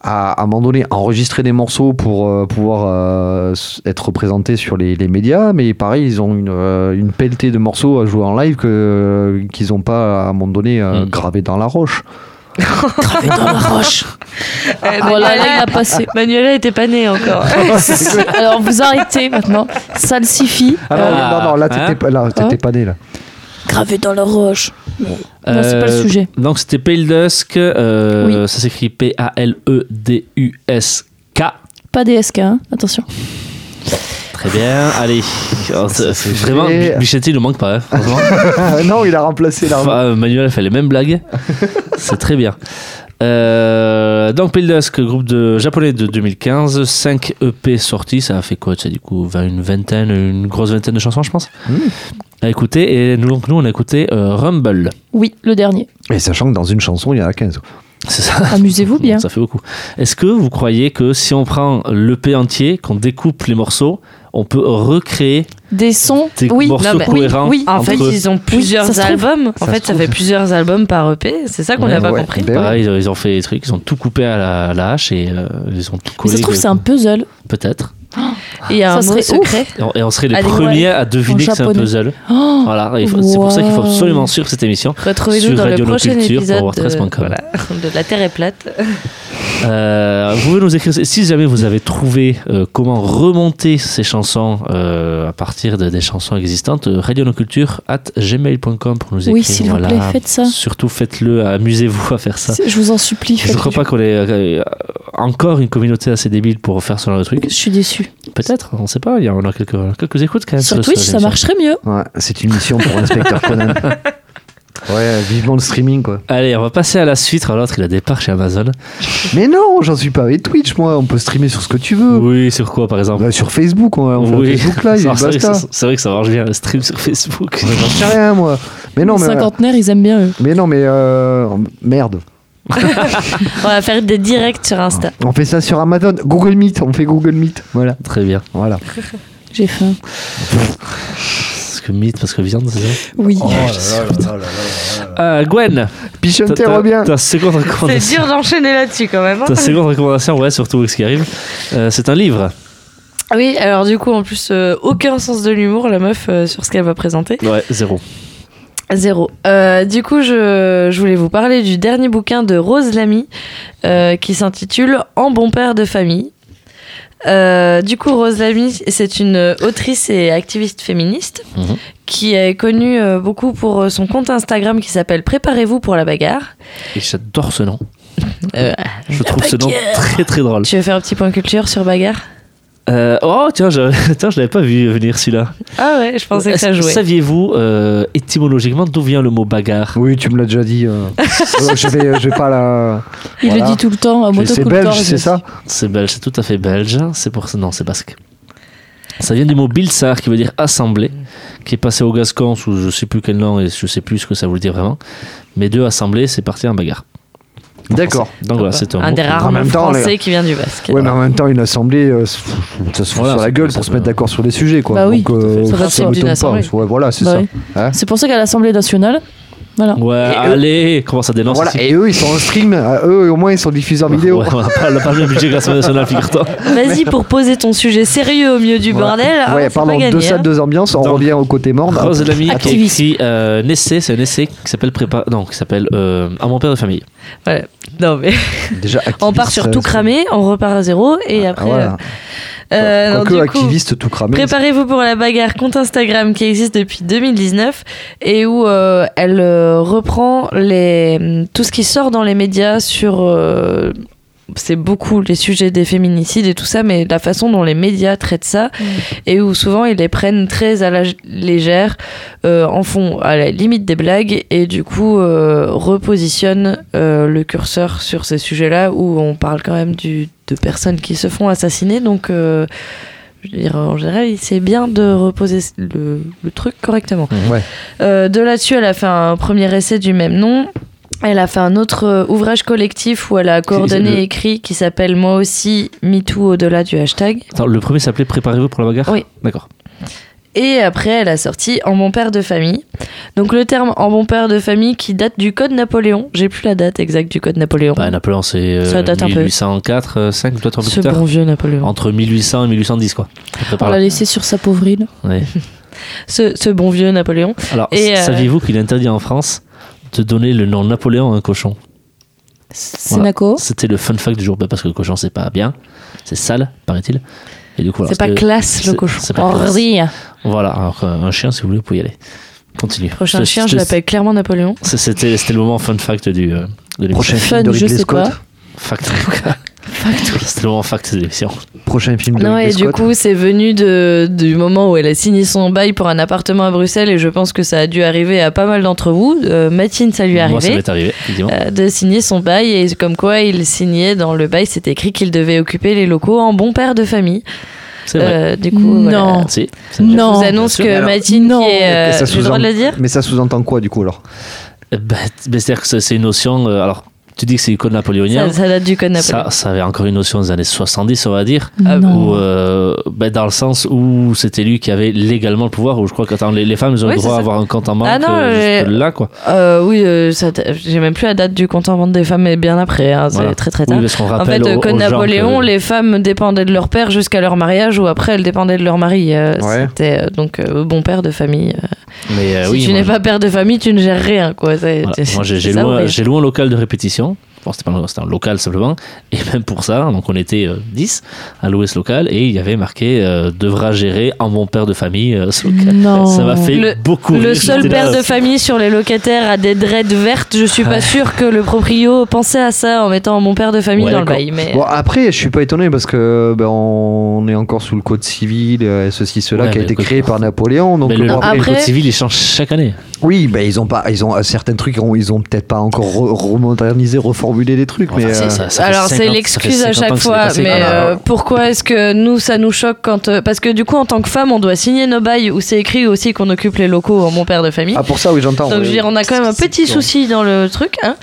Speaker 2: a, à un moment donné, enregistré des morceaux pour euh, pouvoir euh, être représenté sur les, les médias, mais pareil, ils ont une, une pelletée de morceaux à jouer en live que, qu'ils n'ont pas, à un moment donné,
Speaker 1: Mm.
Speaker 2: gravé dans la roche.
Speaker 3: Gravé dans la roche.
Speaker 4: euh,
Speaker 3: voilà, là, il
Speaker 4: Manuela,
Speaker 3: a passé.
Speaker 4: Manuela était pas née encore.
Speaker 3: Alors, vous arrêtez maintenant. Suffit.
Speaker 2: Ah non,
Speaker 1: Ah,
Speaker 2: non, non, là,
Speaker 1: hein
Speaker 2: t'étais pas, là, t'étais
Speaker 3: Hein
Speaker 2: pas né, là.
Speaker 3: Gravé dans la roche. Non, c'est pas le
Speaker 1: Euh,
Speaker 3: sujet.
Speaker 1: Donc c'était Pale Dusk, euh,
Speaker 3: Oui.
Speaker 1: ça s'écrit P-A-L-E-D-U-S-K.
Speaker 3: Pas DSK, hein. attention.
Speaker 1: Très bien, allez. Alors, c'est-
Speaker 2: c'est
Speaker 1: vraiment. Michetti ne manque pas, hein,
Speaker 2: non, il a remplacé la.
Speaker 1: Enfin, euh, Manuel fait les mêmes blagues. C'est très bien. Euh, donc Pale Dusk, groupe de japonais de 2015, 5 EP sortis, ça a fait quoi ça, du coup vingt- Une vingtaine, une grosse vingtaine de chansons, je pense.
Speaker 2: Mm.
Speaker 1: À écouter, et nous, donc, nous on a écouté euh, Rumble.
Speaker 3: Oui, le dernier.
Speaker 2: Et sachant que dans une chanson, il y en a 15.
Speaker 1: C'est ça.
Speaker 3: Amusez-vous bien.
Speaker 1: Ça fait beaucoup. Est-ce que vous croyez que si on prend l'EP entier, qu'on découpe les morceaux, on peut recréer
Speaker 3: Des sons.
Speaker 1: des
Speaker 3: Oui,
Speaker 1: morceaux
Speaker 4: Non, mais-
Speaker 1: cohérents
Speaker 3: oui,
Speaker 4: En fait, ils ont plusieurs albums. En
Speaker 2: Ça
Speaker 4: fait, ça fait plusieurs albums par EP. C'est ça qu'on
Speaker 1: Ouais,
Speaker 4: n'a pas
Speaker 2: ouais.
Speaker 4: compris.
Speaker 2: Ben
Speaker 1: Pareil, ils ont fait des trucs, ils ont tout coupé à la, à la hache et euh, ils ont tout
Speaker 3: Mais
Speaker 1: collé.
Speaker 3: ça se trouve,
Speaker 1: que-
Speaker 3: c'est un puzzle.
Speaker 1: Peut-être.
Speaker 4: Et il y a un mot secret.
Speaker 1: Et on- Et on serait les
Speaker 3: Allez,
Speaker 1: premiers
Speaker 3: ouais.
Speaker 1: à deviner
Speaker 3: En
Speaker 1: que c'est un
Speaker 3: japonais.
Speaker 1: puzzle.
Speaker 3: Oh,
Speaker 1: Voilà, il faut- c'est pour ça qu'il faut
Speaker 3: Wow.
Speaker 1: absolument suivre cette émission.
Speaker 4: Retrouvez-nous
Speaker 1: Sur
Speaker 4: dans le
Speaker 1: Radio
Speaker 4: prochain
Speaker 1: Culture
Speaker 4: épisode
Speaker 1: pour
Speaker 4: de,
Speaker 1: WordPress.com.
Speaker 4: voilà, de La Terre est plate.
Speaker 1: Euh, vous pouvez nous écrire si jamais vous avez trouvé euh, comment remonter ces chansons euh, à partir de- des chansons existantes. euh, radionoculture at gmail.com pour nous écrire.
Speaker 3: Oui, s'il vous plaît, faites ça.
Speaker 1: Surtout faites-le, amusez-vous à faire ça.
Speaker 3: Je vous en supplie.
Speaker 1: Je ne crois pas qu'on ait euh, encore une communauté assez débile pour faire ce genre de truc.
Speaker 3: Je suis déçue.
Speaker 1: Peut-être, on ne sait pas. Il y en a quelques, quelques écoutes quand même.
Speaker 3: Sur Twitch, ça marcherait mieux.
Speaker 2: Ouais, c'est une mission pour Inspecteur Conan. Ouais, vivement le streaming, quoi.
Speaker 1: Allez, on va passer à la suite. Alors, L'autre, il a des parts chez Amazon.
Speaker 2: Mais non, j'en suis pas avec Twitch, moi. On peut streamer sur ce que tu veux.
Speaker 1: Oui, sur quoi par exemple
Speaker 2: Bah, sur Facebook, on, on fait
Speaker 1: Oui.
Speaker 2: Facebook Live,
Speaker 1: c'est, vrai que ça, c'est vrai que ça marche bien, le stream sur Facebook.
Speaker 2: J'en sais rien, moi. Mais non,
Speaker 3: les
Speaker 2: mais,
Speaker 3: cinquantenaires, ils aiment bien eux.
Speaker 2: mais non, mais euh, merde.
Speaker 4: On va faire des directs sur Insta.
Speaker 2: On fait ça sur Amazon. Google Meet, on fait Google Meet. Voilà,
Speaker 1: Très bien.
Speaker 2: voilà.
Speaker 3: J'ai faim.
Speaker 1: Parce que mythe, parce que viande, c'est ça?
Speaker 3: Oui.
Speaker 2: Oh
Speaker 1: Euh, Gwen,
Speaker 2: Pichonte
Speaker 1: ta, ta-
Speaker 2: revient.
Speaker 1: ta seconde
Speaker 4: C'est
Speaker 1: recommandation.
Speaker 4: dur d'enchaîner là-dessus quand même. hein.
Speaker 1: Ta seconde recommandation, ouais, surtout avec ce qui arrive. Euh, c'est un livre.
Speaker 4: Oui, alors du coup, en plus, euh, aucun sens de l'humour, la meuf, euh, sur ce qu'elle va présenter.
Speaker 1: Ouais, zéro.
Speaker 4: Zéro. Euh, du coup, je, je voulais vous parler du dernier bouquin de Rose Lamy euh, qui s'intitule En bon père de famille. Euh, du coup, Rose Lamy, c'est une autrice et activiste féministe
Speaker 1: Mhm.
Speaker 4: qui est connue beaucoup pour son compte Instagram qui s'appelle Préparez-vous pour la bagarre.
Speaker 1: Et j'adore ce nom. Je trouve ce nom très très drôle.
Speaker 4: tu veux faire un petit point culture sur bagarre?
Speaker 1: Euh, oh, tiens, je, tiens, je l'avais pas vu venir celui-là.
Speaker 4: Ah ouais, je pensais que ça jouait.
Speaker 1: Saviez-vous euh, étymologiquement d'où vient le mot bagarre?
Speaker 2: Oui, tu me l'as déjà dit. euh. Euh, je, vais, je vais pas la.
Speaker 3: Il
Speaker 2: Voilà.
Speaker 3: le dit tout le temps. À
Speaker 2: C'est belge, c'est ça?
Speaker 1: C'est belge, c'est tout à fait belge. C'est pour ça, non, c'est basque. Ça vient du mot bilsar qui veut dire assemblée, qui est passé au gascon sous je sais plus quel nom et je sais plus ce que ça voulait dire vraiment. Mais de assembler, c'est parti en bagarre.
Speaker 2: D'accord.
Speaker 1: Donc voilà, c'est un,
Speaker 4: un des rares
Speaker 2: En
Speaker 4: mots
Speaker 2: même temps,
Speaker 4: français
Speaker 2: les-
Speaker 4: qui vient du basque.
Speaker 2: Ouais, mais en même temps, une assemblée, euh, ça se fout
Speaker 1: Voilà,
Speaker 2: sur
Speaker 1: ça
Speaker 2: la gueule pour
Speaker 1: ça
Speaker 2: se mettre d'accord sur les sujets, quoi.
Speaker 3: Bah oui,
Speaker 2: Donc, euh,
Speaker 3: Ça
Speaker 2: ça
Speaker 3: être
Speaker 2: m'étonne
Speaker 4: d'une
Speaker 2: pas. Ouais, voilà, c'est
Speaker 3: Bah
Speaker 2: ça.
Speaker 3: oui.
Speaker 2: Hein
Speaker 3: C'est pour ça qu'à l'Assemblée nationale, voilà.
Speaker 1: Ouais,
Speaker 2: Et eux-
Speaker 1: allez, comment ça dénonce
Speaker 2: Voilà,
Speaker 1: ici
Speaker 2: et eux, ils sont en stream. euh, Eux, au moins, ils sont diffusés en vidéo.
Speaker 1: Ouais, on n'a pas, pas le même budget que l'Assemblée nationale, figure-toi.
Speaker 4: Vas-y pour poser ton sujet sérieux au milieu du
Speaker 2: Voilà.
Speaker 4: bordel. hein,
Speaker 2: ouais, pardon,
Speaker 4: pas gagné,
Speaker 2: deux salles, deux ambiances. On
Speaker 1: Donc,
Speaker 2: revient au côté mort.
Speaker 1: Rose Lamy qui a écrit euh, un essai, c'est un essai qui s'appelle Prépa... Non, qui s'appelle euh, À mon père de famille.
Speaker 4: Voilà. Non mais
Speaker 2: Déjà,
Speaker 4: on part sur tout cramé, on repart à zéro et
Speaker 2: Ah,
Speaker 4: après.
Speaker 2: voilà.
Speaker 4: euh, euh, non,
Speaker 2: Quoique
Speaker 4: du coup,
Speaker 2: activiste tout cramé.
Speaker 4: Préparez-vous pour la bagarre compte Instagram qui existe depuis 2019 et où euh, elle euh, reprend les, tout ce qui sort dans les médias sur euh, c'est beaucoup les sujets des féminicides et tout ça, mais la façon dont les médias traitent ça et où souvent ils les prennent très à la légère, euh, en font à la limite des blagues et du coup euh, repositionnent euh, le curseur sur ces sujets-là où on parle quand même du, de personnes qui se font assassiner. Donc, euh, je veux dire, en général, c'est bien de reposer le, le truc correctement.
Speaker 2: Ouais.
Speaker 4: Euh, de là-dessus, elle a fait un premier essai du même nom. Elle a fait un autre euh, ouvrage collectif où elle a coordonné et écrit qui s'appelle Moi aussi, MeToo au-delà du hashtag.
Speaker 1: Attends, le premier s'appelait Préparez-vous pour la bagarre
Speaker 4: Oui.
Speaker 1: D'accord.
Speaker 4: Et après, elle a sorti En bon père de famille. Donc le terme En bon père de famille qui date du Code Napoléon. J'ai plus la date exacte du Code Napoléon.
Speaker 1: Bah, Napoléon, c'est euh,
Speaker 4: Ça date un peu.
Speaker 1: 1804, euh, 5, peut-être un peu
Speaker 4: Ce
Speaker 1: plus tard.
Speaker 4: bon vieux Napoléon.
Speaker 1: Entre 1800 et 1810, quoi.
Speaker 3: On l'a laissé sur sa pauvre île.
Speaker 1: Ouais.
Speaker 4: Ce, ce bon vieux Napoléon.
Speaker 1: Alors,
Speaker 4: euh,
Speaker 1: saviez-vous qu'il est interdit en France de donner le nom Napoléon à un cochon
Speaker 3: C'est
Speaker 1: Voilà. C'était le fun fact du jour, bah, parce que le cochon, c'est pas bien, c'est sale, paraît-il. Et du coup,
Speaker 4: C'est pas
Speaker 1: que-
Speaker 4: classe le cochon.
Speaker 1: c'est pas. Voilà, alors qu'un chien, si vous voulez, vous pouvez y aller. Continue.
Speaker 4: Prochain
Speaker 1: C'est-
Speaker 4: chien, je l'appelle clairement Napoléon.
Speaker 1: C'était c'était le moment fun fact du, euh, de.
Speaker 2: Prochain
Speaker 3: Fun,
Speaker 2: film de
Speaker 3: je
Speaker 2: Ridley
Speaker 3: sais
Speaker 2: Scott.
Speaker 3: pas.
Speaker 1: Fact, en tout cas. C'était le moment fact l'émission.
Speaker 2: Prochain film de
Speaker 4: Non, et du coup, c'est venu de, du moment où elle a signé son bail pour un appartement à Bruxelles, et je pense que ça a dû arriver à pas mal d'entre vous. Euh, Mathilde, ça lui est
Speaker 1: Moi, ça
Speaker 4: arrivé.
Speaker 1: m'est arrivé, effectivement.
Speaker 4: euh, de signer son bail et comme quoi il signait dans le bail c'était écrit qu'il devait occuper les locaux en bon père de famille
Speaker 1: C'est vrai.
Speaker 4: Euh, du coup
Speaker 3: Non.
Speaker 4: voilà.
Speaker 1: Si, c'est vrai.
Speaker 4: je
Speaker 3: Non.
Speaker 4: vous annonce que.
Speaker 2: Alors,
Speaker 4: Mathilde
Speaker 3: non.
Speaker 4: qui est euh,
Speaker 2: Et ça
Speaker 4: le droit de le dire
Speaker 2: Mais ça sous-entend quoi du coup alors?
Speaker 1: Euh, bah, C'est-à-dire que c'est- c'est une notion. euh, alors, tu dis que c'est le code napoléonien.
Speaker 4: ça, ça date du code Napoléon
Speaker 1: Ça, ça avait encore une notion des années 70, on va dire.
Speaker 4: Ah,
Speaker 1: Où, euh, bah, dans le sens où c'était lui qui avait légalement le pouvoir, où je crois que attends, les, les femmes ont
Speaker 4: Oui,
Speaker 1: le droit
Speaker 4: ça.
Speaker 1: d'avoir un compte en banque
Speaker 4: Ah non,
Speaker 1: euh, là quoi.
Speaker 4: Euh, oui euh, j'ai même plus la date du compte en vente des femmes mais bien après hein, c'est
Speaker 1: Voilà.
Speaker 4: très très tard en fait, euh, code Napoléon,
Speaker 1: que-
Speaker 4: les femmes dépendaient de leur père jusqu'à leur mariage ou après elles dépendaient de leur mari.
Speaker 2: Ouais.
Speaker 4: C'était donc bon père de famille.
Speaker 1: Mais euh,
Speaker 4: si
Speaker 1: oui,
Speaker 4: tu n'es pas père de famille, tu ne gères rien. Quoi.
Speaker 1: Voilà. Moi, j'ai loué un local de répétition. Bon, c'était pas un- c'était un local simplement. Et même pour ça, donc on était euh, 10 à louer ce local et il y avait marqué euh, devra gérer en bon père de famille euh, ce local.
Speaker 3: Non.
Speaker 1: Ça m'a fait
Speaker 4: Le-
Speaker 1: beaucoup
Speaker 4: Le
Speaker 1: rire.
Speaker 4: seul père
Speaker 1: là,
Speaker 4: de famille sur les locataires a des dreads vertes. Je suis pas sûre que le proprio pensait à ça en mettant mon père de famille
Speaker 1: Ouais,
Speaker 4: dans le bail. Mais
Speaker 2: Bon après, je suis pas étonné parce que ben, on est encore sous le code civil, euh, ceci cela
Speaker 1: Ouais,
Speaker 2: qui a été créé par Napoléon. Donc
Speaker 1: Mais le,
Speaker 2: bon,
Speaker 1: le
Speaker 4: après-
Speaker 1: code civil il change chaque année.
Speaker 2: Oui, ben ils ont pas, ils ont euh, certains trucs, ils ont, peut-être pas encore re- remodernisé, reformulé des trucs, mais
Speaker 1: Enfin,
Speaker 2: euh,
Speaker 1: ça-
Speaker 4: alors c'est
Speaker 1: 50
Speaker 4: l'excuse à
Speaker 1: fait 50
Speaker 4: chaque fois.
Speaker 1: passé.
Speaker 4: Mais
Speaker 1: Alors,
Speaker 4: euh, pourquoi est-ce que nous ça nous choque quand euh, parce que du coup en tant que femme on doit signer nos bails où c'est écrit aussi qu'on occupe les locaux en mon père de famille.
Speaker 2: ah pour ça oui j'entends.
Speaker 4: Donc
Speaker 2: ouais.
Speaker 4: je veux dire, on a quand même un petit souci dans le truc. Hein.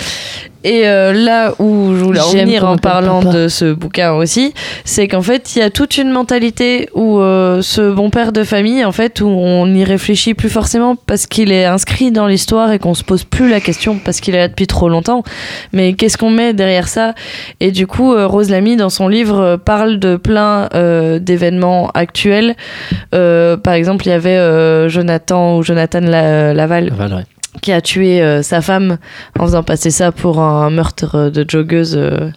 Speaker 4: Et euh, là où je voulais en venir en parlant de ce bouquin aussi, c'est qu'en fait, il y a toute une mentalité où euh, ce bon père de famille, en fait, où on n'y réfléchit plus forcément parce qu'il est inscrit dans l'histoire et qu'on se pose plus la question parce qu'il est là depuis trop longtemps. Mais qu'est-ce qu'on met derrière ça? Et du coup, euh, Rose Lamy, dans son livre, parle de plein euh, d'événements actuels. Euh, par exemple, il y avait euh, Jonathan ou Jonathan La- Laval
Speaker 1: Voilà, ouais.
Speaker 4: Qui a tué euh, sa femme en faisant passer ça pour un meurtre euh, de joggeuse. euh.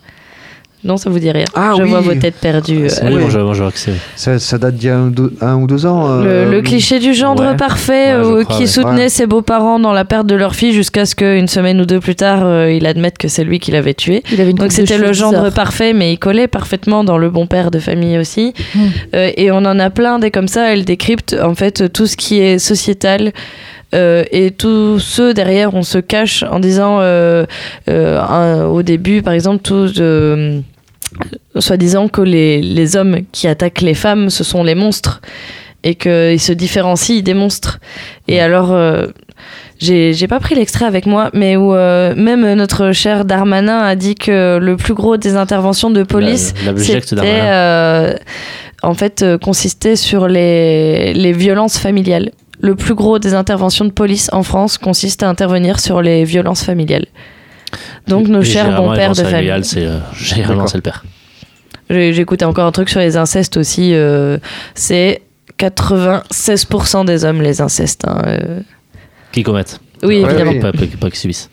Speaker 4: Non, ça vous dit rien.
Speaker 2: Ah
Speaker 4: Je
Speaker 2: oui.
Speaker 4: vois vos têtes perdues.
Speaker 1: Oui, je, vois que c'est.
Speaker 2: ça, ça date d'il y a un, deux- un ou deux ans.
Speaker 4: Le,
Speaker 2: euh,
Speaker 4: le cliché du gendre
Speaker 1: ouais.
Speaker 4: parfait
Speaker 1: Ouais, je
Speaker 4: euh,
Speaker 1: crois,
Speaker 4: qui
Speaker 1: ouais.
Speaker 4: soutenait
Speaker 2: Ouais.
Speaker 4: ses beaux-parents dans la perte de leur fille jusqu'à ce qu'une semaine ou deux plus tard, euh, il admette que c'est lui qui l'avait tué.
Speaker 3: Il avait une
Speaker 4: Donc c'était le gendre
Speaker 3: bizarre.
Speaker 4: parfait, mais il collait parfaitement dans le bon père de famille aussi.
Speaker 3: Hmm.
Speaker 4: Euh, et on en a plein des comme ça. Elle décrypte en fait tout ce qui est sociétal. Euh, et tous ceux derrière, on se cache en disant euh, euh, un- au début, par exemple, euh, soi-disant que les, les hommes qui attaquent les femmes, ce sont les monstres et qu'ils se différencient des monstres. Et alors, j'ai pas pris l'extrait avec moi, mais où euh, même notre cher Darmanin a dit que le plus gros des interventions de police, c'était euh, en fait euh, consistait sur les, les violences familiales. Le plus gros des interventions de police en France consiste à intervenir sur les violences familiales. Donc nos chers bons pères de
Speaker 1: violences
Speaker 4: famille.
Speaker 1: familiales, c'est euh, généralement c'est le père.
Speaker 4: Écouté encore un truc sur les incestes aussi. euh, c'est 96% des hommes les incestes. hein, euh.
Speaker 1: Qui commettent.
Speaker 4: Oui,
Speaker 2: Ouais,
Speaker 4: évidemment.
Speaker 2: oui.
Speaker 1: Pas, pas- pas qui subissent.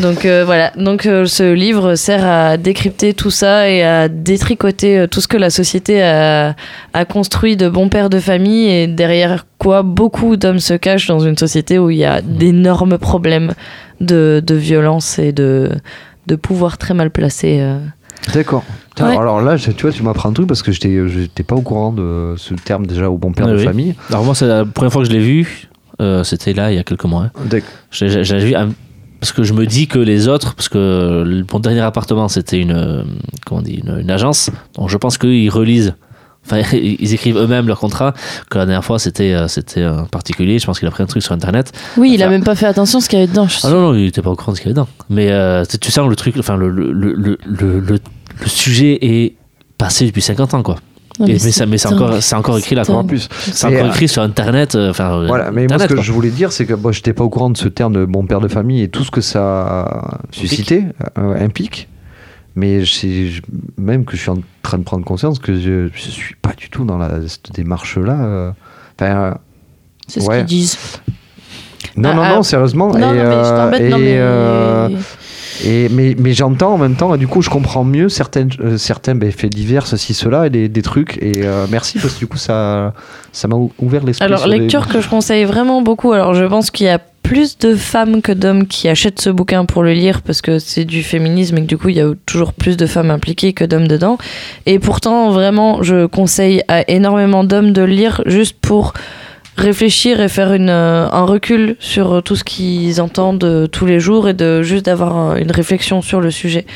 Speaker 4: Donc euh, voilà, donc euh, ce livre sert à décrypter tout ça et à détricoter euh, tout ce que la société a, a construit de bons pères de famille et derrière quoi beaucoup d'hommes se cachent dans une société où il y a d'énormes problèmes de, de violence et de, de pouvoir très mal placé. euh.
Speaker 2: D'accord.
Speaker 3: Ouais.
Speaker 2: Alors là, je- tu vois, tu m'apprends un truc parce que j'étais pas au courant de ce terme déjà au bon père de
Speaker 1: oui.
Speaker 2: famille.
Speaker 1: Alors moi, c'est la première fois que je l'ai vu. euh, C'était là, il y a quelques mois. hein. J'ai vu. un- Parce que je me dis que les autres, parce que mon dernier appartement c'était une, comment dit, une, une agence, donc je pense qu'ils relisent, enfin ils écrivent eux-mêmes leur contrat. Que la dernière fois c'était euh, c'était un particulier, je pense qu'il a pris un truc sur internet.
Speaker 3: Oui, il a même pas fait attention à ce qu'il y avait dedans. je
Speaker 1: Ah non non, il était pas au courant de ce qu'il y avait dedans. Mais euh, tu- sens le truc, enfin le, le, le, le- le sujet est passé depuis 50 ans quoi.
Speaker 3: Non,
Speaker 1: mais ça- mais c'est encore c'est encore écrit là quoi.
Speaker 2: En plus.
Speaker 1: C'est
Speaker 2: Et,
Speaker 1: encore
Speaker 2: euh,
Speaker 1: écrit sur internet. euh, Enfin euh,
Speaker 2: Voilà, mais moi ce que
Speaker 1: quoi.
Speaker 2: je voulais dire, c'est que moi j'étais pas au courant de ce terme de bon père de famille et tout ce que ça a suscité, euh, implique. Mais c'est je- même que je suis en train de prendre conscience que je, je suis pas du tout dans la, cette démarche-là. Enfin, euh,
Speaker 3: C'est ce
Speaker 2: Ouais.
Speaker 3: qu'ils disent.
Speaker 2: non,
Speaker 3: Ah,
Speaker 2: non,
Speaker 3: ah.
Speaker 2: non, sérieusement.
Speaker 3: Non,
Speaker 2: et,
Speaker 3: non, mais je t'embête, non,
Speaker 2: et,
Speaker 3: mais.
Speaker 2: Et- mais, mais j'entends en même temps, et du coup, je comprends mieux certaines, euh, certains ben, faits divers, ceci, cela, et des, des trucs. Et euh, merci, parce que du coup, ça ça m'a ou- ouvert l'esprit.
Speaker 4: Alors, lecture que je conseille vraiment beaucoup. Alors, je pense qu'il y a plus de femmes que d'hommes qui achètent ce bouquin pour le lire parce que c'est du féminisme et que du coup, il y a toujours plus de femmes impliquées que d'hommes dedans. Et pourtant, vraiment, je conseille à énormément d'hommes de le lire juste pour réfléchir et faire une, euh, un recul sur euh, tout ce qu'ils entendent euh, tous les jours et de juste d'avoir un- une réflexion sur le sujet.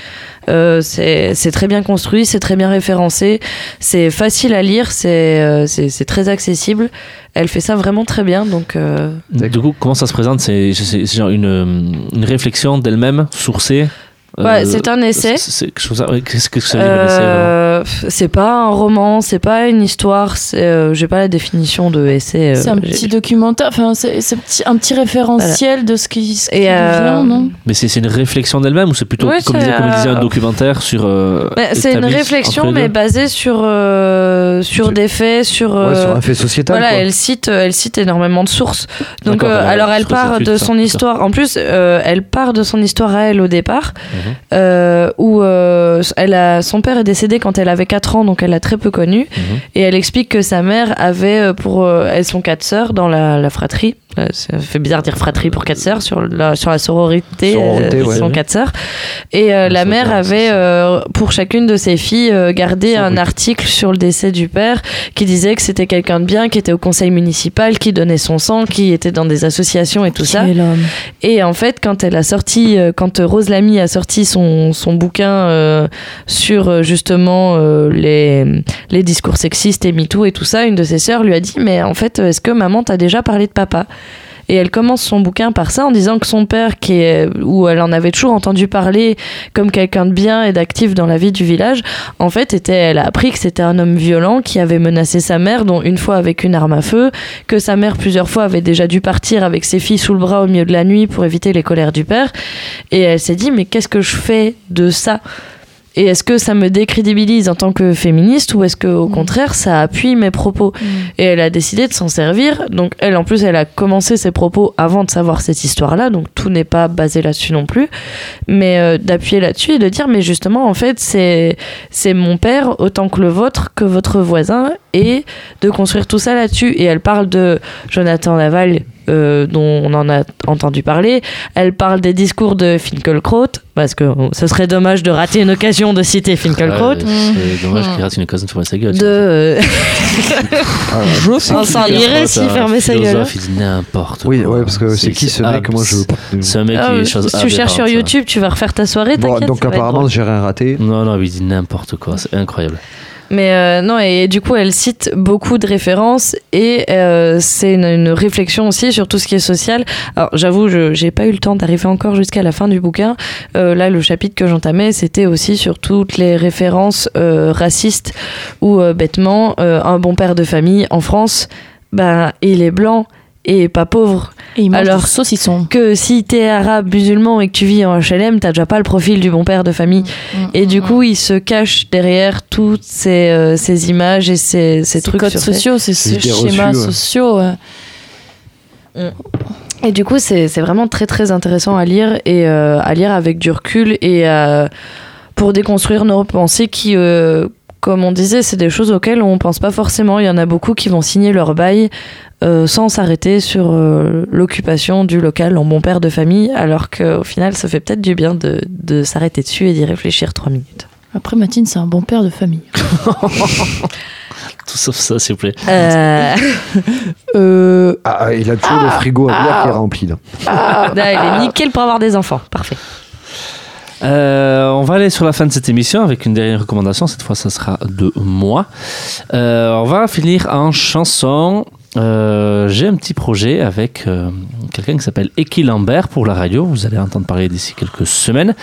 Speaker 4: Euh, c'est très bien construit, c'est très bien référencé, c'est facile à lire, c'est euh, très accessible. Elle fait ça vraiment très bien, donc euh,
Speaker 1: Du coup, comment ça se présente? C'est genre une, euh, une réflexion d'elle-même, sourcée?
Speaker 4: Ouais,
Speaker 1: Euh,
Speaker 4: c'est un essai.
Speaker 1: c'est- Qu'est-ce que ça veut dire un essai
Speaker 4: Euh, c'est pas un roman, c'est pas une histoire, c'est, euh, j'ai pas la définition de essai. euh,
Speaker 3: C'est un petit documentaire, enfin, c'est un petit référentiel de ce qui, ce qui
Speaker 4: Et, euh,
Speaker 3: devient, non?
Speaker 1: Mais c'est c'est une réflexion d'elle-même ou c'est plutôt,
Speaker 4: Ouais,
Speaker 1: comme, disait, comme il disait, un documentaire sur. euh,
Speaker 4: Ouais, c'est une réflexion, mais basée sur, euh, sur des faits, sur.
Speaker 2: Ouais,
Speaker 4: euh,
Speaker 2: sur un fait sociétal.
Speaker 4: Voilà,
Speaker 2: quoi.
Speaker 4: elle cite, elle cite énormément de sources. Donc, euh, alors elle part de son histoire. En plus, elle part de son histoire à elle au départ. Euh, où euh, elle a, son père est décédé quand elle avait 4 ans, donc elle l'a très peu connu.
Speaker 1: Mhm.
Speaker 4: Et elle explique que sa mère avait, euh, pour euh, elles sont quatre sœurs dans la, la fratrie. Euh, Ça fait bizarre de dire fratrie pour quatre sœurs sur la sur la sororité.
Speaker 2: Sororité,
Speaker 4: euh,
Speaker 2: ouais.
Speaker 4: Sont quatre sœurs. Et euh, la mère
Speaker 1: va,
Speaker 4: avait euh, pour chacune de ses filles euh, gardé un article sur le décès du père qui disait que c'était quelqu'un de bien, qui était au conseil municipal, qui donnait son sang, qui était dans des associations et tout ça. Et en fait, quand elle a sorti, euh, quand Rose Lamy a sorti son, son bouquin euh, sur justement euh, les, les discours sexistes et MeToo et tout ça, une de ses sœurs lui a dit Mais en fait, est-ce que maman t'a déjà parlé de papa? Et elle commence son bouquin par ça en disant que son père, qui est, où elle en avait toujours entendu parler comme quelqu'un de bien et d'actif dans la vie du village, en fait, était, elle a appris que c'était un homme violent qui avait menacé sa mère, dont une fois avec une arme à feu, que sa mère plusieurs fois avait déjà dû partir avec ses filles sous le bras au milieu de la nuit pour éviter les colères du père. Et elle s'est dit, mais qu'est-ce que je fais de ça? Et est-ce que ça me décrédibilise en tant que féministe ou est-ce que au
Speaker 3: Mm.
Speaker 4: contraire ça appuie mes propos Et elle a décidé de s'en servir. Donc elle en plus elle a commencé ses propos avant de savoir cette histoire-là, donc tout n'est pas basé là-dessus non plus. Mais euh, d'appuyer là-dessus et de dire mais justement en fait c'est c'est mon père autant que le vôtre que votre voisin et de construire tout ça là-dessus. Et elle parle de Jonathan Laval. Euh, dont on en a entendu parler. Elle parle des discours de Finkelkraut, parce que euh, ce serait dommage de rater une occasion de citer Finkelkraut.
Speaker 1: Ouais, C'est dommage qu'il rate une occasion de fermer sa gueule.
Speaker 4: de euh,
Speaker 2: Ah, c'est
Speaker 4: On s'en irait s'il fermait sa gueule. hein.
Speaker 1: Il dit n'importe quoi.
Speaker 2: Oui, ouais, parce que c'est qui ce mec? Moi, je.
Speaker 1: C'est un mec
Speaker 4: Ah,
Speaker 1: qui est
Speaker 4: si
Speaker 1: chose
Speaker 4: tu cherches sur. YouTube, tu vas refaire ta soirée.
Speaker 2: Bon, donc apparemment, j'ai rien raté.
Speaker 1: Non, non, il dit n'importe quoi. C'est incroyable.
Speaker 4: Mais euh, non, et du coup, elle cite beaucoup de références et euh, c'est une, réflexion aussi sur tout ce qui est social. Alors, j'avoue, je j'ai pas eu le temps d'arriver encore jusqu'à la fin du bouquin. Euh, là, le chapitre que j'entamais, c'était aussi sur toutes les références racistes ou bêtement, un bon père de famille en France, ben, il est blanc et pas pauvre.
Speaker 3: Et
Speaker 4: Alors-
Speaker 3: du saucisson.
Speaker 4: Que si t'es arabe, musulman et que tu vis en HLM, t'as déjà pas le profil du bon père de famille. Et du coup, il se cache derrière toutes ces, euh, ces images et ces, ces
Speaker 3: Ces
Speaker 4: trucs
Speaker 3: codes sociaux, ces schémas
Speaker 2: ouais.
Speaker 3: sociaux. ouais.
Speaker 4: Et du coup, c'est c'est vraiment très très intéressant à lire et euh, à lire avec du recul et euh, pour déconstruire nos pensées qui, euh, comme on disait, c'est des choses auxquelles on pense pas forcément. Il y en a beaucoup qui vont signer leur bail euh, sans s'arrêter sur euh, l'occupation du local en bon père de famille, alors qu'au final, ça fait peut-être du bien de, de s'arrêter dessus et d'y réfléchir trois minutes.
Speaker 3: Après, Matine, c'est un bon père de famille.
Speaker 1: Tout sauf ça, s'il vous plaît.
Speaker 4: Euh,
Speaker 3: Euh,
Speaker 2: Ah, il a toujours le frigo à bière qui est rempli. Là.
Speaker 4: non, il est nickel pour avoir des enfants. Parfait.
Speaker 1: Euh, on va aller sur la fin de cette émission avec une dernière recommandation. Cette fois, ça sera de moi. Euh, on va finir en chanson. Euh, J'ai un petit projet avec euh, quelqu'un qui s'appelle Eki Lambert pour la radio. Vous allez entendre parler d'ici quelques semaines.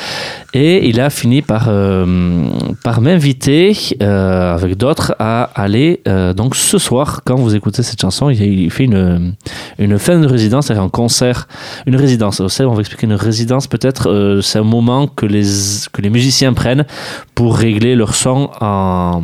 Speaker 1: Et il a fini par, euh, par m'inviter avec d'autres à aller donc ce soir, quand vous écoutez cette chanson, il, fait une, une fin de résidence, c'est-à-dire un concert, une résidence. On va expliquer une résidence peut-être. c'est un moment que les, que les musiciens prennent pour régler leur son en,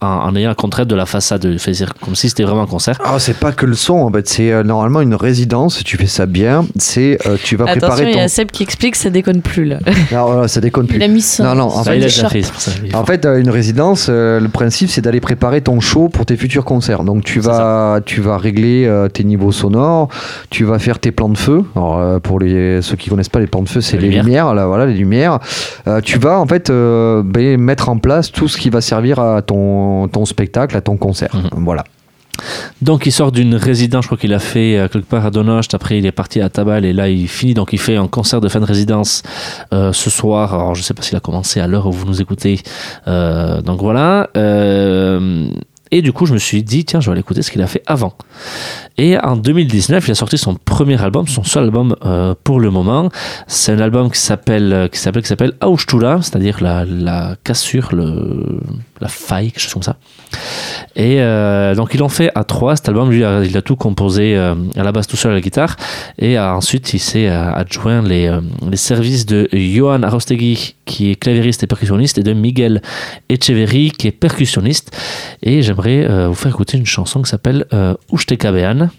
Speaker 1: en, en ayant un contrat de la façade. C'est-à-dire comme si c'était vraiment un concert.
Speaker 2: Ah, c'est pas que le son, en fait, c'est euh, normalement une résidence. Tu fais ça bien. C'est euh, tu vas
Speaker 4: Attention,
Speaker 2: préparer
Speaker 4: il y a Seb qui explique, ça déconne plus là.
Speaker 2: Non, ça déconne plus.
Speaker 3: il a mis.
Speaker 2: Non, non, en
Speaker 1: Ça,
Speaker 2: fait,
Speaker 1: il a déjà fait, ça. il
Speaker 2: En fait, euh, une résidence, euh, le principe, c'est d'aller préparer ton show pour tes futurs concerts. Donc, tu vas, tu vas régler euh, tes niveaux sonores, tu vas faire tes plans de feu. Alors, euh, pour les, ceux qui connaissent pas les plans de feu, c'est
Speaker 1: Les lumières.
Speaker 2: lumières. là, voilà, les lumières. Euh, tu vas en fait euh, ben, mettre en place tout ce qui va servir à ton, ton spectacle, à ton concert.
Speaker 1: Mhm.
Speaker 2: Voilà.
Speaker 1: Donc il sort d'une résidence, je crois qu'il a fait euh, quelque part à Donost, après il est parti à Tabal et là il finit, donc il fait un concert de fin de résidence euh, ce soir. Alors je sais pas s'il a commencé à l'heure où vous nous écoutez. Euh, donc voilà. Et du coup je me suis dit, tiens, je vais aller écouter ce qu'il a fait avant. Et en 2019, il a sorti son premier album, son seul album euh, pour le moment. C'est un album qui s'appelle euh, qui s'appelle qui s'appelle c'est-à-dire la, la cassure, le, la faille, quelque chose comme ça. Et euh, donc ils l'ont fait à trois. Cet album, lui, il a tout composé à la base tout seul à la guitare. Et ensuite, il s'est adjoint les, les services de Johan Arostegui, qui est clavieriste et percussionniste, et de Miguel Echeverry, qui est percussionniste. Et euh, vous faire écouter une chanson qui s'appelle euh, Uchtekabean.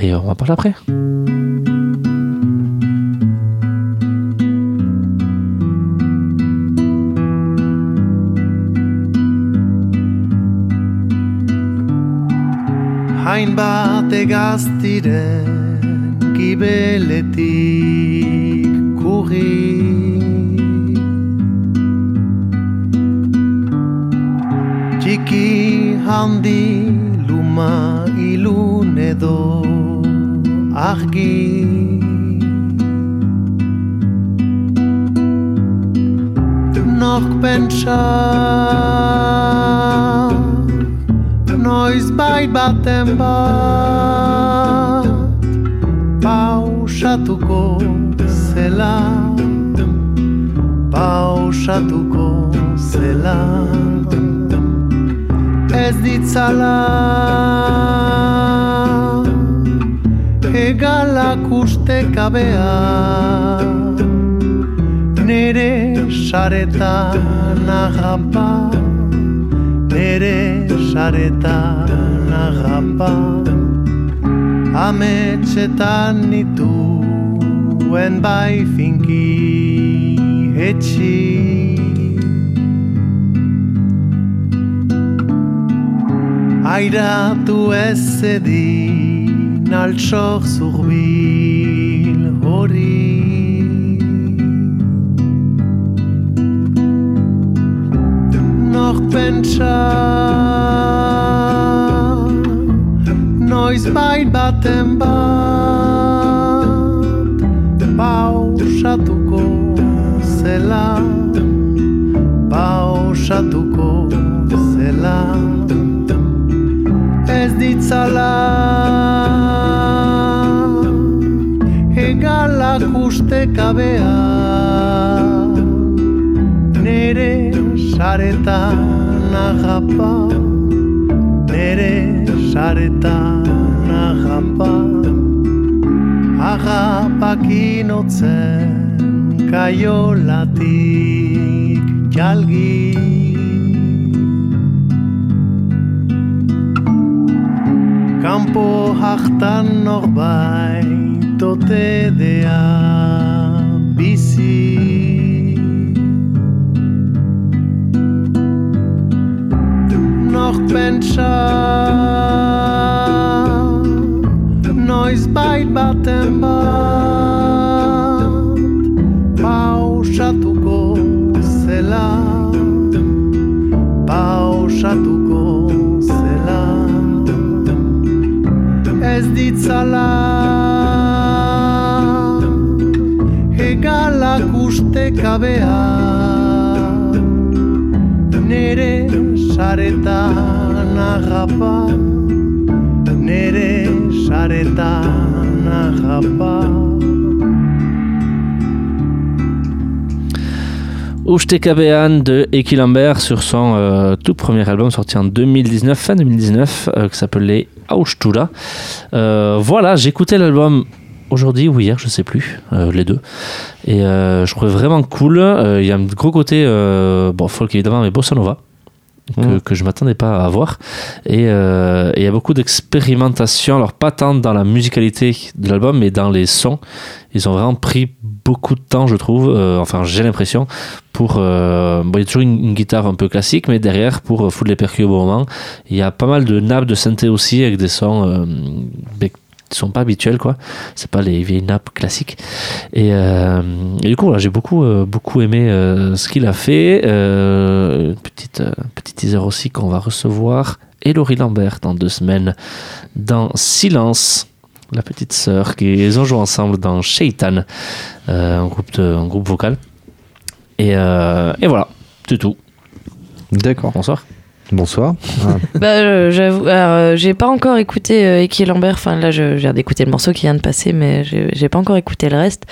Speaker 1: Et on va parler après.
Speaker 8: Txiki handi luma ilun edo argi. Noch pentsa noiz bait baten bat pausatuko zela. Pausatuko zela ez ditzala. Egalak ustekabea nere saretan agapa nere saretan agapa ametxetan nituen bai finki etxi airatu ez zedin altxor zurbil hori. Noch pentsa noiz bain baten bat pausatuko zela pausatuko zela ez ditzala egalak ustekabea nere saretan agapa. Nere saretan agapa. Agapakinotzen kaiolatik campo hachtan noch de a bisi du noch pensa nois bait batem bai itzala. Hegalak uste kabea. Nere saretan agapa. Nere saretan agapa.
Speaker 1: Ochtekabean de Eki Lambert sur son euh, tout premier album sorti en 2019, fin 2019, euh, qui s'appelait Austura. Euh, voilà, j'écoutais l'album aujourd'hui ou hier, je sais plus, euh, les deux. Et euh, je trouvais vraiment cool. Euh, Il y a un gros côté, bon, folk évidemment, mais bossa nova. Que,
Speaker 2: Mhm.
Speaker 1: que je m'attendais pas à voir. Et euh, et il y a beaucoup d'expérimentation alors pas tant dans la musicalité de l'album mais dans les sons. Ils ont vraiment pris beaucoup de temps je trouve euh, enfin j'ai l'impression pour euh, bon, il y a toujours une, une guitare un peu classique mais derrière pour foutre les percus au bon moment. Il y a pas mal de nappes de synthé aussi avec des sons sont pas habituels quoi. C'est pas les vieilles nappes classiques. Et, euh, et du coup j'ai beaucoup euh, beaucoup aimé euh, ce qu'il a fait. Une petite petit teaser aussi qu'on va recevoir. Et Laurie Lambert dans deux semaines dans Silence. La petite sœur qui ils ont joué ensemble dans Shaitan un groupe de, un groupe vocal. Et, et voilà c'est tout.
Speaker 2: D'accord.
Speaker 1: bonsoir
Speaker 2: Bonsoir. Ah,
Speaker 4: Bah, euh, j'avoue, euh, j'ai pas encore écouté euh, Eki Lambert. Enfin, là, je, je viens d'écouter le morceau qui vient de passer, mais j'ai j'ai pas encore écouté le reste.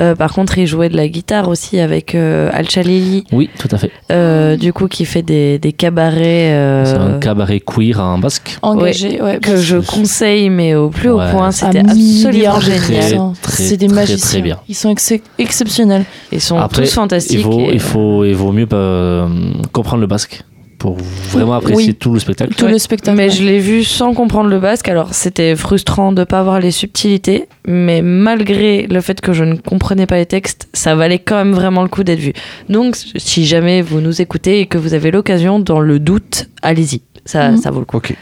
Speaker 4: Euh, par contre, il jouait de la guitare aussi avec euh, Al Chalili,
Speaker 1: oui tout à fait
Speaker 4: euh, du coup, qui fait des, des cabarets. euh,
Speaker 1: c'est un cabaret queer en basque
Speaker 3: Engagé, ouais.
Speaker 4: que je conseille, mais au plus haut
Speaker 1: Ouais.
Speaker 4: point,
Speaker 3: À
Speaker 4: c'était absolument génial.
Speaker 1: Très,
Speaker 3: pourcents.
Speaker 1: très,
Speaker 3: C'est des
Speaker 1: très,
Speaker 3: magiciens.
Speaker 1: très bien.
Speaker 3: Ils sont ex- exceptionnels.
Speaker 4: Ils sont
Speaker 1: Après,
Speaker 4: tous fantastiques.
Speaker 1: il vaut,
Speaker 4: et-
Speaker 1: il faut il vaut mieux euh, comprendre le basque pour vraiment apprécier
Speaker 3: Oui.
Speaker 1: tout le spectacle
Speaker 3: Tout
Speaker 4: Ouais.
Speaker 3: le spectacle.
Speaker 4: Mais je l'ai vu sans comprendre le basque, alors c'était frustrant de pas avoir les subtilités, mais malgré le fait que je ne comprenais pas les textes, ça valait quand même vraiment le coup d'être vu. Donc si jamais vous nous écoutez et que vous avez l'occasion, dans le doute, allez-y, ça,
Speaker 3: Mhm.
Speaker 4: ça vaut le coup.
Speaker 2: ok.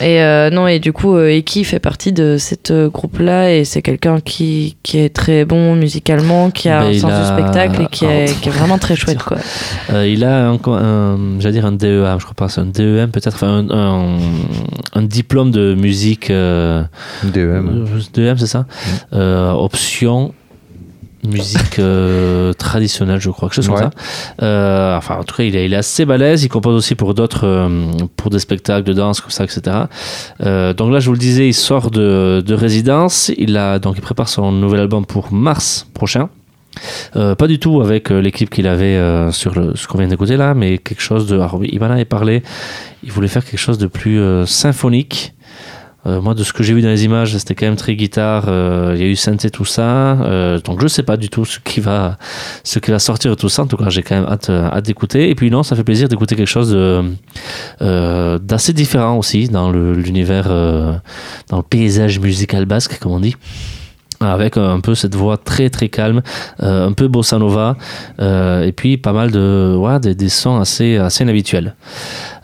Speaker 4: Et euh, non, et du coup, euh, Eki fait partie de cette euh, groupe-là et c'est quelqu'un qui, qui est très bon musicalement, qui a
Speaker 1: Ben,
Speaker 4: un sens
Speaker 1: a-
Speaker 4: du spectacle et qui est, qui est vraiment très chouette, quoi.
Speaker 1: Euh, il a un, un j'allais dire un DEM je crois pas c'est un DEM peut-être enfin un, un, un diplôme de musique euh,
Speaker 2: DEM.
Speaker 1: DEM c'est ça? Euh, option musique euh, traditionnelle je crois quelque chose
Speaker 2: Ouais.
Speaker 1: comme ça Euh, enfin en tout cas il est, il est assez balèze il compose aussi pour d'autres euh, pour des spectacles de danse comme ça etc Euh, donc là je vous le disais il sort de, de résidence il a donc il prépare son nouvel album pour mars prochain euh, pas du tout avec l'équipe qu'il avait euh, sur le, ce qu'on vient d'écouter là, mais quelque chose de. Alors, m'en avait parlé. Il voulait faire quelque chose de plus euh, symphonique. Euh, moi, de ce que j'ai vu dans les images, c'était quand même très guitare. euh, Il y a eu synthé, tout ça. Euh, donc, je sais pas du tout ce qui va, ce qui va sortir de tout ça. En tout cas, j'ai quand même hâte, hâte d'écouter. Et puis, non, ça fait plaisir d'écouter quelque chose d'assez différent aussi dans l'univers, dans le paysage musical basque, comme on dit avec un peu cette voix très très calme, euh, un peu bossa nova, euh, et puis pas mal de ouais, des, des sons assez assez inhabituels.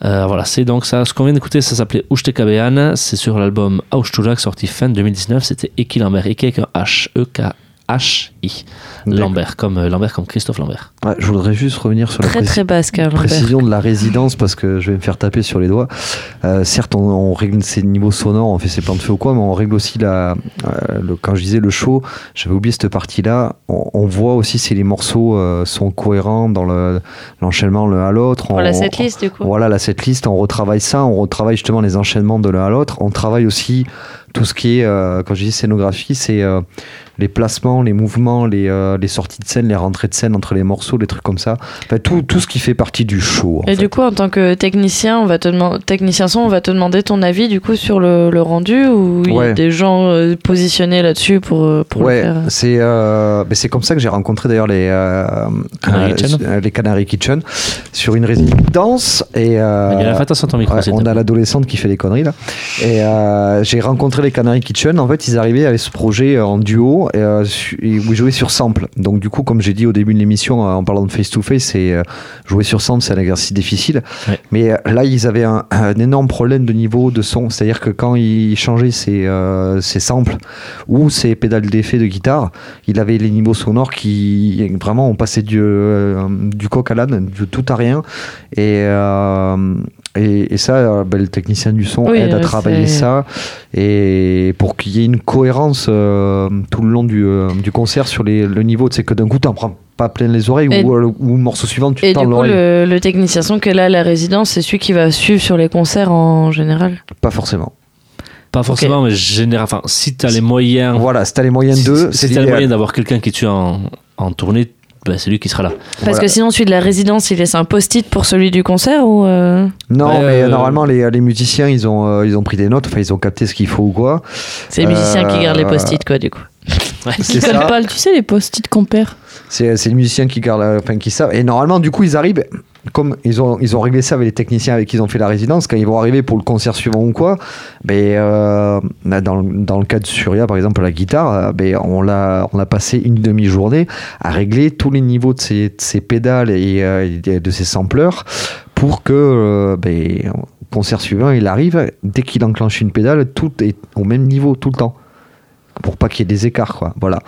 Speaker 1: Euh, voilà, c'est donc ça. Ce qu'on vient d'écouter, ça s'appelait Uchtekabean. C'est sur l'album Austurak sorti fin 2019. C'était Eki Lambert, avec un H, E K H I Lambert, comme euh, Lambert comme Christophe Lambert.
Speaker 2: Ouais, je voudrais juste revenir sur la
Speaker 4: Très basque, hein,
Speaker 2: précision de la résidence parce que je vais me faire taper sur les doigts. Euh, certes, on, on règle ses niveaux sonores, on fait ses plans de feu ou quoi, mais on règle aussi la. euh, le- quand je disais le show, j'avais oublié cette partie-là. On, on voit aussi si les morceaux euh, sont cohérents dans le- l'enchaînement l'un à l'autre. On-
Speaker 4: la setlist, du coup.
Speaker 2: Voilà la setlist, on retravaille ça, on retravaille justement les enchaînements de l'un à l'autre. On travaille aussi tout ce qui est, euh, quand je dis scénographie, c'est euh, les placements, les mouvements, les, euh, les sorties de scène, les rentrées de scène entre les morceaux, les trucs comme ça. Enfin, tout, tout ce qui fait partie du show. en
Speaker 4: Et
Speaker 2: fait.
Speaker 4: du coup, en tant que technicien, on va te demander, technicien son, on va te demander ton avis du coup sur le, le rendu ou il y a des gens euh, positionnés là-dessus pour, euh, pour
Speaker 2: ouais,
Speaker 4: le faire?
Speaker 2: c'est euh, ben, c'est comme ça que j'ai rencontré d'ailleurs les euh,
Speaker 1: Canary Kitchen.
Speaker 2: les Canary Kitchen sur une résidence et euh,
Speaker 1: Il y a la fête à ton micro.
Speaker 2: Ouais, on a l'adolescente qui fait des conneries là. Et euh, j'ai rencontré les Canary Kitchen. En fait, ils arrivaient avec ce projet en duo et, euh, où sur sample. Donc du coup, comme j'ai dit au début de l'émission, euh, en parlant de face to face, c'est euh, jouer sur sample, c'est un exercice difficile.
Speaker 1: Ouais.
Speaker 2: Mais euh, là, ils avaient un, un énorme problème de niveau de son. C'est-à-dire que quand ils changeaient ces samples ou ces pédales d'effet de guitare, il avait les niveaux sonores qui vraiment on passait du, du coq à l'âne, du tout à rien. Et, et, et ça, ben, le technicien du son
Speaker 4: Oui,
Speaker 2: aide à
Speaker 4: euh,
Speaker 2: travailler
Speaker 4: c'est-
Speaker 2: ça et pour qu'il y ait une cohérence euh, tout le long du, euh, du concert sur les, le niveau. Tu sais que d'un coup, t'en prends pas plein les oreilles
Speaker 4: Et-
Speaker 2: ou, ou le morceau suivant, tu
Speaker 4: Et du coup,
Speaker 2: l'oreille.
Speaker 4: le, le technicien son est là à la résidence, c'est celui qui va suivre sur les concerts en général?
Speaker 2: Pas forcément.
Speaker 1: Pas forcément, mais général. Enfin, si tu as les moyens.
Speaker 2: Voilà, si t'as les moyens
Speaker 1: si,
Speaker 2: d'eux,
Speaker 1: si
Speaker 2: c'est
Speaker 1: t'as les moyens d'avoir quelqu'un qui tue en, en tournée, c'est lui qui sera là.
Speaker 4: Parce
Speaker 2: Voilà.
Speaker 4: que sinon, celui de la résidence, il laisse un post-it pour celui du concert ou. euh,
Speaker 2: Non,
Speaker 1: Ouais,
Speaker 2: mais
Speaker 1: euh,
Speaker 2: normalement, les, les musiciens, ils ont, euh, ils ont pris des notes, enfin, ils ont capté ce qu'il faut ou quoi.
Speaker 4: C'est les musiciens qui
Speaker 2: Euh,
Speaker 4: gardent les post-it, quoi, du coup.
Speaker 2: C'est
Speaker 3: Ils
Speaker 2: ça.
Speaker 3: pas, tu sais, les post-it qu'on perd.
Speaker 2: C'est c'est les musiciens qui gardent, enfin qui savent. Et normalement, du coup, ils arrivent, comme ils ont, ils ont réglé ça avec les techniciens avec qui ils ont fait la résidence, quand ils vont arriver pour le concert suivant ou quoi, ben, euh, dans, le- cas de Surya, par exemple, la guitare, euh, ben, on, l'a, a passé une demi-journée à régler tous les niveaux de ses, pédales et euh, de ses sampleurs pour que, ben, concert suivant, il arrive, dès qu'il enclenche une pédale, tout est au même niveau tout le temps pour pas qu'il y ait des écarts quoi voilà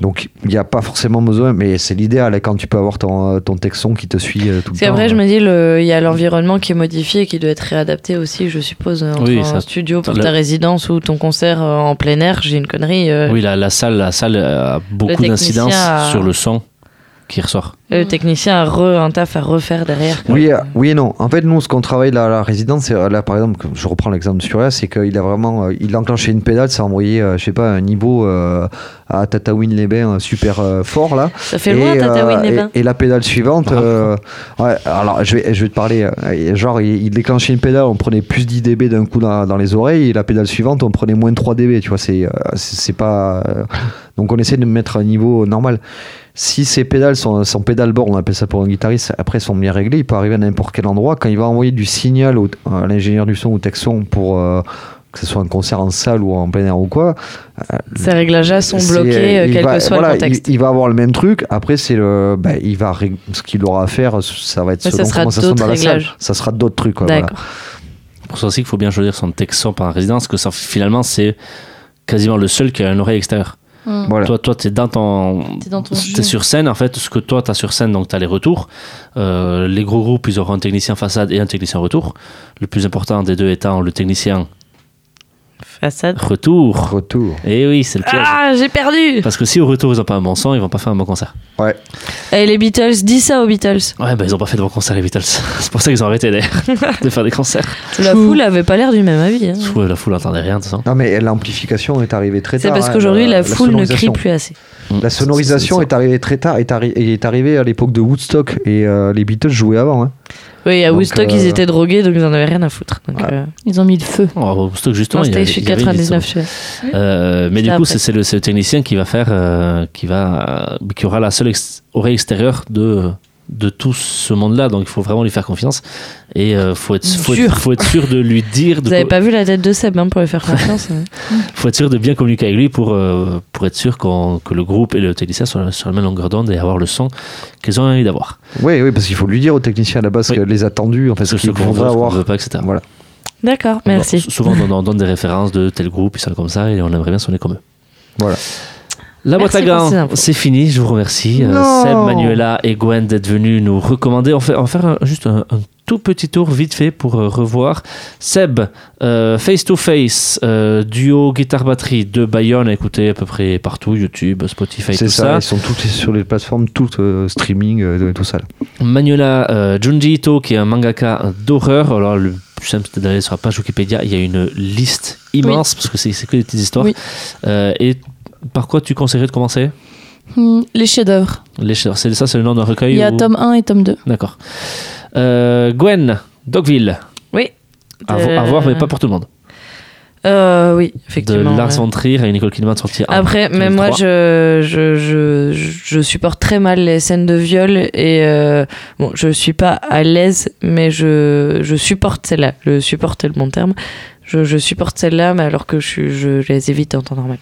Speaker 2: donc il n'y a pas forcément besoin mais c'est l'idéal hein, quand tu peux avoir ton, ton texon qui te suit euh, tout le
Speaker 4: C'est vrai, je me dis, le- il y a l'environnement qui est modifié et qui doit être réadapté aussi, je suppose, entre
Speaker 1: Oui,
Speaker 4: un
Speaker 1: ça-
Speaker 4: studio pour
Speaker 1: le-
Speaker 4: ta résidence ou ton concert euh, en plein air. J'ai une connerie. euh,
Speaker 1: Oui, la, la salle, la salle a beaucoup
Speaker 4: a-
Speaker 1: sur le son qui ressort.
Speaker 4: Le technicien a re, un taf à refaire derrière.
Speaker 2: oui, euh, oui et non. En fait, nous, ce qu'on travaille là à la résidence, c'est euh, là, par exemple, je reprends l'exemple de Surya, c'est qu'il a vraiment, euh, il a enclenché une pédale, ça a envoyé, euh, je sais pas, un niveau euh, à Tataouine-les-Bains super euh, fort là.
Speaker 4: Ça fait loin,
Speaker 2: Et, euh,
Speaker 4: Tataouine-les-Bains.
Speaker 2: et, et la pédale suivante, euh, ouais, alors je vais, je vais te parler, euh, genre il, il déclenchait une pédale, on prenait plus 10 dB d'un coup dans, dans les oreilles, et la pédale suivante, on prenait moins de 3 dB, tu vois, c'est euh, c'est pas. euh, donc on essaie de mettre un niveau normal. Si ces pédales sont, sont pédales bord, on appelle ça pour un guitariste, après sont bien réglées, il peut arriver à n'importe quel endroit. Quand il va envoyer du signal au- à l'ingénieur du son ou texon pour euh, que ce soit un concert en salle ou en plein air ou quoi, euh,
Speaker 4: Ces réglages-là sont bloqués, euh,
Speaker 2: il
Speaker 4: quel
Speaker 2: va-
Speaker 4: que soit
Speaker 2: voilà,
Speaker 4: le contexte.
Speaker 2: Il, il va avoir le même truc. Après, c'est le, bah, il va ce qu'il aura à faire, ça va être
Speaker 4: ça
Speaker 2: selon
Speaker 4: sera
Speaker 2: comment ça sonne dans la salle.
Speaker 4: réglages.
Speaker 2: Ça sera d'autres trucs. quoi, voilà.
Speaker 4: D'accord.
Speaker 1: pour ça aussi qu'il faut bien choisir son texan pendant la résidence, que ça, finalement, c'est quasiment le seul qui a une oreille extérieure.
Speaker 3: Mm.
Speaker 2: Voilà.
Speaker 1: Toi, toi, t'es dans ton,
Speaker 3: T'es dans ton
Speaker 1: t'es
Speaker 3: jus.
Speaker 1: sur scène. En fait, ce que toi, t'as sur scène, donc t'as les retours. Euh, les gros groupes, ils auront un technicien façade et un technicien retour. Le plus important des deux étant le technicien
Speaker 4: Façade.
Speaker 1: retour.
Speaker 2: Retour.
Speaker 1: Et oui, c'est le piège.
Speaker 4: Ah, j'ai perdu
Speaker 1: Parce que si au retour ils ont pas un bon son, ils vont pas faire un bon concert.
Speaker 2: Ouais.
Speaker 4: Et les Beatles, dis ça aux Beatles.
Speaker 1: Ouais, bah ils ont pas fait de bon concert les Beatles. c'est pour ça qu'ils ont arrêté d'ailleurs de faire des concerts.
Speaker 4: La foule avait pas l'air du même avis. hein.
Speaker 1: La foule entendait rien de façon.
Speaker 2: Non, mais l'amplification est arrivée très
Speaker 4: C'est
Speaker 2: tard.
Speaker 4: parce
Speaker 2: hein,
Speaker 4: qu'aujourd'hui, la, foule ne crie plus assez.
Speaker 2: La sonorisation est arrivée très tard, est, arri- est arrivée à l'époque de Woodstock et euh, les Beatles jouaient avant. hein.
Speaker 4: Oui, à
Speaker 2: Donc,
Speaker 4: Woodstock,
Speaker 2: euh,
Speaker 4: ils étaient drogués, donc ils en avaient rien à foutre. Donc,
Speaker 2: Ouais.
Speaker 4: euh,
Speaker 3: Ils ont mis le feu.
Speaker 1: Oh, au stock justement,
Speaker 4: non,
Speaker 1: il y
Speaker 4: c'était
Speaker 1: avait-
Speaker 4: celui de
Speaker 1: il y avait une
Speaker 4: 99.
Speaker 1: liste.
Speaker 4: celui-là.
Speaker 1: Euh, mais du coup, c'est c'est le, c'est le technicien qui va faire, euh, qui va, euh, qui aura la seule ex- oreille extérieure de de tout ce monde-là. Donc, il faut vraiment lui faire confiance et euh, faut être, faut être, faut être sûr de lui dire, de
Speaker 4: Vous avez
Speaker 1: co-
Speaker 4: pas vu la tête de Seb hein, pour lui faire confiance hein.
Speaker 1: faut être sûr de bien communiquer avec lui pour euh, pour être sûr qu'on- que le groupe et le technicien soient sur la même longueur d'onde et avoir le son qu'ils ont envie d'avoir.
Speaker 2: Oui, oui, parce qu'il faut lui dire au technicien à la base
Speaker 1: Oui.
Speaker 2: que les attendus, en fait, ce
Speaker 1: qu'on veut,
Speaker 2: faudrait
Speaker 1: ce qu'on
Speaker 2: avoir.
Speaker 1: veut pas, etc.
Speaker 2: Voilà.
Speaker 4: D'accord, merci.
Speaker 1: Bon, souvent, on, on donne des références de tel groupe, ils sont comme ça, et on aimerait bien sonner comme eux.
Speaker 2: Voilà.
Speaker 1: La boîte à gants, c'est fini, je vous remercie. Euh,
Speaker 2: Non.
Speaker 1: Seb, Manuela et Gwen d'être venus nous recommander. On va faire, on va faire un- juste un, un tout petit tour vite fait pour euh, revoir. Seb, euh, Face to Face, euh, duo guitare-batterie de Bayonne, écoutez à peu près partout, YouTube, Spotify,
Speaker 2: C'est
Speaker 1: tout
Speaker 2: ça,
Speaker 1: ça.
Speaker 2: ils sont tous sur les plateformes, toutes euh, streaming, euh, tout ça. là.
Speaker 1: Manuela euh, Junji Ito, qui est un mangaka d'horreur. Alors, le plus simple, c'est d'aller sur la page Wikipédia. Il y a une liste immense, parce que c'est que des petites histoires.
Speaker 3: Oui.
Speaker 1: Euh, et par quoi tu conseillerais de commencer?
Speaker 3: Hmm, Les chefs-d'œuvre.
Speaker 1: Les chefs- c'est Ça, c'est le nom d'un recueil
Speaker 3: Il y a
Speaker 1: ou-
Speaker 3: tome 1 et tome 2.
Speaker 1: D'accord. Euh, Gwen, Dogville.
Speaker 4: Oui. Euh,
Speaker 1: à voir, mais pas pour tout le monde.
Speaker 4: Euh, oui,
Speaker 1: De
Speaker 4: effectivement.
Speaker 1: Lars
Speaker 4: ouais.
Speaker 1: von Trier et Nicole Kidman sorti
Speaker 4: Après, même moi,
Speaker 1: 2003.
Speaker 4: je, je, je, je supporte très mal les scènes de viol et euh, bon, je suis pas à l'aise, mais je, je supporte celle-là. Je supporte le bon terme. Je, je supporte celle-là, mais alors que je, je les évite en temps normal.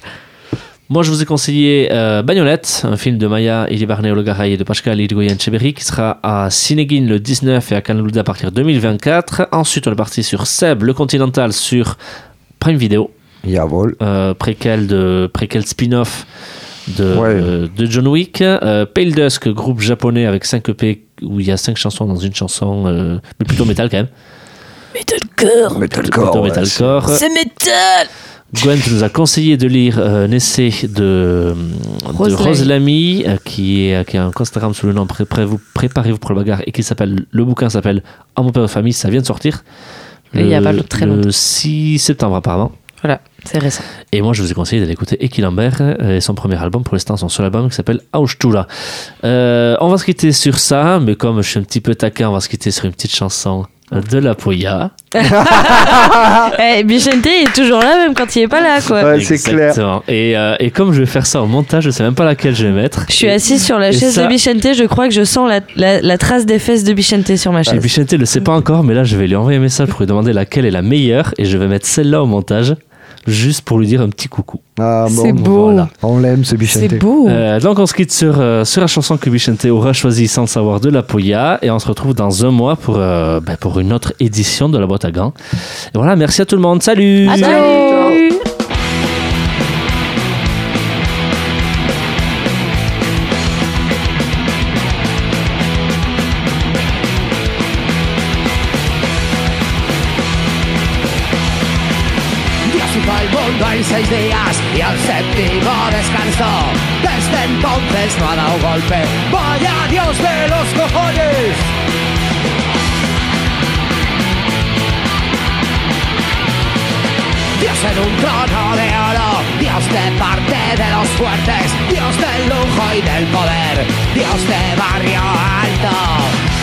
Speaker 1: Moi, je vous ai conseillé euh, Bagnolette, un film de Maya Ilibarne Ologaray et de Pascal Irigoyen Cheberry, qui sera à Cinéguine le 19 et à Canlouda à partir de 2024. Ensuite, on est parti sur Seb, le Continental, sur Prime Video,
Speaker 2: Yavol.
Speaker 1: euh, préquel, de, préquel spin-off de,
Speaker 2: Ouais.
Speaker 1: euh, de John Wick. Euh, Pale Dusk, groupe japonais avec 5 EP, où il y a 5 chansons dans une chanson, euh, mais plutôt métal quand même.
Speaker 3: Metalcore.
Speaker 2: Metalcore.
Speaker 1: plutôt
Speaker 2: ouais,
Speaker 1: metalcore.
Speaker 3: C'est métal
Speaker 1: Gwen tu nous a conseillé de lire euh, un essai de, de
Speaker 4: Rose
Speaker 1: Rose
Speaker 4: Lamy.
Speaker 1: Lamy, euh, qui, est, qui a un Instagram sous le nom Pré- Pré- vous- Préparez-vous pour la bagarre et qui s'appelle le bouquin s'appelle À mon père de famille, ça vient de sortir.
Speaker 4: Il y a pas très
Speaker 1: Le
Speaker 4: longtemps.
Speaker 1: 6 septembre apparemment.
Speaker 4: Voilà, c'est récent.
Speaker 1: Et moi, je vous ai conseillé d'aller écouter Eki Lambert euh, et son premier album, pour l'instant, son seul album qui s'appelle Austura. Euh, on va se quitter sur ça, mais comme je suis un petit peu taquin, on va se quitter sur une petite chanson de la Poya.
Speaker 4: Eh, Bichente est toujours là, même quand il est pas là, quoi.
Speaker 2: Ouais, c'est clair.
Speaker 1: Et, euh, et comme je vais faire ça au montage, je sais même pas laquelle je vais mettre.
Speaker 4: Je suis assise sur la
Speaker 1: Et
Speaker 4: chaise
Speaker 1: ça-
Speaker 4: de Bichente, je crois que je sens la, la- la trace des fesses de Bichente sur ma
Speaker 1: Et
Speaker 4: chaise.
Speaker 1: Bichente le sait pas encore, mais là, je vais lui envoyer un message pour lui demander laquelle est la meilleure et je vais mettre celle-là au montage, juste pour lui dire un petit coucou.
Speaker 2: Ah, bon,
Speaker 3: C'est beau.
Speaker 1: Voilà.
Speaker 2: On l'aime, ce Bichente.
Speaker 3: C'est beau.
Speaker 1: Euh, donc on se quitte sur, euh, sur la chanson que Bichente aura choisie sans le savoir de la Poya et on se retrouve dans un mois pour, euh, ben, pour une autre édition de la boîte à gants. Et voilà, merci à tout le monde. Salut
Speaker 4: Salut
Speaker 7: entonces no ha dado golpe. Vaya Dios de los cojones. Dios en un trono de oro, Dios de parte de los fuertes, Dios del lujo y del poder, Dios de barrio alto.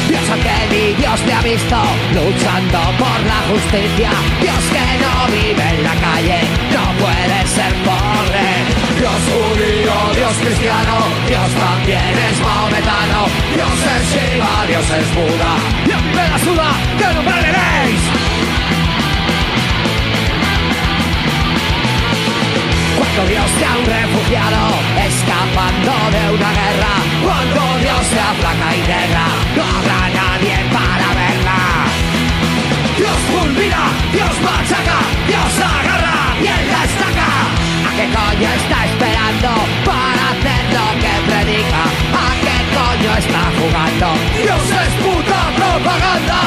Speaker 7: Dios al que ni Dios le ha visto, luchando por la justicia, Dios que no vive en la calle, no puede ser pobre. Dios judío, Dios cristiano, Dios también es maometano, Dios es Shiva, Dios es Buda, y a mí me la suda, que no me leéis. Cuando Dios sea un refugiado escapando de una guerra, cuando Dios sea flaca y negra, no habrá nadie para verla. Dios fulmina, Dios machaca, Dios agarra qué coño está esperando para hacer lo que predica? ¿A qué coño está jugando? Dios es puta propaganda.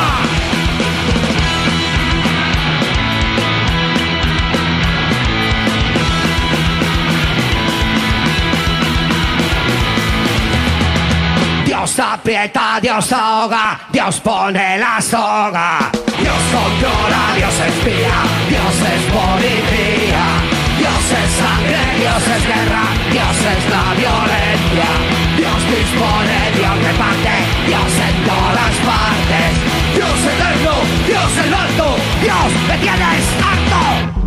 Speaker 7: Dios aprieta, Dios ahoga, Dios pone la soga. Dios controla, Dios espía, Dios es policía. Dios es sangre, Dios es guerra, Dios es la violencia. Dios dispone, Dios reparte, Dios en todas partes. Dios eterno, Dios el alto, Dios me tienes harto.